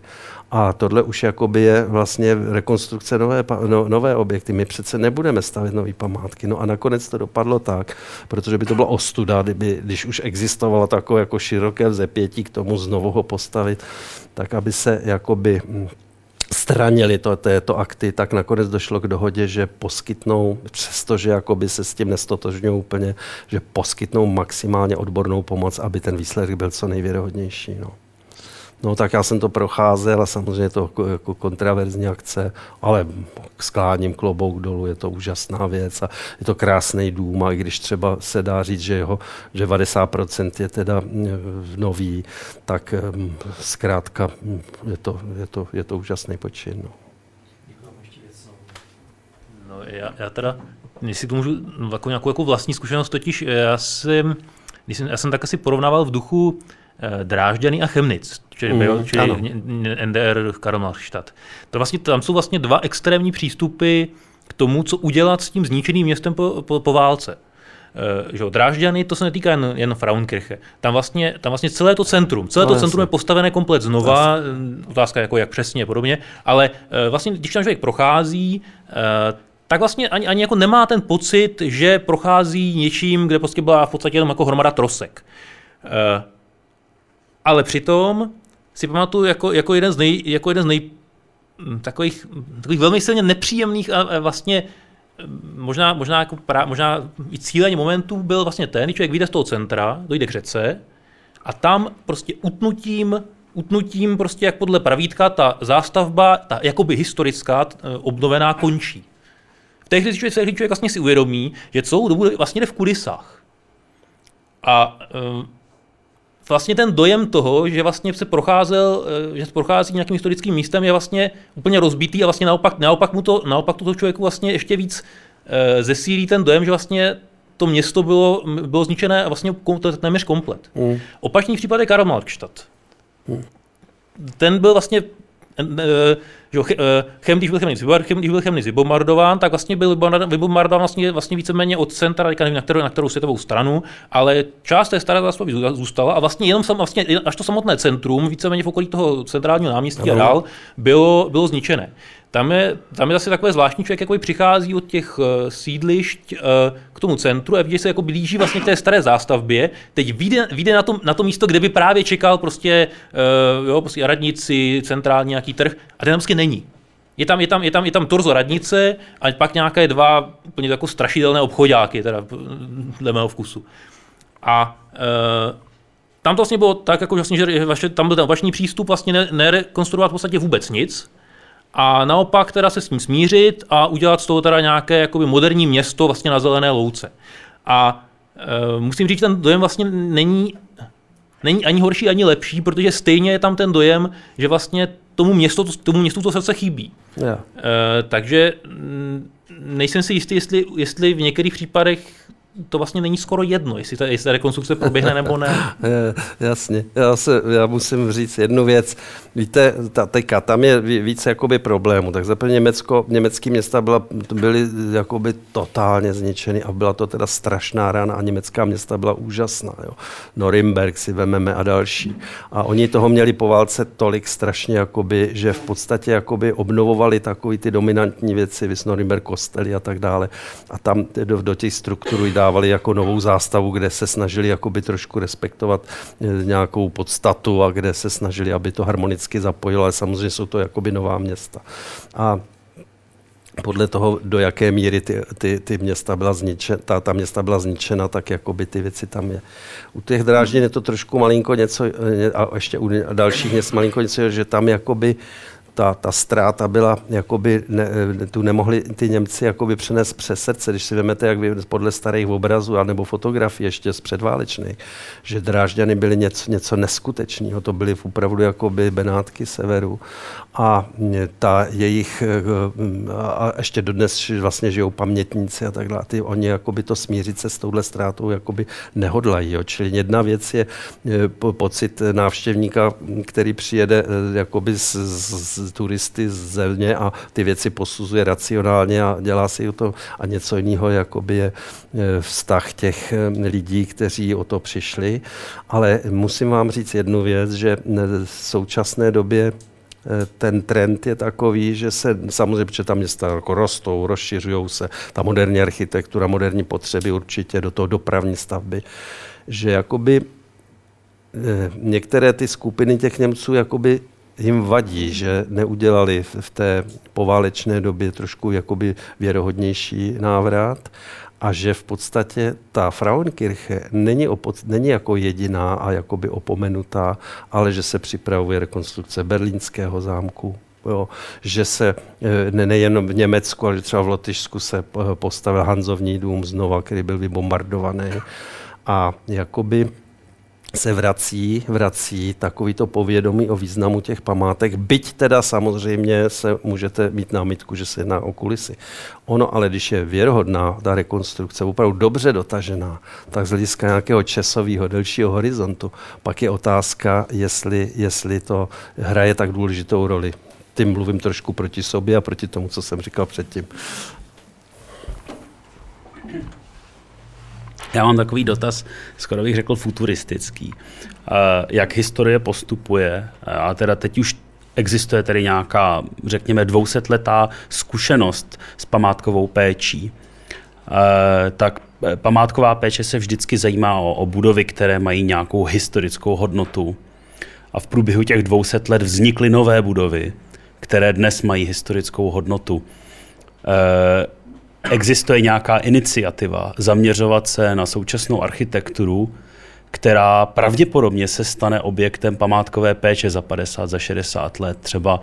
A tohle už jakoby je vlastně rekonstrukce nové, no, nové objekty. My přece nebudeme stavět nové památky. No a nakonec to dopadlo tak, protože by to bylo ostuda, kdyby, když už existovalo takové jako široké vzepětí k tomu znovu ho postavit, tak aby se jakoby hm, stranili to, této akty, tak nakonec došlo k dohodě, že poskytnou, přestože jakoby se s tím nestotožňují úplně, že poskytnou maximálně odbornou pomoc, aby ten výsledek byl co nejvěrohodnější. No. No tak já jsem to procházel a samozřejmě to jako, jako kontraverzní akce, ale skláním klobouk dolů, je to úžasná věc a je to krásný dům a i když třeba se dá říct, že jeho že 90% je teda nový, tak zkrátka je to, je to, je to úžasný počin. No. No, já, já teda, jestli to můžu, jako nějakou jako vlastní zkušenost, totiž já jsem, jsem, já jsem tak asi porovnával v duchu Eh, Drážďany a Chemnitz, čili, mm, čili NDR Karlmarstadt. To vlastně, tam jsou vlastně dva extrémní přístupy k tomu, co udělat s tím zničeným městem po, po, po válce. Uh, že Drážďany, to se netýká jen, jen Frauenkirche. Tam vlastně, tam vlastně celé to centrum, celé no, to centrum je postavené komplet znova, otázka jako jak přesně a podobně, ale vlastně, když tam člověk prochází, tak vlastně ani, ani jako nemá ten pocit, že prochází něčím, kde prostě byla v podstatě jenom jako hromada trosek. Ale přitom si pamatuju jako, jako, jeden z nej, jako jeden z nej, hm, takových, takových velmi silně nepříjemných a, a vlastně hm, možná, možná, jako pra, možná i cílení momentů byl vlastně ten, když člověk vyjde z toho centra, dojde k řece a tam prostě utnutím utnutím prostě jak podle pravítka ta zástavba, ta jakoby historická, eh, obnovená končí. V té chvíli člověk, člověk vlastně si uvědomí, že celou dobu vlastně jde v kulisách. A e, vlastně ten dojem toho, že vlastně se procházel, e, že se prochází nějakým historickým místem, je vlastně úplně rozbitý a vlastně naopak, naopak mu to, naopak to člověku vlastně ještě víc e, zesílí ten dojem, že vlastně to město bylo, bylo zničené a vlastně to téměř komplet. Mm. Opačný případ je Karl Markstadt. Ten byl vlastně eh, že eh, Chem, když byl Chemnitz, Chem, když byl Chemnitz vybombardován, tak vlastně byl vybombardován vlastně, vlastně víceméně od centra, nevím, na kterou, na kterou světovou stranu, ale část té staré zástavby zůstala a vlastně jenom sam, vlastně, až to samotné centrum, víceméně v okolí toho centrálního náměstí a dál, bylo, bylo zničené. Tam je, tam je zase takové zvláštní člověk, jako přichází od těch uh, sídlišť uh, k tomu centru a vidí se jako blíží vlastně k té staré zástavbě. Teď vyjde, vyjde na, to, na to místo, kde by právě čekal prostě, uh, jo, prostě radnici, centrální nějaký trh a ten tam prostě není. Je tam, je, tam, je, tam, je tam torzo radnice a pak nějaké dva úplně jako strašidelné obchodáky, teda dle mého vkusu. A uh, tam to vlastně bylo tak, jako vlastně, že vaše, tam byl ten opačný přístup vlastně nerekonstruovat v podstatě vůbec nic, a naopak teda se s ním smířit a udělat z toho teda nějaké jakoby moderní město vlastně na zelené louce. A e, musím říct, ten dojem vlastně není, není ani horší, ani lepší, protože stejně je tam ten dojem, že vlastně tomu městu, tomu městu to srdce chybí. Yeah. E, takže nejsem si jistý, jestli, jestli v některých případech to vlastně není skoro jedno, jestli ta, jestli ta rekonstrukce proběhne nebo ne. Jasně, já, se, já musím říct jednu věc. Víte, ta, teďka, tam je více jakoby problémů. Tak zaprvé Německo, německý města byla, byly jakoby totálně zničeny a byla to teda strašná rána a německá města byla úžasná. Jo. Norimberg si vememe a další. A oni toho měli po válce tolik strašně, jakoby, že v podstatě jakoby obnovovali takové ty dominantní věci, vys Norimberg kostely a tak dále. A tam do, do těch struktur dávali jako novou zástavu, kde se snažili jakoby trošku respektovat eh, nějakou podstatu a kde se snažili, aby to harmonicky zapojilo, ale samozřejmě jsou to jakoby nová města. A podle toho, do jaké míry ty, ty, ty města byla zničena, ta, ta města byla zničena, tak jakoby ty věci tam je. U těch dráždin je to trošku malinko něco, eh, a ještě u dalších měst malinko něco, že tam jakoby ta, ta ztráta byla, jakoby ne, tu nemohli ty Němci jakoby přenést přes srdce, když si vezmete, jak vy, podle starých obrazů nebo fotografií ještě z předválečných, že Drážďany byly něco, něco neskutečného, to byly opravdu jakoby Benátky severu a ta jejich, a ještě dodnes vlastně žijou pamětníci a tak dále, ty oni jakoby to smířit se s touhle ztrátou jakoby nehodlají. Jo. Čili jedna věc je pocit návštěvníka, který přijede e, jakoby z, z, turisty z země a ty věci posuzuje racionálně a dělá si to a něco jiného jakoby je e, vztah těch e, lidí, kteří o to přišli. Ale musím vám říct jednu věc, že v současné době e, ten trend je takový, že se samozřejmě, protože tam města jako rostou, rozšiřují se, ta moderní architektura, moderní potřeby určitě do toho dopravní stavby, že jakoby některé ty skupiny těch Němců jakoby jim vadí, že neudělali v té poválečné době trošku jakoby věrohodnější návrat a že v podstatě ta Frauenkirche není, opod, není jako jediná a jakoby opomenutá, ale že se připravuje rekonstrukce berlínského zámku, Jo, že se ne, nejen v Německu, ale třeba v Lotyšsku se postavil Hanzovní dům znova, který byl vybombardovaný. A jakoby se vrací, vrací takovýto povědomí o významu těch památek, byť teda samozřejmě se můžete mít námitku, že se jedná o kulisy. Ono ale, když je věrohodná ta rekonstrukce, opravdu dobře dotažená, tak z hlediska nějakého časového, delšího horizontu, pak je otázka, jestli, jestli to hraje tak důležitou roli. Tím mluvím trošku proti sobě a proti tomu, co jsem říkal předtím. Já mám takový dotaz, skoro bych řekl futuristický. Jak historie postupuje, a teda teď už existuje tedy nějaká, řekněme, dvousetletá zkušenost s památkovou péčí, eh, tak eh, památková péče se vždycky zajímá o, o budovy, které mají nějakou historickou hodnotu. A v průběhu těch 200 let vznikly nové budovy, které dnes mají historickou hodnotu. Eh, existuje nějaká iniciativa zaměřovat se na současnou architekturu, která pravděpodobně se stane objektem památkové péče za 50, za 60 let. Třeba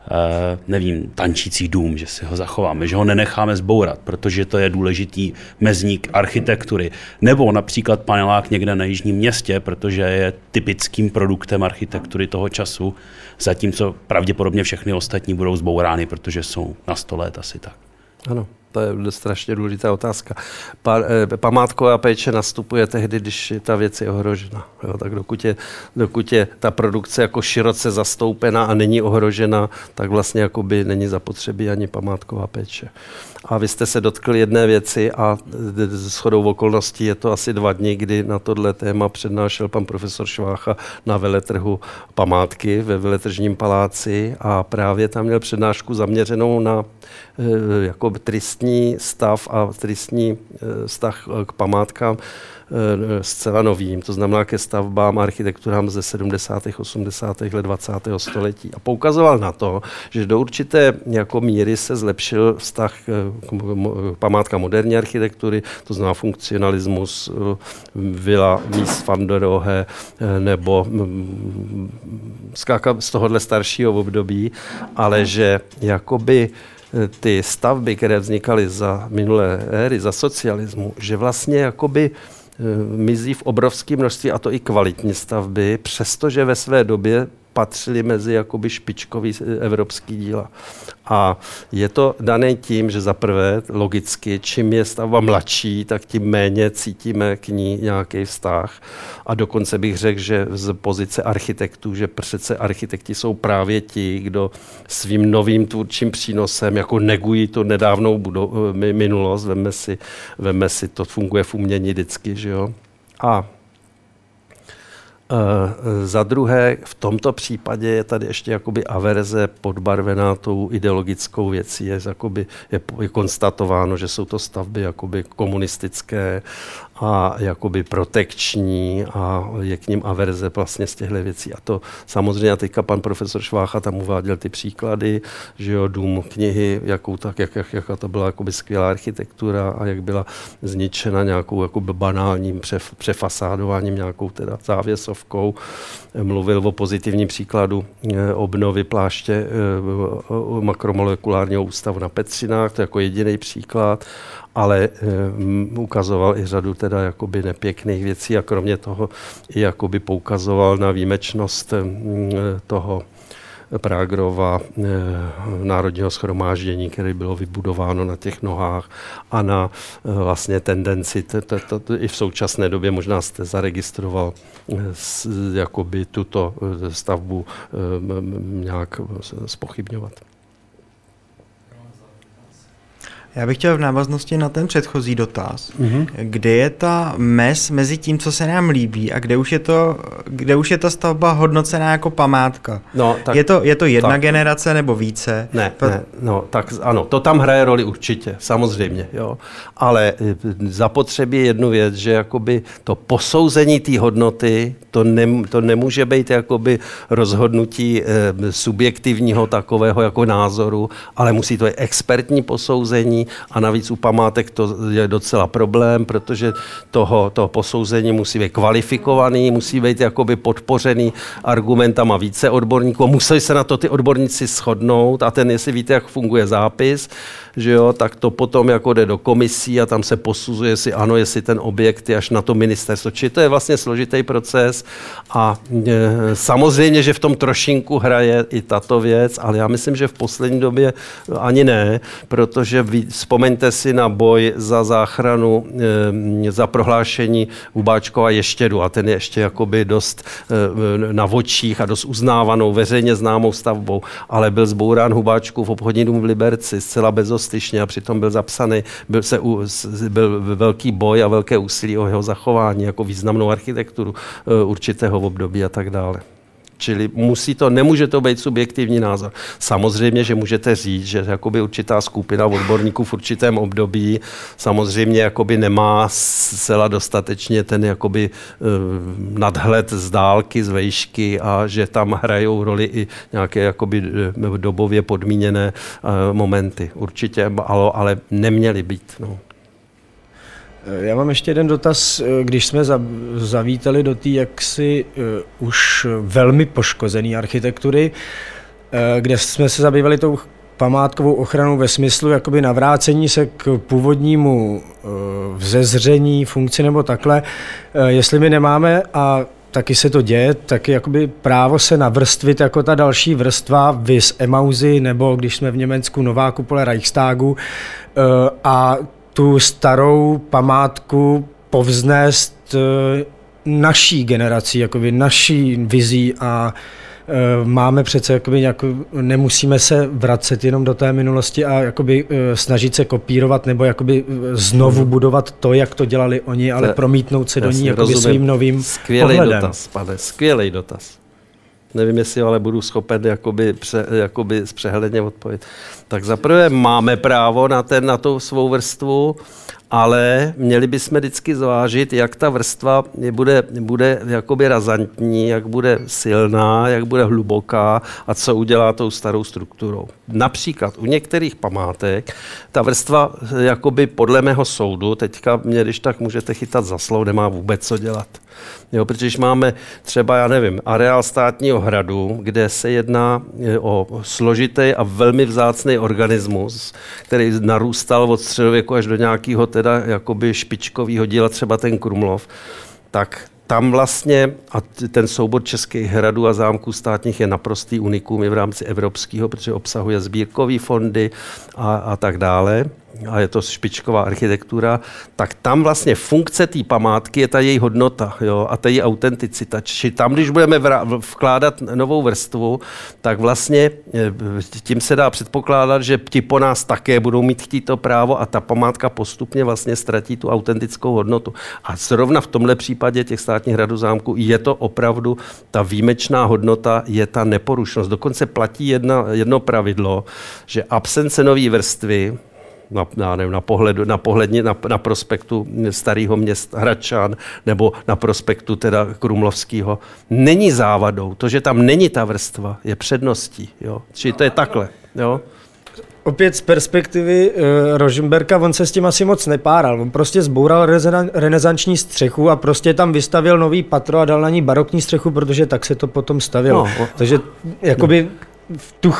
Uh, nevím, tančící dům, že si ho zachováme, že ho nenecháme zbourat, protože to je důležitý mezník architektury. Nebo například panelák někde na jižním městě, protože je typickým produktem architektury toho času, zatímco pravděpodobně všechny ostatní budou zbourány, protože jsou na 100 let asi tak. Ano. To je strašně důležitá otázka. Pa, eh, památková péče nastupuje tehdy, když ta věc je ohrožena. Jo, tak dokud je, dokud je ta produkce jako široce zastoupena a není ohrožena, tak vlastně jakoby není zapotřebí ani památková péče. A vy jste se dotkli jedné věci a s chodou okolností je to asi dva dny, kdy na tohle téma přednášel pan profesor Švácha na veletrhu památky ve veletržním paláci a právě tam měl přednášku zaměřenou na jako tristní stav a tristní eh, vztah k památkám Eh, zcela novým, to znamená ke stavbám a architekturám ze 70. 80. let 20. století. A poukazoval na to, že do určité jako míry se zlepšil vztah k památka moderní architektury, to znamená funkcionalismus, eh, vila Mies van der Rohe eh, nebo mm, skáka z tohohle staršího období, ale že jakoby ty stavby, které vznikaly za minulé éry, za socialismu, že vlastně jakoby mizí v obrovském množství, a to i kvalitní stavby, přestože ve své době patřili mezi jakoby špičkový evropský díla. A je to dané tím, že za prvé, logicky, čím je stavba mladší, tak tím méně cítíme k ní nějaký vztah. A dokonce bych řekl, že z pozice architektů, že přece architekti jsou právě ti, kdo svým novým tvůrčím přínosem jako negují tu nedávnou budou, minulost. Veme si, veme si, to funguje v umění vždycky, že jo. A za druhé, v tomto případě je tady ještě jakoby averze podbarvená tou ideologickou věcí. Je, jakoby, je, je konstatováno, že jsou to stavby jakoby komunistické a jakoby protekční a je k ním averze vlastně z těchto věcí. A to samozřejmě teďka pan profesor Švácha tam uváděl ty příklady, že jo, dům knihy, jakou tak, jak, jak, jaká to byla jakoby skvělá architektura a jak byla zničena nějakou jakoby banálním přef, přefasádováním, nějakou teda závěsovkou. Mluvil o pozitivním příkladu eh, obnovy pláště eh, makromolekulárního ústavu na Petřinách, to je jako jediný příklad ale um, ukazoval i řadu teda jakoby nepěkných věcí a kromě toho i jakoby poukazoval na výjimečnost um, toho Prágrova eh, národního schromáždění, které bylo vybudováno na těch nohách a na eh, vlastně tendenci, t, t, t, i v současné době možná jste zaregistroval s, jakoby tuto stavbu eh, nějak spochybňovat. Já bych chtěl v návaznosti na ten předchozí dotaz, mm-hmm. kde je ta mez mezi tím, co se nám líbí a kde už je, to, kde už je ta stavba hodnocená jako památka? No, tak, je, to, je to jedna tak, generace nebo více? Ne, Pro... ne, no, tak ano, to tam hraje roli určitě, samozřejmě, jo. Ale eh, zapotřebí jednu věc, že jakoby to posouzení té hodnoty, to, ne, to nemůže být jakoby rozhodnutí e, subjektivního takového jako názoru, ale musí to být expertní posouzení, a navíc u památek to je docela problém, protože toho, toho posouzení musí být kvalifikovaný, musí být jakoby podpořený argumentama více odborníků. Musí se na to ty odborníci shodnout a ten, jestli víte, jak funguje zápis, že jo, tak to potom jako jde do komisí a tam se posuzuje, jestli ano, jestli ten objekt je až na to ministerstvo. Čili to je vlastně složitý proces a e, samozřejmě, že v tom trošinku hraje i tato věc, ale já myslím, že v poslední době ani ne, protože vy, vzpomeňte si na boj za záchranu, e, za prohlášení Hubáčkova Ještědu a ten je ještě jakoby dost e, na vočích a dost uznávanou, veřejně známou stavbou, ale byl zbourán Hubáčkův obchodní dům v Liberci zcela bez bezostyšně a přitom byl zapsaný, byl, se, byl velký boj a velké úsilí o jeho zachování jako významnou architekturu e, určitého období a tak dále. Čili musí to, nemůže to být subjektivní názor. Samozřejmě, že můžete říct, že jakoby určitá skupina odborníků v určitém období samozřejmě jakoby nemá zcela dostatečně ten jakoby uh, nadhled z dálky, z vejšky a že tam hrajou roli i nějaké jakoby dobově podmíněné uh, momenty. Určitě, ale, ale neměly být. No. Já mám ještě jeden dotaz. Když jsme zavítali do té jaksi uh, už velmi poškozené architektury, kde jsme se zabývali tou památkovou ochranou ve smyslu jakoby navrácení se k původnímu vzezření, funkci nebo takhle, jestli my nemáme a taky se to děje, taky jakoby právo se navrstvit jako ta další vrstva, vys Emauzy, nebo když jsme v Německu nová kupole Reichstagu a tu starou památku povznést eh, naší generací, jakoby naší vizí a eh, máme přece, jakoby nějak, nemusíme se vracet jenom do té minulosti a jakoby eh, snažit se kopírovat nebo jakoby znovu hmm. budovat to, jak to dělali oni, ale promítnout se do ní jakoby svým novým Skvělý pohledem. dotaz, pane, skvělý dotaz. Nevím, jestli ale budu schopen jakoby, pře, jakoby zpřehledně odpovědět. Tak zaprvé máme právo na, ten, na tu svou vrstvu, ale měli bychom vždycky zvážit, jak ta vrstva bude, bude jakoby razantní, jak bude silná, jak bude hluboká a co udělá tou starou strukturou. Například u některých památek ta vrstva jakoby podle mého soudu, teďka mě když tak můžete chytat za slovo, nemá vůbec co dělat. Jo, protože když máme třeba, já nevím, areál státního hradu, kde se jedná e, o složitý a velmi vzácný organismus, který narůstal od středověku až do nějakého teda jakoby špičkového díla, třeba ten Krumlov, tak tam vlastně, a ten soubor českých hradů a zámků státních je naprostý unikum i v rámci evropského, protože obsahuje sbírkové fondy a, a tak dále a je to špičková architektura, tak tam vlastně funkce té památky je ta její hodnota jo, a ta její autenticita. Čiže tam, když budeme vkládat novou vrstvu, tak vlastně eh, tím se dá předpokládat, že ti po nás také budou mít chtít to právo a ta památka postupně vlastně ztratí tu autentickou hodnotu. A zrovna v tomhle případě těch státních hradů zámku je to opravdu ta výjimečná hodnota, je ta neporušnost. Dokonce platí jedna, jedno pravidlo, že absence nové vrstvy na, na, nevím, na, pohledu, na, pohledně, na, na prospektu starého města Hradčan nebo na prospektu teda Krumlovského, není závadou. To, že tam není ta vrstva, je předností. Jo? Čili to je takhle. Jo? Opět z perspektivy uh, Rožemberka, on se s tím asi moc nepáral. On prostě zboural renesanční střechu a prostě tam vystavil nový patro a dal na ní barokní střechu, protože tak se to potom stavilo. No, Takže jakoby no v, tu,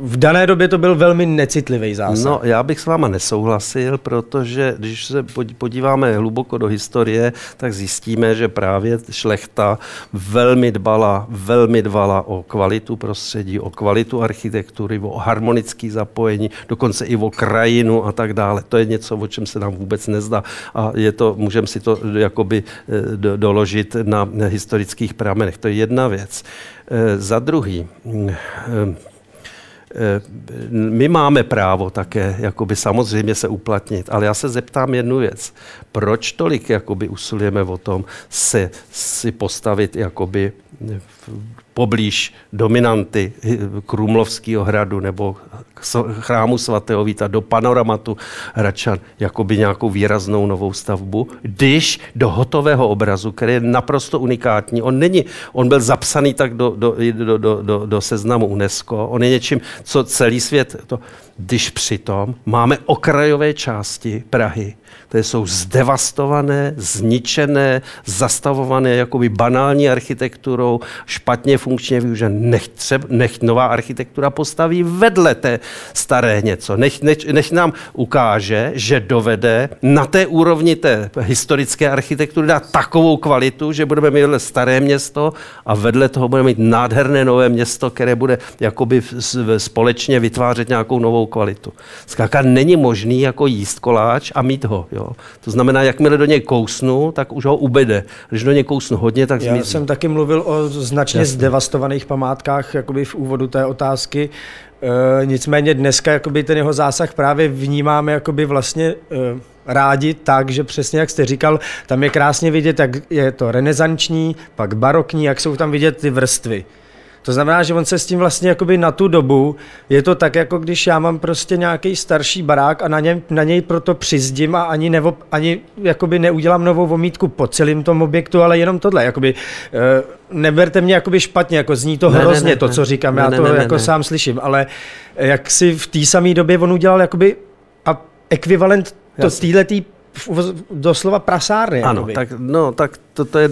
v dané době to byl velmi necitlivý zásah. No, já bych s váma nesouhlasil, protože když se podíváme hluboko do historie, tak zjistíme, že právě šlechta velmi dbala, velmi dbala o kvalitu prostředí, o kvalitu architektury, o harmonické zapojení, dokonce i o krajinu a tak dále. To je něco, o čem se nám vůbec nezdá. A je to, můžeme si to jakoby eh, doložit na historických pramenech. To je jedna věc. Eh, za druhý, mm, eh, my máme právo také jakoby samozřejmě se uplatnit, ale já se zeptám jednu věc. Proč tolik jakoby usilujeme o tom se si postavit jakoby poblíž dominanty Krumlovského hradu nebo chrámu svatého Víta do panoramatu Hradčan jakoby nějakou výraznou novou stavbu, když do hotového obrazu, který je naprosto unikátní, on není, on byl zapsaný tak do, do, do, do, do, do seznamu UNESCO, on je něčím, co celý svět, to, když přitom máme okrajové části Prahy, které jsou zdevastované, zničené, zastavované jakoby banální architekturou, špatně funkčně využené. Nech, třeba, nech nová architektura postaví vedle té staré něco. Nech, nech, nech nám ukáže, že dovede na té úrovni té historické architektury dát takovou kvalitu, že budeme mít staré město a vedle toho budeme mít nádherné nové město, které bude jakoby společně vytvářet nějakou novou kvalitu. Zkrátka není možný jako jíst koláč a mít ho. Jo. To znamená, jakmile do něj kousnu, tak už ho ubede. Když do něj kousnu hodně, tak zmizí. Já jsem taky mluvil o značně Jasně. zdevastovaných památkách jakoby v úvodu té otázky. E, nicméně dneska jakoby ten jeho zásah právě vnímáme jakoby vlastně e, rádi tak, že přesně jak jste říkal, tam je krásně vidět, jak je to renesanční, pak barokní, jak jsou tam vidět ty vrstvy. To znamená, že on se s tím vlastně jakoby na tu dobu, je to tak, jako když já mám prostě nějaký starší barák a na, něm, na něj proto přizdím a ani, nevo, ani jakoby neudělám novou omítku po celém tom objektu, ale jenom tohle. Jakoby, uh, neberte mě jakoby špatně, jako zní to Ne, hrozně, ne, to, ne. co říkám, Ne, já to ne, ne, jako ne. sám slyším, ale jak si v té samé době on udělal jakoby a ekvivalent to uvoz- doslova prasárny. Ano, jakoby. tak, no, tak to, to je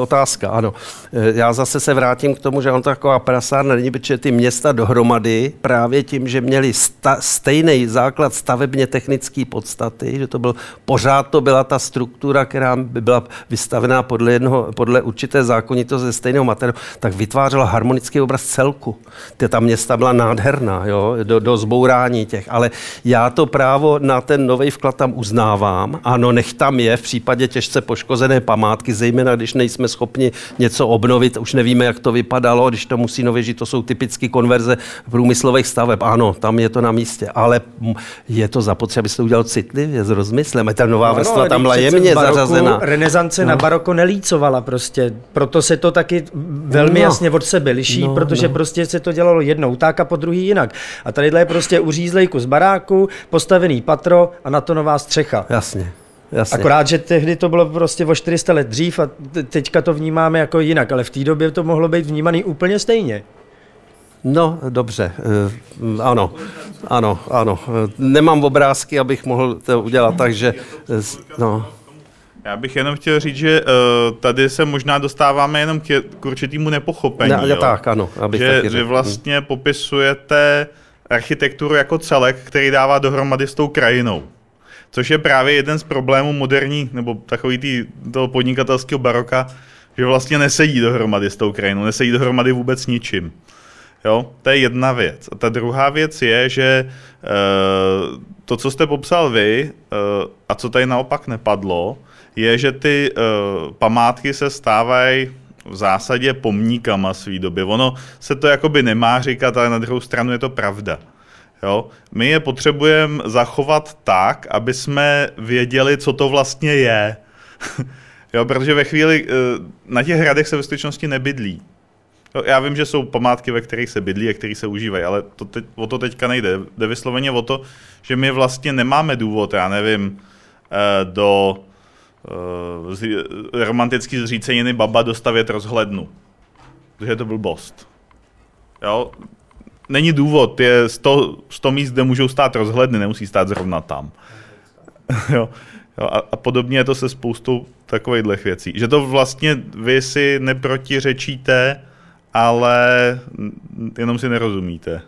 otázka, ano. E, Já zase se vrátím k tomu, že on taková prasárna není, protože ty města dohromady právě tím, že měli sta, stejný základ stavebně technické podstaty, že to byl, pořád to byla ta struktura, která by byla vystavená podle, jednoho, podle určité zákonitosti ze stejného materiálu, tak vytvářela harmonický obraz celku. Ty, ta města byla nádherná, jo, do, do zbourání těch, ale já to právo na ten nový vklad tam uznávám. Ano, nech tam je v případě těžce poškozené památky, zejména když nejsme schopni něco obnovit, už nevíme, jak to vypadalo, když to musí nově žít, to jsou typické konverze průmyslových staveb. Ano, tam je to na místě, ale je to zapotřebí, aby se to udělal citlivě, s rozmyslem. A ta nová No, vrstva ale tam byla jemně v baroku zařazena. Renesance No. na baroko nelícovala prostě, proto se to taky velmi No. jasně od sebe liší, No, protože no. prostě se to dělalo jednou tak a po druhý jinak. A tadyhle je prostě uřízlej kus baráku, postavený patro a na to nová střecha. Jasně. Jasně. Akorát, že tehdy to bylo prostě o 400 let dřív a te- teďka to vnímáme jako jinak, ale v té době to mohlo být vnímaný úplně stejně. No, dobře, eh, ano, ano, ano. Nemám obrázky, abych mohl to udělat, takže, eh, no, Já bych jenom chtěl říct, že uh, tady se možná dostáváme jenom k, k určitému nepochopení. Ne, jo. tak, ano, abych že, taky řekl. vlastně popisujete architekturu jako celek, který dává dohromady s tou krajinou. Což je právě jeden z problémů moderní, nebo takový tý, toho podnikatelského baroka, že vlastně nesedí dohromady s tou krajinou, nesedí dohromady vůbec ničím. Jo, to je jedna věc. A ta druhá věc je, že uh, to, co jste popsal vy, uh, a co tady naopak nepadlo, je, že ty uh, památky se stávají v zásadě pomníkama svý doby. Ono se to jakoby nemá říkat, ale na druhou stranu je to pravda. Jo? My je potřebujeme zachovat tak, aby jsme věděli, co to vlastně je. jo, protože ve chvíli eh, na těch hradech se ve skutečnosti nebydlí. Jo, Já vím, že jsou památky, ve kterých se bydlí a které se užívají, ale to teď, o to teďka nejde. Jde vysloveně o to, že my vlastně nemáme důvod, já nevím, eh, do eh, romantický zříceniny baba dostavět rozhlednu. Protože je to blbost. Jo? Není důvod, je 100, 100 míst, kde můžou stát rozhledny, nemusí stát zrovna tam. jo? Jo, a, a podobně je to se spoustou takových věcí. Že to vlastně vy si neprotiřečíte, ale jenom si nerozumíte.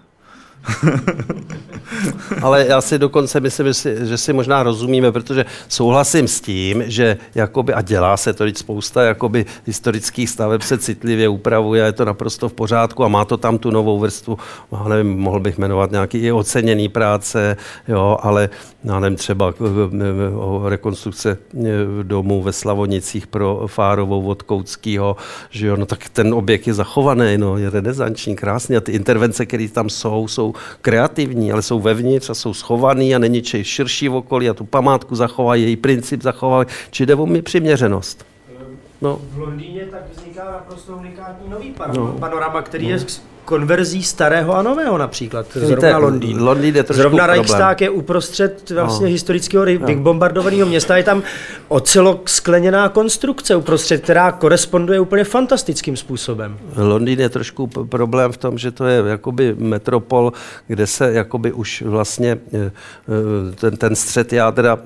Ale já si dokonce myslím, že si, možná rozumíme, protože souhlasím s tím, že jakoby, a dělá se to, teď spousta jakoby historických staveb se citlivě upravuje je to naprosto v pořádku a má to tam tu novou vrstvu, já nevím, mohl bych jmenovat nějaký i oceněný práce, jo, ale já nevím, třeba eh, o rekonstrukce eh, domu ve Slavonicích pro Fárovou od Koutskýho, že jo, no tak ten objekt je zachovaný, no, je renesanční, krásný a ty intervence, které tam jsou, jsou kreativní, ale jsou vevnitř a jsou schovaný a není čej širší v okolí a tu památku zachovají, její princip zachovají, či jde o mi přiměřenost. No, V Londýně tak vzniká naprosto unikátní nový No. panorama, který je s konverzí starého a nového například. Víte, Zrovna Londýn. Londýn je trošku Zrovna. Reichstag je uprostřed vlastně No. historického ry- vybombardovaného města. Je tam ocelok skleněná konstrukce uprostřed, která koresponduje úplně fantastickým způsobem. Londýn je trošku problém v tom, že to je jakoby metropol, kde se jakoby už vlastně eh, eh, ten, ten střed jádra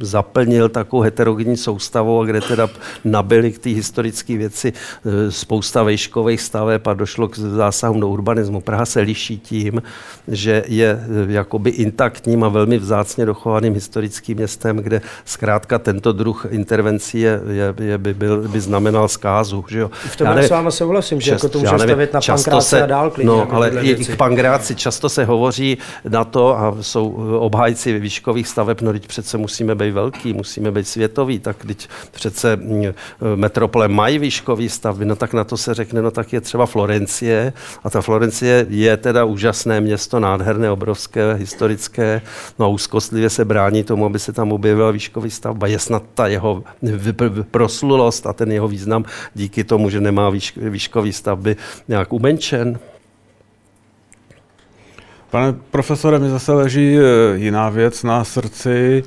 zaplnil takovou heterogenní soustavou, a kde teda nabili k té historické věci eh, spousta vejškových staveb a došlo k zásahům do urbanismu. Praha se liší tím, že je eh, jakoby intaktním a velmi vzácně dochovaným historickým městem, kde zkrátka tento druh intervencí je, je, je, by, byl, by znamenal zkázu. Že jo? V tom Já já nevím, s váma souhlasím, že jako to já může nevím, stavět na často pankráce a dál klidně. No, jako ale i, k pangráci často se hovoří na to a jsou obhájci výškových staveb, no teď přece musíme být velký, musíme být světový, tak teď přece mm, metropole mají výškový stavby, no tak na to se řekne, no tak je třeba Florencie, A ta Florencie je teda úžasné město, nádherné, obrovské, historické, no a úzkostlivě se brání tomu, aby se tam objevila výškový stavba. Je snad ta jeho proslulost a ten jeho význam díky tomu, že nemá výš, výškový stavby nějak umenčen. Pane profesore, mi zase leží eh, jiná věc na srdci.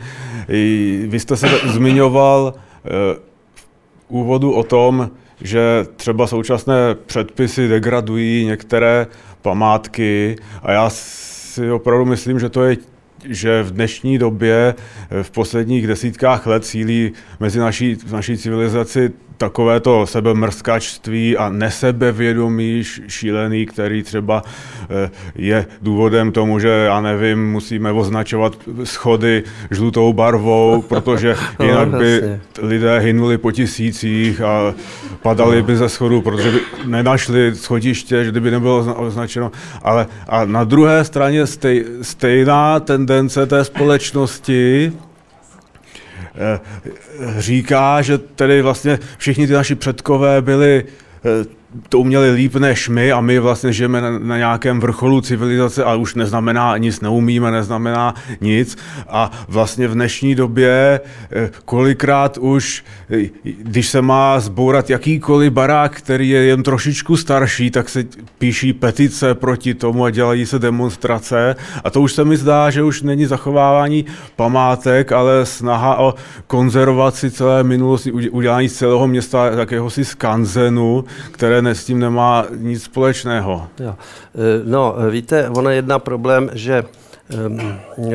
Vy jste se zmiňoval v úvodu o tom, že třeba současné předpisy degradují některé památky a já si opravdu myslím, že to je že v dnešní době, v posledních desítkách let sílí mezi naší, naší civilizaci takovéto sebemrskačství a nesebevědomí šílený, který třeba eh, je důvodem tomu, že já nevím, musíme označovat schody žlutou barvou, protože no, jinak by lidé hynuli po tisících a padali by ze schodu, protože by nenašli schodiště, že by nebylo označeno. Ale a na druhé straně stej, stejná tendence té společnosti, říká, že tedy vlastně všichni ty naši předkové byli eh, to uměli líp než my a my vlastně žijeme na, na nějakém vrcholu civilizace a už neznamená nic, neumíme, neznamená nic. A vlastně v dnešní době eh, kolikrát už, eh, když se má zbourat jakýkoliv barák, který je jen trošičku starší, tak se píší petice proti tomu a dělají se demonstrace. A to už se mi zdá, že už není zachovávání památek, ale snaha o konzervaci celé minulosti, udělání celého města jakéhosi skanzenu, které ne, s tím nemá nic společného. Jo. E, no, víte, je jedna problém, že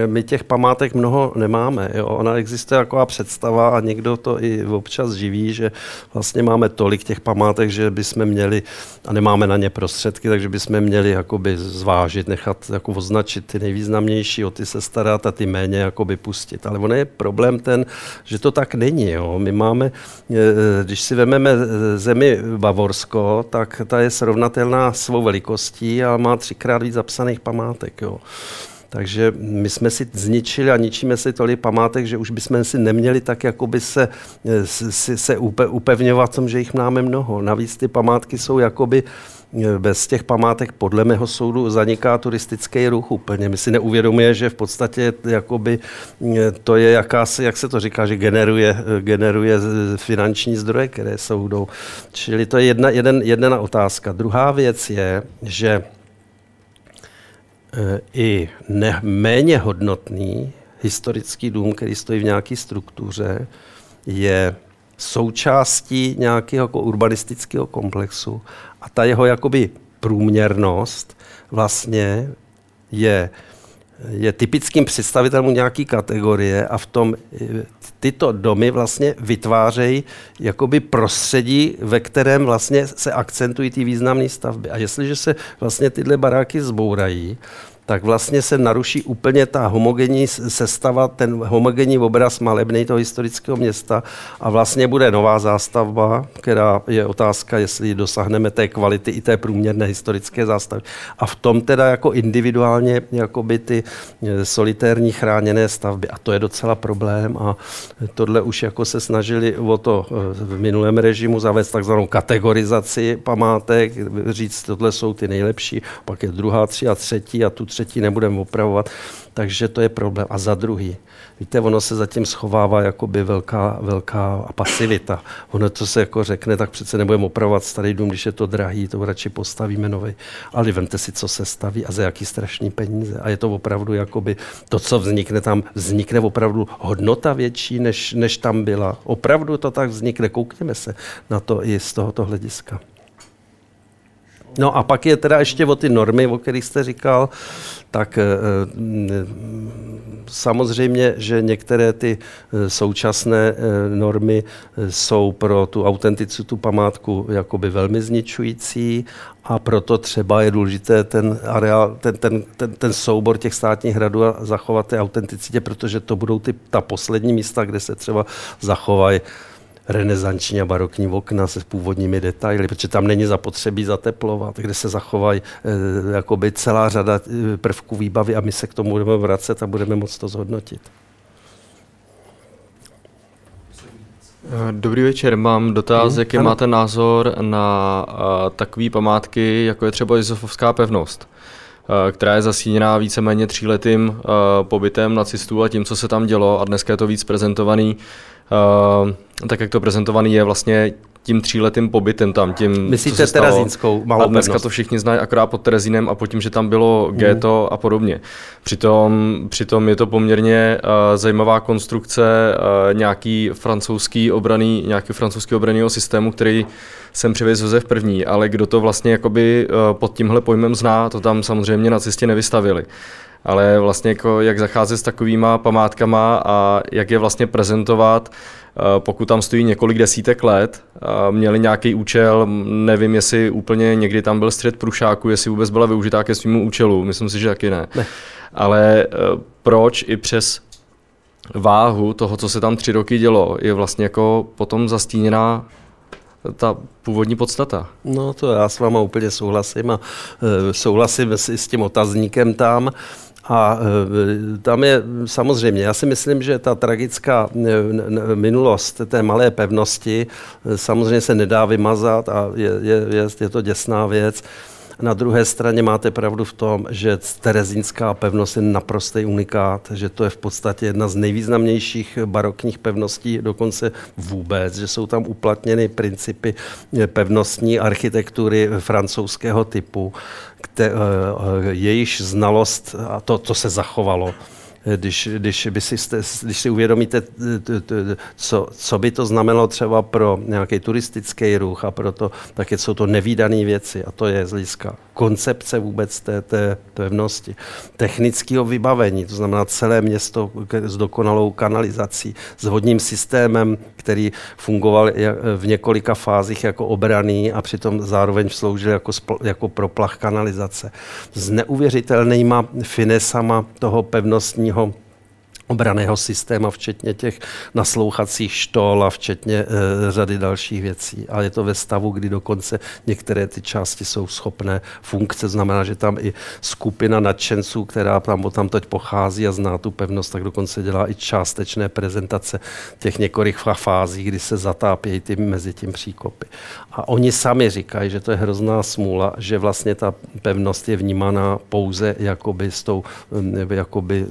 my těch památek mnoho nemáme. Jo. Ona existuje taková představa a někdo to i občas živí, že vlastně máme tolik těch památek, že bychom měli, a nemáme na ně prostředky, takže bychom měli jakoby zvážit, nechat jako označit ty nejvýznamnější, o ty se starat a ty méně jakoby pustit. Ale on je problém ten, že to tak není. Jo. My máme, e, když si vezmeme zemi Bavorsko, tak ta je srovnatelná svou velikostí a má třikrát víc zapsaných památek. Jo. Takže my jsme si zničili a ničíme si tolik památek, že už bychom si neměli tak jakoby se, se, se upevňovat tom, že jich máme mnoho. Navíc ty památky jsou jakoby eh, bez těch památek podle mého soudu zaniká turistický ruch úplně. My si neuvědomuje, že v podstatě jakoby eh, to je jakási, jak se to říká, že generuje, eh, generuje finanční zdroje, které soudou. Čili to je jedna, jeden, jedna otázka. Druhá věc je, že i ne, méně hodnotný historický dům, který stojí v nějaké struktuře, je součástí nějakého jako urbanistického komplexu. A ta jeho jakoby průměrnost vlastně je je typickým představitelem nějaké kategorie a v tom tyto domy vlastně vytvářejí jakoby prostředí, ve kterém vlastně se akcentují ty významné stavby. A jestliže se vlastně tyhle baráky zbourají, tak vlastně se naruší úplně ta homogenní sestava, ten homogenní obraz malebný toho historického města a vlastně bude nová zástavba, která je otázka, jestli dosáhneme té kvality i té průměrné historické zástavy. A v tom teda jako individuálně jakoby ty e, solitérní chráněné stavby. A to je docela problém a tohle už jako se snažili o to e, v minulém režimu zavést takzvanou kategorizaci památek, říct, tohle jsou ty nejlepší, pak je druhá, tři a třetí a tu třetí nebudeme opravovat, takže to je problém. A za druhý, víte, ono se zatím schovává jakoby velká, velká pasivita. Ono to se jako řekne, tak přece nebudeme opravovat starý dům, když je to drahý, to radši postavíme nový. Ale vemte si, co se staví a za jaký strašný peníze. A je to opravdu jakoby to, co vznikne tam, vznikne opravdu hodnota větší, než, než tam byla. Opravdu to tak vznikne. Koukněme se na to i z tohoto hlediska. No a pak je teda ještě o ty normy, o kterých jste říkal, tak eh, eh, samozřejmě, že některé ty eh, současné normy jsou pro tu autenticitu památku jakoby velmi zničující a proto třeba je důležité ten, areál, ten, ten, ten, ten soubor těch státních hradů a zachovat té autenticitě, protože to budou ty, ta poslední místa, kde se třeba zachovají renesanční a barokní okna se původními detaily, protože tam není zapotřebí zateplovat, kde se zachovají e, jakoby celá řada eh, prvků výbavy a my se k tomu budeme vracet a budeme moct to zhodnotit. Dobrý večer, mám dotaz, hmm, jaký ano. máte názor na uh, takové památky, jako je třeba Josefovská pevnost, uh, která je zasíněná víceméně tříletým uh, pobytem nacistů a tím, co se tam dělo a dneska je to víc prezentovaný, tak jak to prezentovaný je vlastně tím tříletým pobytem tam. Tím, Myslíte Terezínskou malou A dneska pevnost. to všichni znají akorát pod Terezínem a pod tím, že tam bylo mm. ghetto a podobně. Přitom, přitom je to poměrně uh, zajímavá konstrukce uh, nějaký francouzský obraný, nějaký francouzský obraného systému, který jsem přivezl Josef první, ale kdo to vlastně jakoby uh, pod tímhle pojmem zná, to tam samozřejmě nacisti nevystavili ale vlastně jako jak zacházet s takovýma památkama a jak je vlastně prezentovat, eh, pokud tam stojí několik desítek let, měli nějaký účel, nevím, jestli úplně někdy tam byl střed prušáku, jestli vůbec byla využitá ke svýmu účelu, myslím si, že taky ne. ne. Ale eh, proč i přes váhu toho, co se tam tři roky dělo, je vlastně jako potom zastíněná ta původní podstata. No to já s váma úplně souhlasím a e, souhlasím s, s tím otazníkem tam. A e, tam je samozřejmě, já si myslím, že ta tragická e, minulost té malé pevnosti e, samozřejmě se nedá vymazat a je, je, je, je to děsná věc. Na druhé straně máte pravdu v tom, že Terezínská pevnost je naprostý unikát, že to je v podstatě jedna z nejvýznamnějších barokních pevností, dokonce vůbec, že jsou tam uplatněny principy pevnostní architektury francouzského typu, které, jejíž znalost, a to, to se zachovalo, když, když, by si, když si uvědomíte, co, co by to znamenalo třeba pro nějaký turistický ruch a proto, tak jsou to nevýdané věci a to je z hlediska koncepce vůbec té, té pevnosti, technického vybavení, to znamená celé město s dokonalou kanalizací, s vodním systémem, který fungoval v několika fázích jako obraný a přitom zároveň sloužil jako, jako proplach kanalizace. S neuvěřitelnýma finesama toho pevnostního obraného systému, včetně těch naslouchacích štol a včetně e, řady dalších věcí. A je to ve stavu, kdy dokonce některé ty části jsou schopné funkce. Znamená, že tam i skupina nadšenců, která tam tam teď pochází a zná tu pevnost, tak dokonce dělá i částečné prezentace těch několik fází, kdy se zatápějí ty mezi tím příkopy. A oni sami říkají, že to je hrozná smůla, že vlastně ta pevnost je vnímána pouze jakoby s tou jakoby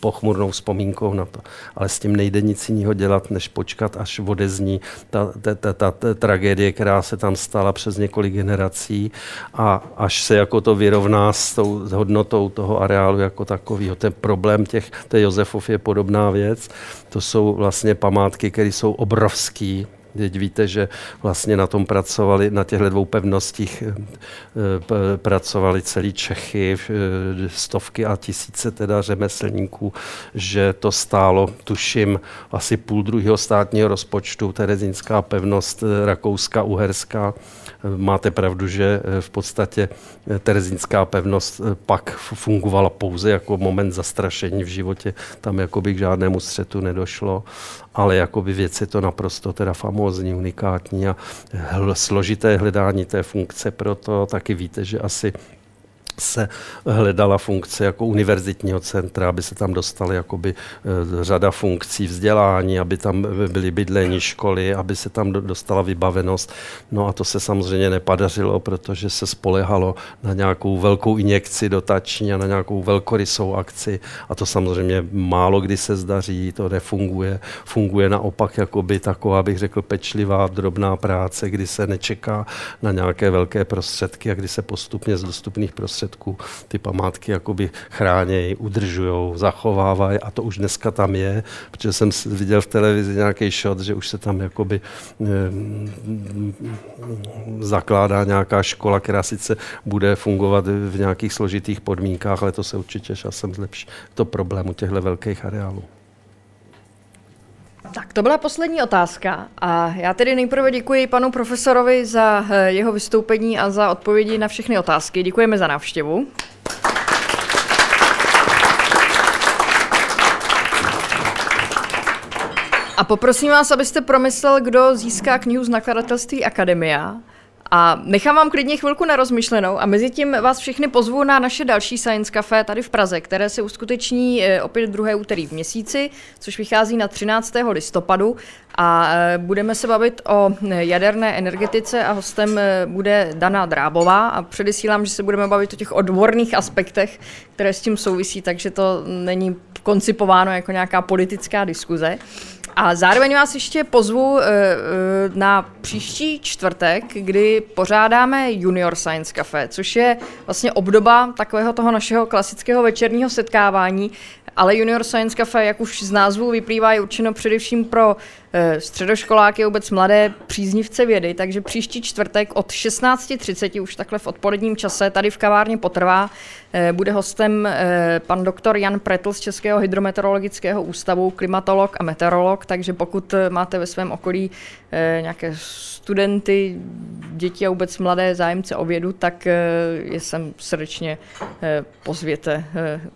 pochmurnou vzpomínkou na to. Ale s tím nejde nic jiného dělat, než počkat, až odezní ta, ta, ta, ta, ta tragédie, která se tam stala přes několik generací a až se jako to vyrovná s tou hodnotou toho areálu jako takového. Ten problém těch, té Josefov je podobná věc. To jsou vlastně památky, které jsou obrovský, Teď víte, že vlastně na tom pracovali, na těchto dvou pevnostích eh, eh, pracovali celý Čechy, eh, stovky a tisíce teda řemeslníků, že to stálo, tuším, asi půl druhého státního rozpočtu, Terezínská pevnost Rakouska, Uherská. Máte pravdu, že v podstatě Terezínská pevnost pak fungovala pouze jako moment zastrašení v životě. Tam jakoby k žádnému střetu nedošlo ale jakoby věc je to naprosto teda famózní, unikátní a složité hledání té funkce, proto taky víte, že asi se hledala funkce jako univerzitního centra, aby se tam dostaly jakoby eh, řada funkcí vzdělání, aby tam byly bydlení školy, aby se tam dostala vybavenost. No a to se samozřejmě nepadařilo, protože se spolehalo na nějakou velkou injekci dotační a na nějakou velkorysou akci a to samozřejmě málo kdy se zdaří, to nefunguje. Funguje naopak jakoby taková, bych řekl, pečlivá, drobná práce, kdy se nečeká na nějaké velké prostředky a kdy se postupně z dostupných prostředků prostředků ty památky jakoby chránějí, udržují, zachovávají a to už dneska tam je, protože jsem viděl v televizi nějaký shot, že už se tam jakoby e, zakládá nějaká škola, která sice bude fungovat v nějakých složitých podmínkách, ale to se určitě časem zlepší to problému těchto velkých areálů. Tak to byla poslední otázka a já tedy nejprve děkuji panu profesorovi za eh, jeho vystoupení a za odpovědi na všechny otázky. Děkujeme za návštěvu. A poprosím vás, abyste promyslel, kdo získá knihu z nakladatelství Akademia A nechám vám klidně chvilku na rozmyšlenou a mezi tím vás všechny pozvu na naše další Science Café tady v Praze, které se uskuteční eh, opět druhé úterý v měsíci, což vychází na 13. listopadu a eh, budeme se bavit o jaderné energetice a hostem bude Dana Drábová a předesílám, že se budeme bavit o těch odborných aspektech, které s tím souvisí, takže to není koncipováno jako nějaká politická diskuze. A zároveň vás ještě pozvu eh, eh, na příští čtvrtek, kdy pořádáme Junior Science Cafe, což je vlastně obdoba takového toho našeho klasického večerního setkávání, ale Junior Science Cafe, jak už z názvu vyplývá, je určeno především pro eh, středoškoláky, vůbec mladé příznivce vědy, takže příští čtvrtek od 16.30 už takhle v odpoledním čase tady v kavárně potrvá. Eh, bude hostem eh, pan doktor Jan Pretl z Českého hydrometeorologického ústavu, klimatolog a meteorolog, takže pokud máte ve svém okolí nějaké studenty, děti a vůbec mladé zájemce o vědu, tak je sem srdečně pozvěte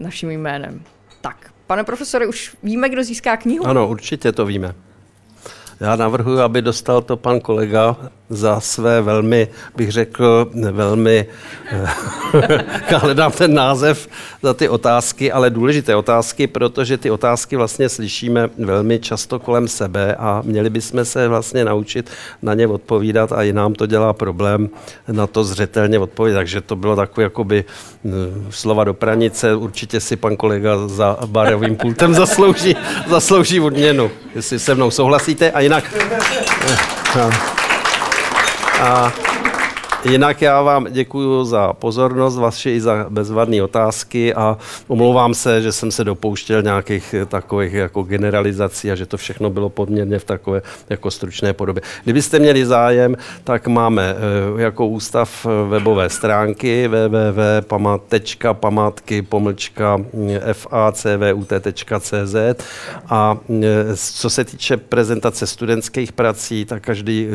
naším jménem. Tak, pane profesore, už víme, kdo získá knihu? Ano, určitě to víme. Já navrhuji, aby dostal to pan kolega za své velmi, bych řekl, velmi, já hledám ten název za ty otázky, ale důležité otázky, protože ty otázky vlastně slyšíme velmi často kolem sebe a měli bychom se vlastně naučit na ně odpovídat a i nám to dělá problém na to zřetelně odpovědět. Takže to bylo takové jakoby hm, slova do pranice. Určitě si pan kolega za barovým pultem zaslouží, zaslouží odměnu, jestli se mnou souhlasíte. A jinak... A Jinak já vám děkuji za pozornost, vaše i za bezvadné otázky a omlouvám se, že jsem se dopouštěl nějakých takových jako generalizací a že to všechno bylo podměrně v takové jako stručné podobě. Kdybyste měli zájem, tak máme eh, jako ústav webové stránky www.památky pomlčka facvut.cz a eh, co se týče prezentace studentských prací, tak každý eh,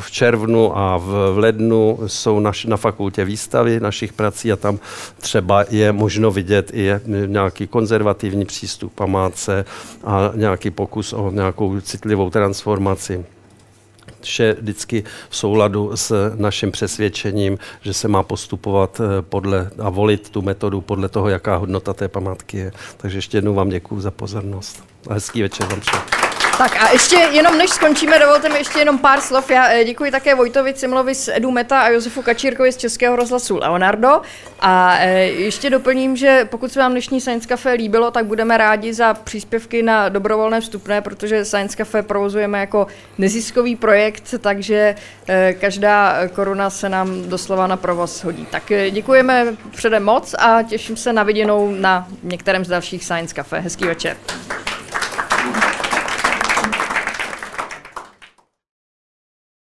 v červnu a v lednu jsou naš, na fakultě výstavy našich prací a tam třeba je možno vidět i nějaký konzervativní přístup památce a nějaký pokus o nějakou citlivou transformaci vše vždycky v souladu s naším přesvědčením, že se má postupovat eh, podle a volit tu metodu podle toho, jaká hodnota té památky je. Takže ještě jednou vám děkuji za pozornost a hezký večer vám všem. Tak a ještě jenom než skončíme, dovolte mi ještě jenom pár slov. Já eh, děkuji také Vojtovi Cimlovi z Edu Meta a Josefu Kačírkovi z Českého rozhlasu Leonardo. A eh, ještě doplním, že pokud se vám dnešní Science Cafe líbilo, tak budeme rádi za příspěvky na dobrovolné vstupné, protože Science Cafe provozujeme jako neziskový projekt, takže eh, každá koruna se nám doslova na provoz hodí. Tak děkujeme předem moc a těším se na viděnou na některém z dalších Science Cafe. Hezký večer.